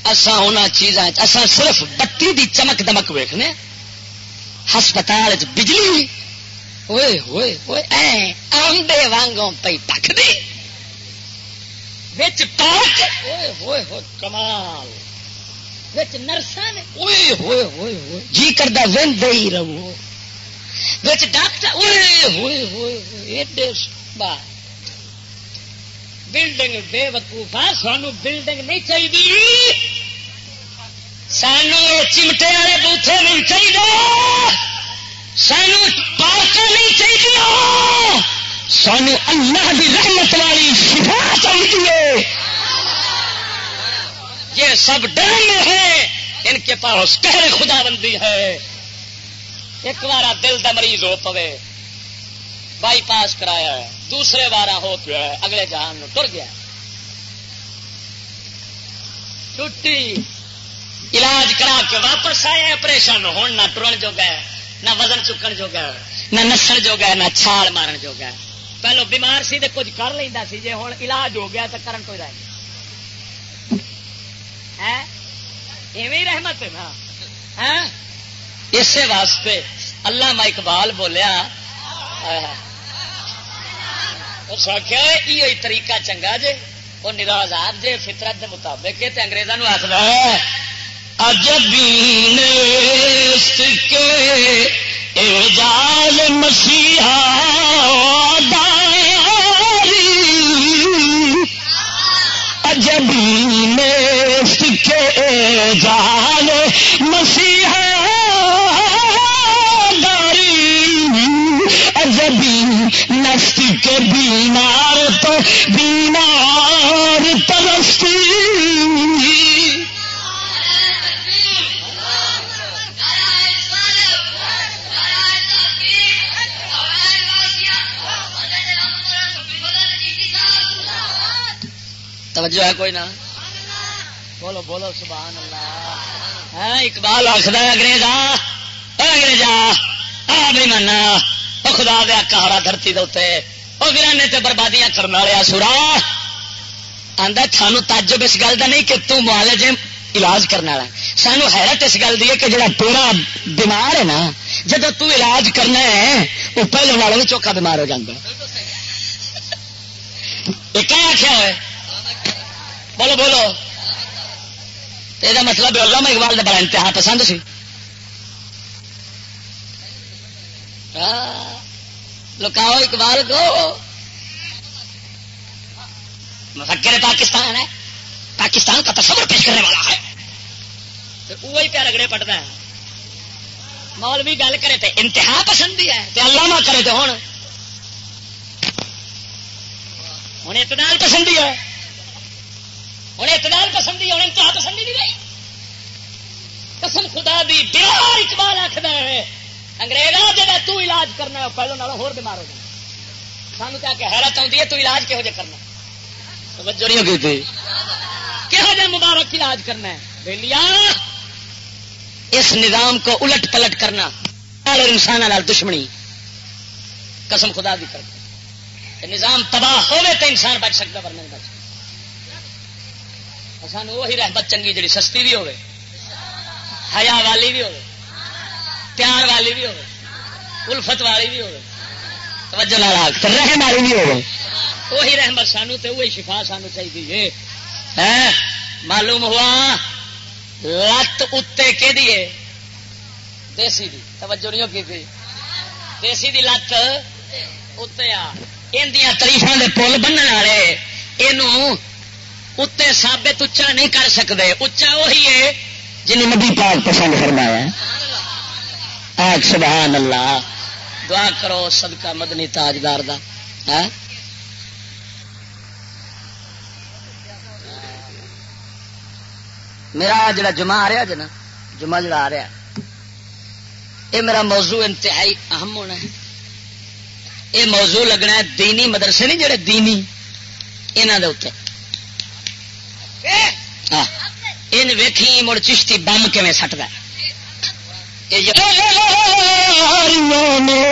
اسا ہونا چیزاں اسا صرف بتی دی چمک دمک ویخنے ہسپتال بجلی ہوئے ہوئے ہوئے اے آمدے وانگوں پہ ٹک دے بچ پاک ہوئے ہوئے ہوئے کمال۔ بچ نرساں ہوئے ہوئے ہوئے ہوئے جی کردہ وین ہی رہو۔ ڈاکٹر بلڈنگ بے وقوفا سانو بلڈنگ نہیں چاہیے سانو چمٹے والے بوٹے نہیں چاہیے سانو پارک نہیں چاہیے سانو اللہ کی رحمت والی شفا چاہیے یہ سب ڈرامے ہیں ان کے پاس کہر خدا بندی ہے۔ ایک بار دل کا مریض ہو پوے۔ بائی پاس کرایا ہے۔ دوسرے بار ہو پیا اگلے جہان ٹر گیا ٹوٹی۔ علاج کرا کے واپس آئے، آپریشن ہوں نہ ٹرن جو گئے نہ وزن چکن جو گئے نہ نسن جو گئے نہ چھال مارن جو گئے پہلو بیمار سی کچھ کر لینا سی جی ہوں علاج ہو گیا تو کرن کوئی رہ ایویں رحمت ہے نا۔ اسی واسطے اللہ اقبال بولیا اس آخیا یہ طریقہ چنگا جے، وہ نراض آپ جے، فطرت کے مطابق اگریزوں آخر اجبین کے اجال مسیحا داری۔ اجبین کے اجال مسیحا نفس کے بیمار تو بیمار ترستی۔ توجہ ہے کوئی نہ؟ بولو بولو، سبحان اللہ۔ ہاں اقبال آخر انگریزا انگریزا آ بھی مانا خدا دیا کہڑا دھرتی دے وہ گرانے تے بربادیاں کرنے والے سورا! آدھا سانو تجب اس گل کا نہیں کہ تم معالج علاج کرنے والا سانو حیرت اس گل کی ہے کہ جڑا پورا بیمار ہے نا جب تو علاج کرنا ہے وہ پہلے والوں بھی چوکھا بیمار ہو جاتا یہ کیا آخیا ہے بولو بولو۔ یہ مطلب علامہ اقبال کا بڑا انتہا پسند سی۔ ہاں۔ لکاؤ اقبال کو۔ مفکر پاکستان ہے۔ پاکستان کا تصور پیش کرنے والا ہے۔ تو وہی پیا رگڑے پٹتا ہے۔ مولوی گل کرے تو انتہا پسندی ہے تو اللہ کرے تو ہوں ہوں اتدال پسندی ہے۔ ہوں اتدال پسندی ہوں انتہا پسندی نہیں رہی۔ قسم خدا دی بہار اقبال آخر ہے۔ انگریز جب تو علاج کرنا پہلو نالوں ہو بیمار ہو جانا سانو کیا کہ حیرت آتی ہے تو علاج کہہو جہ کرنا توجہ نہیں ہوگی تھی۔ کہہو جہ مبارک علاج کرنا ہے؟ بہلیا اس نظام کو الٹ پلٹ کرنا اور انسان دشمنی۔ قسم خدا بھی کر نظام تباہ ہوئے تو انسان بچ سکتا پر نہیں بچ سان وہی رحمت چنگی جی سستی بھی حیا والی بھی ہوئے پیار والی بھی ہو الفت والی بھی ہو توجہ رحم والی بھی ہو وہی رحمت سانو تے وہی شفا سانو چاہیے ہاں، معلوم ہوا؟ لت اتنے کہ دیے دیسی دی، توجہ نہیں کی تھی دیسی دی لت اتنے آ۔ اندیاں تریفا دے پل بننے والے یہ اتنے سابت اچا نہیں کر سکتے اچا وہی ہے، جنہیں نبی پاک پسند فرمایا۔ آج سبحان اللہ۔ دعا کرو صدقہ مدنی تاجدار دا۔ ہاں؟ میرا جڑا جمع آ رہا جنا جمع جڑا آ رہا یہ میرا موضوع انتہائی اہم ہونا ہے۔ یہ موضوع لگنا ہے دینی مدرسے نہیں جڑے دینی یہاں دے اتنے ہاں۔ ان ویکھی مڑ چشتی بم کیون سٹتا ہے؟ یاریوں نے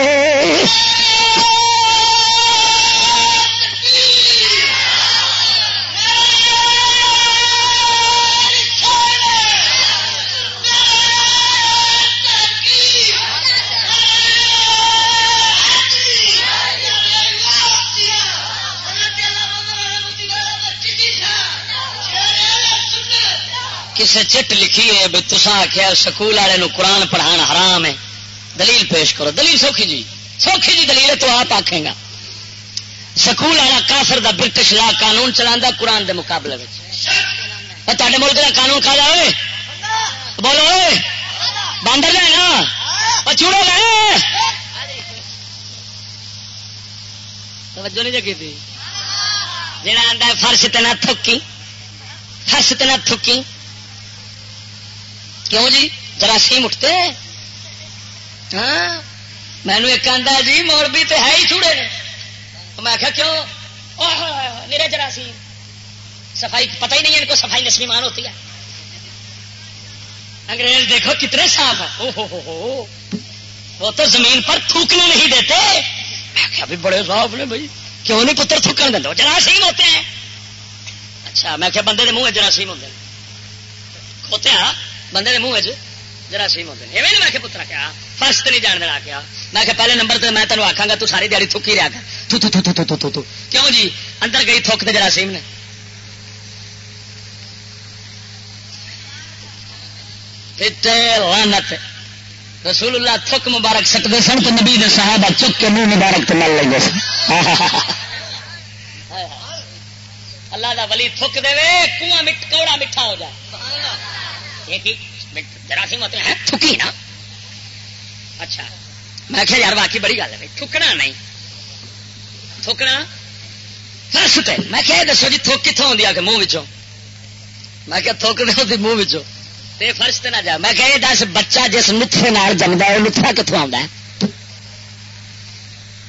کسی چٹ لکھی ہے بھی تسا آخیا سکول والے قرآن پڑھا حرام ہے۔ دلیل پیش کرو۔ دلیل سوکھی جی۔ سوکھی جی دلیل تو آپ آخے گا۔ سکول والا کافر دا برٹش لا قانون چلا قرآن دے مقابلے میں تے ملک کا قانون کھا جائے بولو باندر لے نا۔ چوڑو لے توجہ نہیں جگی تھی۔ جہاں آتا فرش تنا تھوکی فرش تنا تھوکی کیوں جی؟ جراثیم اٹھتے ہیں۔ ہاں؟ مینو ایک آدھا جی مولوی تو ہے ہی تھوڑے۔ نے میں آخیا کیوں؟ میرے جراثیم صفائی پتہ ہی نہیں ہے ان کو صفائی نسلیمان ہوتی ہے۔ انگریز دیکھو کتنے صاف ہے او ہو ہو وہ تو زمین پر تھوکنے نہیں دیتے۔ میں کیا بھی بڑے صاف نے بھائی۔ کیوں نہیں پتر تھوکن دیں جراثیم ہوتے ہیں۔ اچھا میں کیا بندے کے منہ جراثیم ہوتے ہیں۔ ہوتے ہیں۔ بندے کے منہ جراثیم ہوتے ہیں ایویں میں پترا کیا؟ فرسٹ نہیں جان دینا کیا۔ میں کہ پہلے نمبر تو میں تینوں آخا گا تو ساری دیہی تھوکی رہا کر۔ کیوں جی؟ اندر گئی تھوک تو جراثیم نے۔ لانت رسول اللہ تھک مبارک سکتے سن تو نبی نے صحابہ چک کے منہ مبارک تو مل لیں سن۔ اللہ دا ولی تھک دے کنواں کوڑا میٹھا ہو جائے۔ جراثیم ہوتے ہیں تھکی نا۔ اچھا۔ میں کہ یار باقی بڑی گل ہے تھکنا نہیں۔ تھکنا؟ فرس پہ میں کہ دسو جی تھوک کتوں آدھی آ کے منہ میں کہ تھوک دے ہوتی منہ تے فرش تے نہ جا۔ میں کہ دس، بچہ جس نتفے نال جمدا ہے نتفا کتوں آتا ہے؟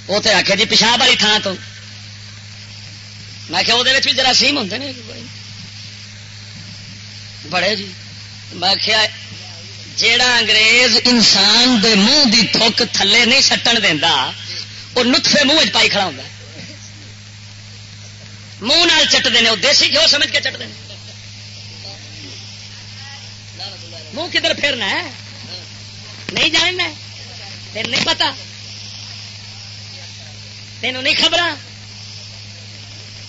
وہ تو آخیا جی پیشاب والی تھان تو۔ میں کہ وہ جراثیم ہوتے ہیں بڑے جی۔ میں کیا جیڑا انگریز انسان دے منہ دی تھوک تھلے نہیں سٹن دینا وہ نتفے منہ پائی کھڑا ہوتا منہ نال چٹتے ہیں وہ دیسی گھیو سمجھ کے چٹتے ہیں منہ کدھر پھرنا ہے؟ نہیں جاننا تین نہیں پتا۔ تینوں نہیں خبر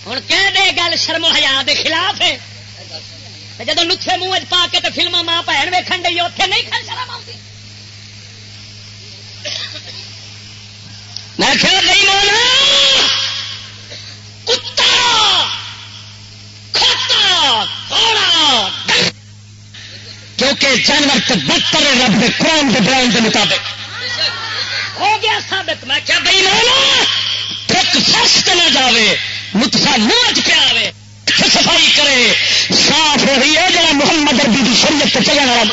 ہوں کہہ دے گل شرم ہزار کے خلاف ہے۔ جب نسے منہ پا کے تو فلم ماں بھن ویکن گئی اتنے نہیں کھل شرم آتی میں خیال نہیں مولا! کتا! کھوتا! گھوڑا! کیونکہ جانور تو بدتر رب کے قرآن کے بیان کے مطابق۔ ہو گیا ثابت۔ میں کیا بھائی مولا! ٹرک فرش نہ جاوے متفا موج پہ آئے صفائی کرے۔ صاف رہی ہے جڑا محمد اربی کی شریعت چلنے والا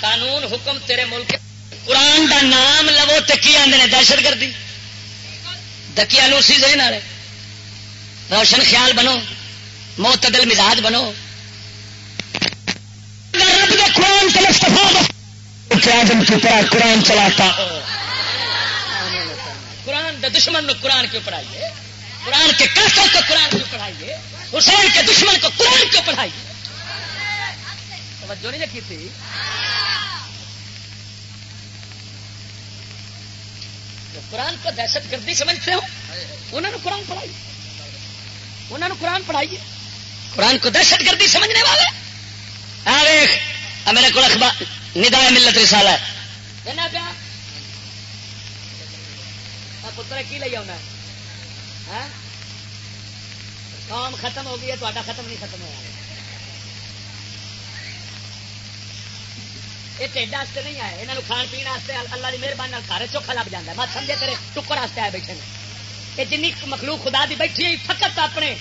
قانون حکم تیرے ملک قرآن دا نام لو تو کی آدھے دہشت گردی۔ دکیا نو سی دے روشن خیال بنو۔ معتدل مزاج بنو۔ رب کے قرآن سے قرآن چلاتا۔ قرآن دشمن کو قرآن کیوں پڑھائیے؟ قرآن کے کافر کو قرآن کیوں پڑھائیے؟ حسین کے دشمن کو قرآن کیوں پڑھائیے؟ توجہ نہیں رکھی تھی؟ قرآن کو دہشت گردی سمجھتے ہو انہوں نے قرآن پڑھائی انہوں نے قرآن پڑھائیے۔ قرآن کو دہشت گردی سمجھنے والے؟ میرے کو اخبار، ندا ملت رسال ہے۔ پتر کی لے آنا کام ختم ہو گئی ہے تا ختم نہیں ختم ہوا یہ ٹھنڈ واسطے نہیں آئے یہاں کھان پینے اللہ کی مہربانی کھارے چوکھا لگ جاتا میں سمجھے تیرے ٹکر واسطے آئے بیٹھے یہ جن مخلوق خدا دی بیٹھی ہے فقط اپنے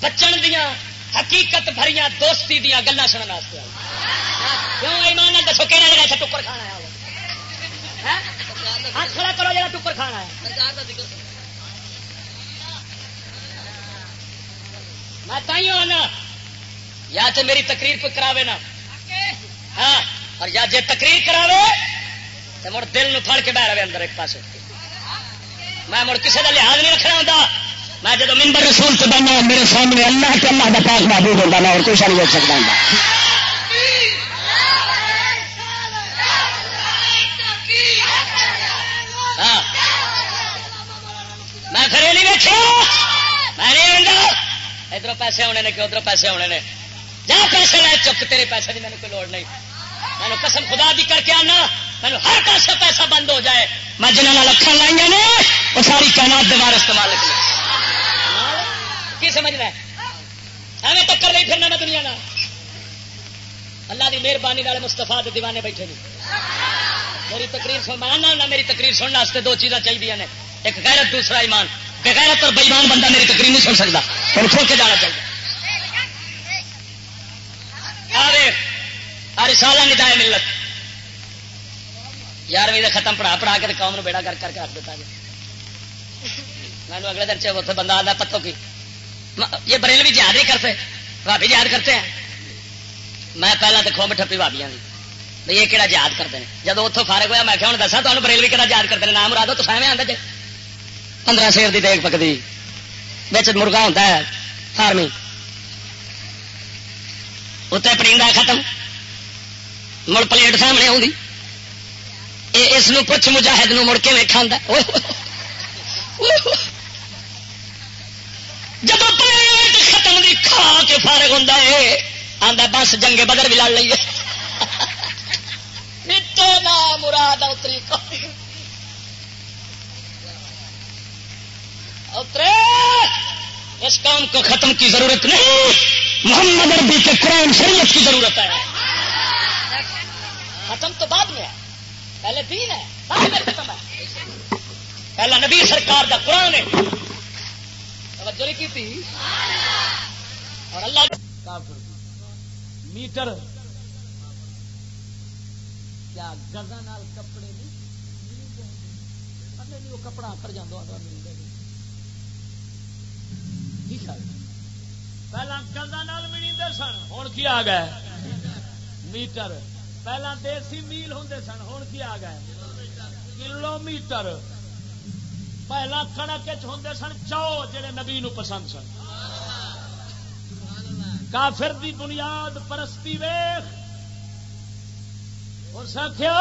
بچن دیا حقیقت بھری دوستی دیا گلا سننے ہاں، کیوں؟ ایمان دسو کہ جگہ ٹکر کھانا ہے ہاتھ کھڑا کرو جا ٹکر کھانا ہے۔ میں تھی آنا۔ یا تو میری تقریر پہ کراوے نا۔ ہاں اور یا جے تقریر کراوے تو مڑ دل نو پھڑ کے بہ رہے اندر ایک پاس میں مڑ کسی کا لحاظ نہیں رکھنا ہوتا میں جب ممبر رسول سے بننا میرے سامنے اللہ کے اللہ کا پاس محبوب ہوتا میں اور کچھ نہیں ہو سکتا ہوں ہاں۔ میں پھر یہ نہیں بیٹھا میں نہیں ادھر پیسے ہونے نے کہ ادھر پیسے ہونے نے۔ جا پیسے لے چک تیرے پیسے کی میرے کوئی لوڑ نہیں۔ میں قسم خدا بھی کر کے آنا۔ مینو ہر پاس پیسہ بند ہو جائے۔ میں جنہوں نے لکھن لائی نے، وہ ساری کائنات دوبارہ استعمال کی سمجھ رہا ایویں ٹکر نہیں پھرنا میں دنیا کا اللہ کی مہربانی والے مستفا دیوانے بیٹھے نہیں میری تقریر سن میں میری تقریر سننے واسطے دو چیزاں چاہیے نے۔ ایک غیرت، دوسرا ایمان۔ غیرت اور بےمان بندہ میری تقریر نہیں سن سکتا۔ پھر کھول کے جانا چاہیے۔ رسالہ ندائے ملت۔ یارویں ختم پڑھا پڑھا کے قوم نے بیڑا کر کر کے رکھ دیتا جی میں اگلے دن چاہے اتنے بندہ آتا پتوں کی۔ یہ بریل بھی جہاد نہیں کرتے بھابی جہاد کرتے ہیں۔ میں پہلے تو کھوم ٹپی بھابیا بھائی یہ کہڑا یاد کرتے ہیں؟ جب اتوں فارغ ہوا میں کیا ہوں دسا تمہیں بریل بھی کہڑا یاد کرتے ہیں؟ نام مرادو تو سامنے آتا جی پندرہ شیر کی دیکھ پکتی بچ مرغا ہوتا ہے، فارمی۔ اتنے پرندہ ختم۔ مڑ پلیٹ سامنے آؤں اس پوچھ مجاہد نو مڑ کے کھانا جب پلیٹ ختم دی کھا کے فارغ ہوں آدھا بس جنگے بدر بھی لڑ لیے مراد اتری اترے۔ اس کام کو ختم کی ضرورت نہیں۔ محمد عربی کے قرآن شریعت کی ضرورت ہے۔ ختم تو بعد میں ہے۔ پہلے دین ہے، بعد میں ختم ہے۔ پہلا نبی سرکار کا قرآن ہے۔ توجہ نہیں کی تھی؟ اور اللہ میٹر۔ کیا گزا نال کپڑے نہیں وہ کپڑا کر جانا مل گیا پہلا گزا نال ملی سن ہوں کی آ گئے؟ میٹر۔ پہلا دیسی میل ہوں سن ہوں کی آ گئے؟ کلو میٹر پہلا کنک ہوں سن چو، جڑے نبی نو پسند سن۔ کافر دی بنیاد پرستی ویخ اور سکھیا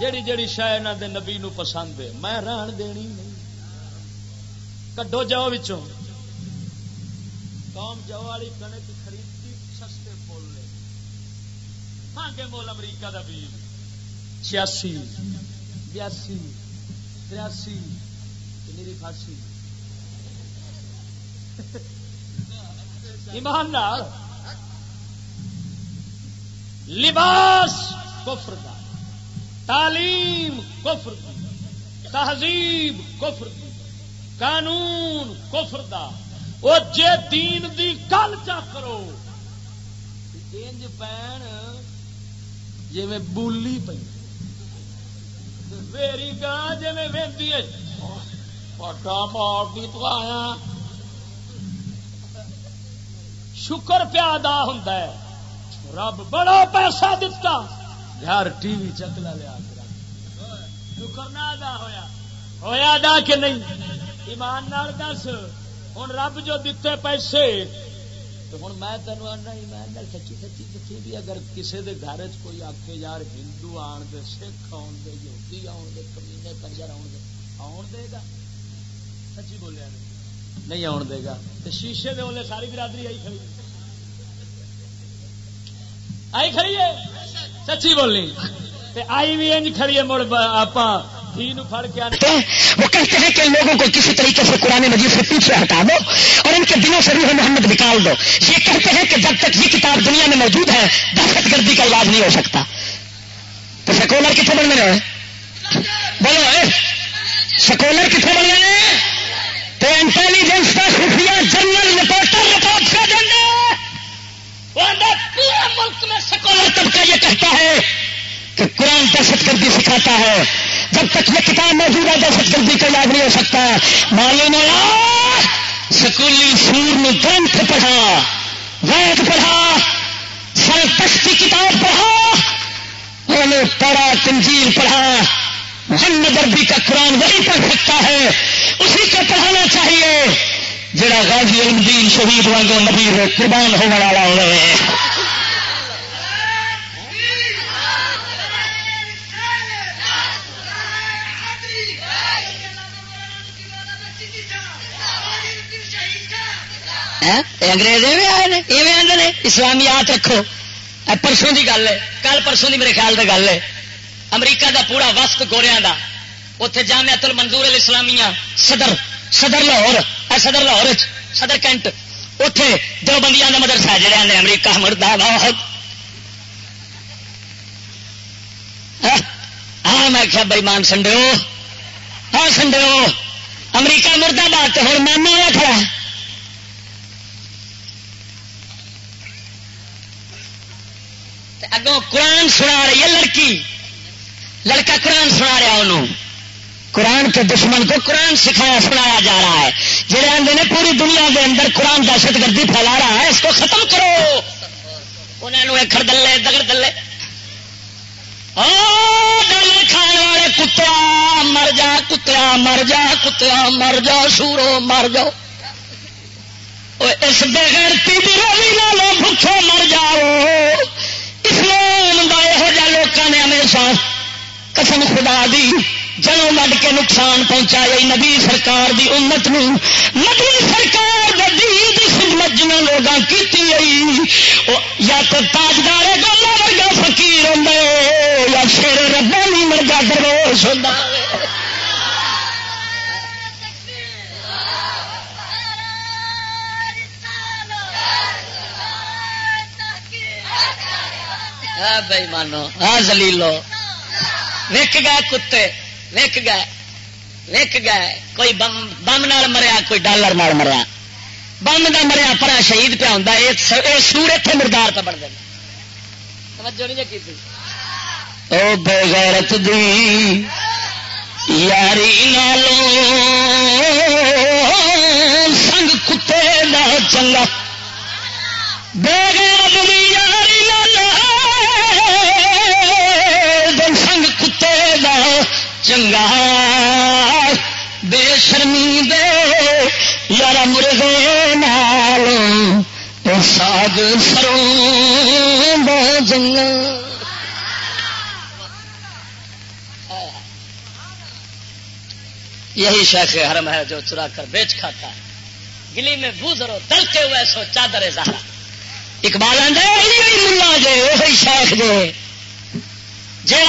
جیڑی جیڑی شاید دے نبی نو پسند ہے، میں ران دینی نہیں۔ کڈو جاؤ بچوں قوم جاؤ والی کنک خریدتی سستے مول لے۔ مانگے مول امریکہ دا بیج۔ چھیاسی، بیاسی، تریاسی میری پھانسی۔ ایماندار لباس۔ کفر دا۔ تعلیم کفر دی تہذیب کفر دی قانون کفر دا۔ وہ جے دین دی کل چا کرو۔ انج پین جی میں بولی پی میری گاہ جی میں وی پٹا مار بھی تو آیا۔ شکر پیادا ہوں رب بڑا پیسہ دتا۔ گھر ٹی وی چکلا لیا شکر نہ ادا ہوا ہوا ادا کہ نہیں؟ ایمان نال دس۔ ہوں رب جو دیتے پیسے۔ تو ہوں میں تینوں آنا ایمان نال سچی سچی سچی بھی اگر کسی کے گھر چ کوئی آ کے یار ہندو آن دے، سکھ آن دے، یہودی آن دے، کمینے کنجر آن دے آن دے گا؟ سچی بولیا نہیں آن دے گا۔ تو شیشے دے بولے ساری برادری آئی کھڑی آئی کھڑی ہے؟ سچی بولنی آئی بھی انج کھڑی ہے، مڑ آپ وہ کہتے ہیں کہ لوگوں کو کسی طریقے سے قرآن مجید سے پیچھے ہٹا دو اور ان کے دنوں سے روح محمد نکال دو۔ یہ کہتے ہیں کہ جب تک یہ کتاب دنیا میں موجود ہے، دہشت گردی کا علاج نہیں ہو سکتا۔ تو سکولر کتنے بننے رہے بولو سکولر کتنے بن گئے تو انٹیلیجنس کا خفیہ جنرل رپورٹر رپورٹ کر دیں گے پورے ملک میں سکولر طبقہ یہ کہتا ہے کہ قرآن دہشت گردی سکھاتا ہے۔ جب تک یہ کتاب موجود ہے دہشت گردی کا یاد نہیں ہو سکتا۔ معلوم سکولی سور نے گرنتھ پڑھا، وید پڑھا سر کتاب پڑھا انہوں نے پڑھا تنظیم پڑھا۔ محمد عربی کا قرآن وہی پڑھ سکتا ہے۔ اسی کو پڑھانا چاہیے۔ جڑا غازی علم دین شہید وانگو نبی قربان ہونے والا ہو انگریز آئے آدھے اسلامیات رکھو پرسوں کی گل ہے کل پرسوں کی میرے خیال سے گل ہے امریکہ دا پورا وسط گوریا کا اتنے جامع تل منظور اسلامیہ صدر صدر لاہور صدر لاہور صدر کینٹ اتے دو بندیاں کا مدرسہ جڑے آدھے امریکہ مردہ بہت ہاں میں کیا بئیمان سنڈے ہاں سنڈے امریکہ مردہ باد ہوں مانا کھڑا اگوں قرآن سنا رہی ہے لڑکی۔ لڑکا قرآن سنا رہا انہوں قرآن کے دشمن کو قرآن سکھایا، سنایا جا رہا ہے۔ جہے آدھے نے پوری دنیا کے اندر قرآن دہشت گردی پھیلا رہا ہے، اس کو ختم کرو۔ انہوں نے کھڑ دلے، دگڑ دلے۔ ڈل کھان والے کتیا، مر جا، کتیا، مر جا، کتیا، مر جا، سورو، مر جاؤ۔ اس بغیرتی کی روی لو بھوکے مر جاؤ۔ اسلام دا یہو لوگوں نے ہمیشہ قسم خدا دی جنوں مڈ کے نقصان پہنچایا نبی سرکار دی امت نو۔ نبی سرکار دی خدمت لوگاں کی یا تو تاجدار گولا ورگا فقیر ہوں یا شیر ربانی مرگا دروش ہوں بھائی مانو ہاں زلیلو وک گئے کتے وک گئے وک گئے۔ کوئی بم بم نال مریا کوئی ڈالر نال مریا۔ بم کا مریا پرا شہید پہ آتا یہ سور اتنے مردار پہ بڑھ دیں توجہ نہیں کی او بغیرت دی یاری نالو سنگ کتے دا چنگا۔ بغیرت دی یاری نالو سنگ کتے دا چنگا۔ بے شرمی دے یار مرغے نال ساگ سروں جنگ یہی شیخ حرم ہے جو چرا کر بیچ کھاتا ہے۔ گلی میں بوزرو دلتے ہوئے سو چادر زہرا۔ اقبال ملا جے وہی شیخ جے جا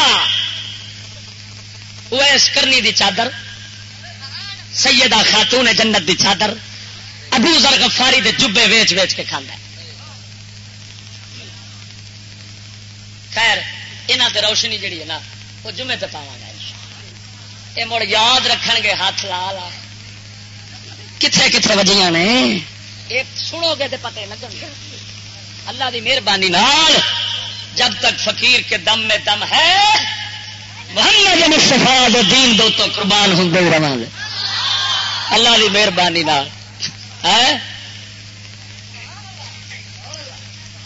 ویس کرنی دی چادر، سیدہ خاتون جنت دی چادر، ابو زر غفاری دے جبے ویچ ویچ کے کھانا خیر یہاں تے روشنی جڑی ہے نا، وہ جمعے تے پاوا گا یہ مڑ یاد رکھ گے ہاتھ لا لا کتنے کتنے وجیاں نے؟ یہ سنو گے تو پتے لگن گے۔ اللہ دی مہربانی نال جب تک فقیر کے دم میں دم ہے، محمد مصطفیٰ دے دین دو تو قربان ہوں رہا اللہ کی مہربانی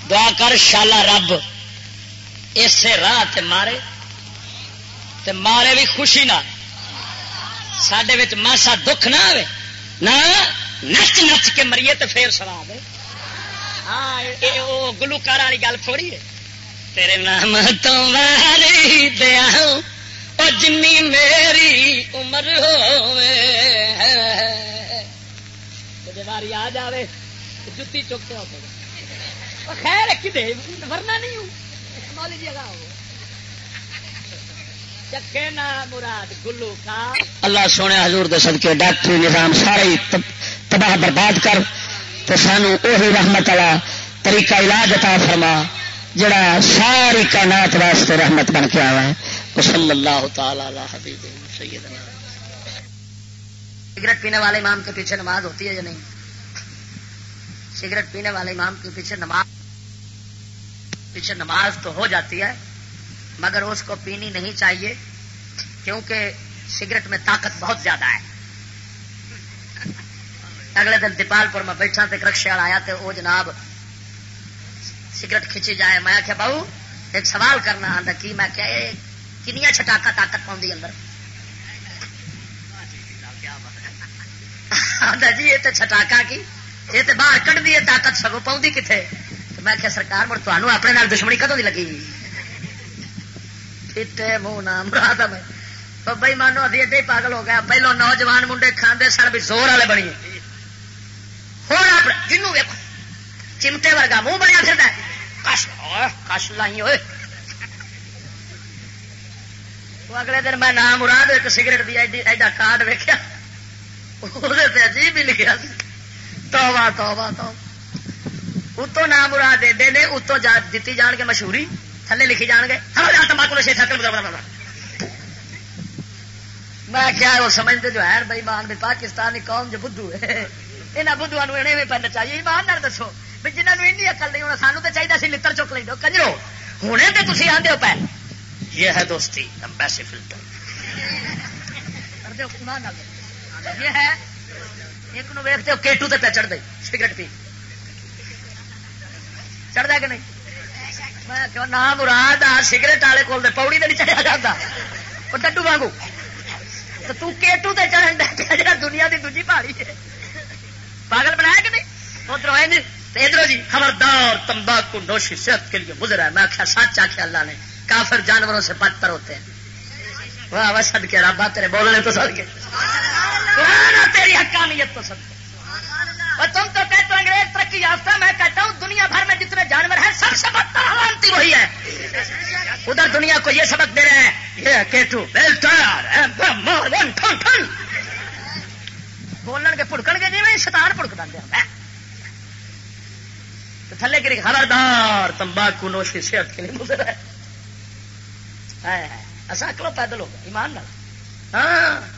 دعا کر شالا رب اسے راہ تے مارے تے مارے بھی خوشی نہ سڈے ماسا دکھ نہ آئے نہ نچ نچ کے مریے تو پھر سوا دے۔ ہاں گلوکار والی گل تھوڑی ہے تیرے نام تو ماری دیا جنی میری عمر ہواری آ جائے جتی چکتے ہو خیر کدے ورنہ نہیں ہوں جگہ ہو چکے مراد گلو کا اللہ سونے حضور دے صدقے ڈاکٹری نظام سارے تباہ برباد کر تو سانو اوہی رحمت والا طریقہ علاج عطا فرما، جڑا ساری کائنات واسطے رحمت بن کے آیا ہے۔ صلی اللہ تعالی حبیب سیدنا۔ سگریٹ پینے والے امام کے پیچھے نماز ہوتی ہے یا نہیں؟ سگریٹ پینے والے امام کے پیچھے نماز پیچھے نماز تو ہو جاتی ہے، مگر اس کو پینی نہیں چاہیے، کیونکہ سگریٹ میں طاقت بہت زیادہ ہے۔ اگلے دن دیپال پور میں بیٹھا تو رکشے والا آیا تو وہ جناب سگریٹ کھچی جائے۔ میں آخیا بہو ایک سوال کرنا آتا کی میں کیا کنیا چھٹاکا طاقت پاؤں اندر؟ جی یہ تو چھٹاکا کی؟ یہ تو باہر کٹ دی طاقت سگو پاؤں کتنے میں کیا سرکار، مڑ تمہیں اپنے نال دشمنی کدو دی لگی؟ منہ نام مراد میں بھائی مانو ادھی اڈے پاگل ہو گیا۔ پہلو نوجوان منڈے کھانے سر بھی زور والے بنی ہوں جنوب ویکو چمٹے ورگا منہ بنیا پھر کش کش لائی ہوئے وہ اگلے دن میں نام مراد ایک سگریٹ دی ایڈا کارڈ ویکیا وہ عجیب ہی لکھا توبہ توبہ تو اتو نام مراد ایڈے نے اتو جا دیتی جان کے مشہوری تھلے لکھی جان گے تمباکو نشے میں کیا وہ سمجھتے جو ہے بھائی مان بھی پاکستانی قوم جو بدھو ہے یہاں بدھو میں پہننا چاہیے ایمان نہ دسو بھی جنہوں نے اکل نہیں ہونا سانو تو چاہیے سی لڑ چک لو کنجرو ہونے تو تھی آدھے ہو پہ یہ ہے دوستی امبیسی فلٹر یہ ہے ایک نو ویختے ہو کیٹو تے پہ چڑھ دے سگریٹ پی چڑھتا کہ نہیں میں نہ مراد آ سگریٹ والے کول پوڑی تے نہیں چڑھیا جاتا وہ ڈڈو وانگو تو کیٹو تے چڑھن جا دنیا دی دوجی پہاڑی ہے پاگل بنایا کہ نہیں؟ ادھر ادھر جی خبردار تمباکو نوشی صحت کے لیے گزرا ہے۔ میں آخیا سچ آخیا اللہ نے۔ کافر جانوروں سے بدتر ہوتے ہیں۔ واہ واہ سد کے رابا تیرے بولنے تو سد کے تیری حقانیت تو سد اور تم تو کہتے ہو انگریز ترقی یافتہ میں کہتا ہوں دنیا بھر میں جتنے جانور ہیں سب سے بدتر حالانتی وہی ہے۔ ادھر دنیا کو یہ سبق دے رہے ہیں۔ یہ کیٹو بولن گے پڑکن گے جی میں پڑکتا پڑک دیا تھلے گری خبردار تمباکو نوشی صحت کے لیے گزرا ہے اصا کلو پیدل ہو گیا ایمان ہاں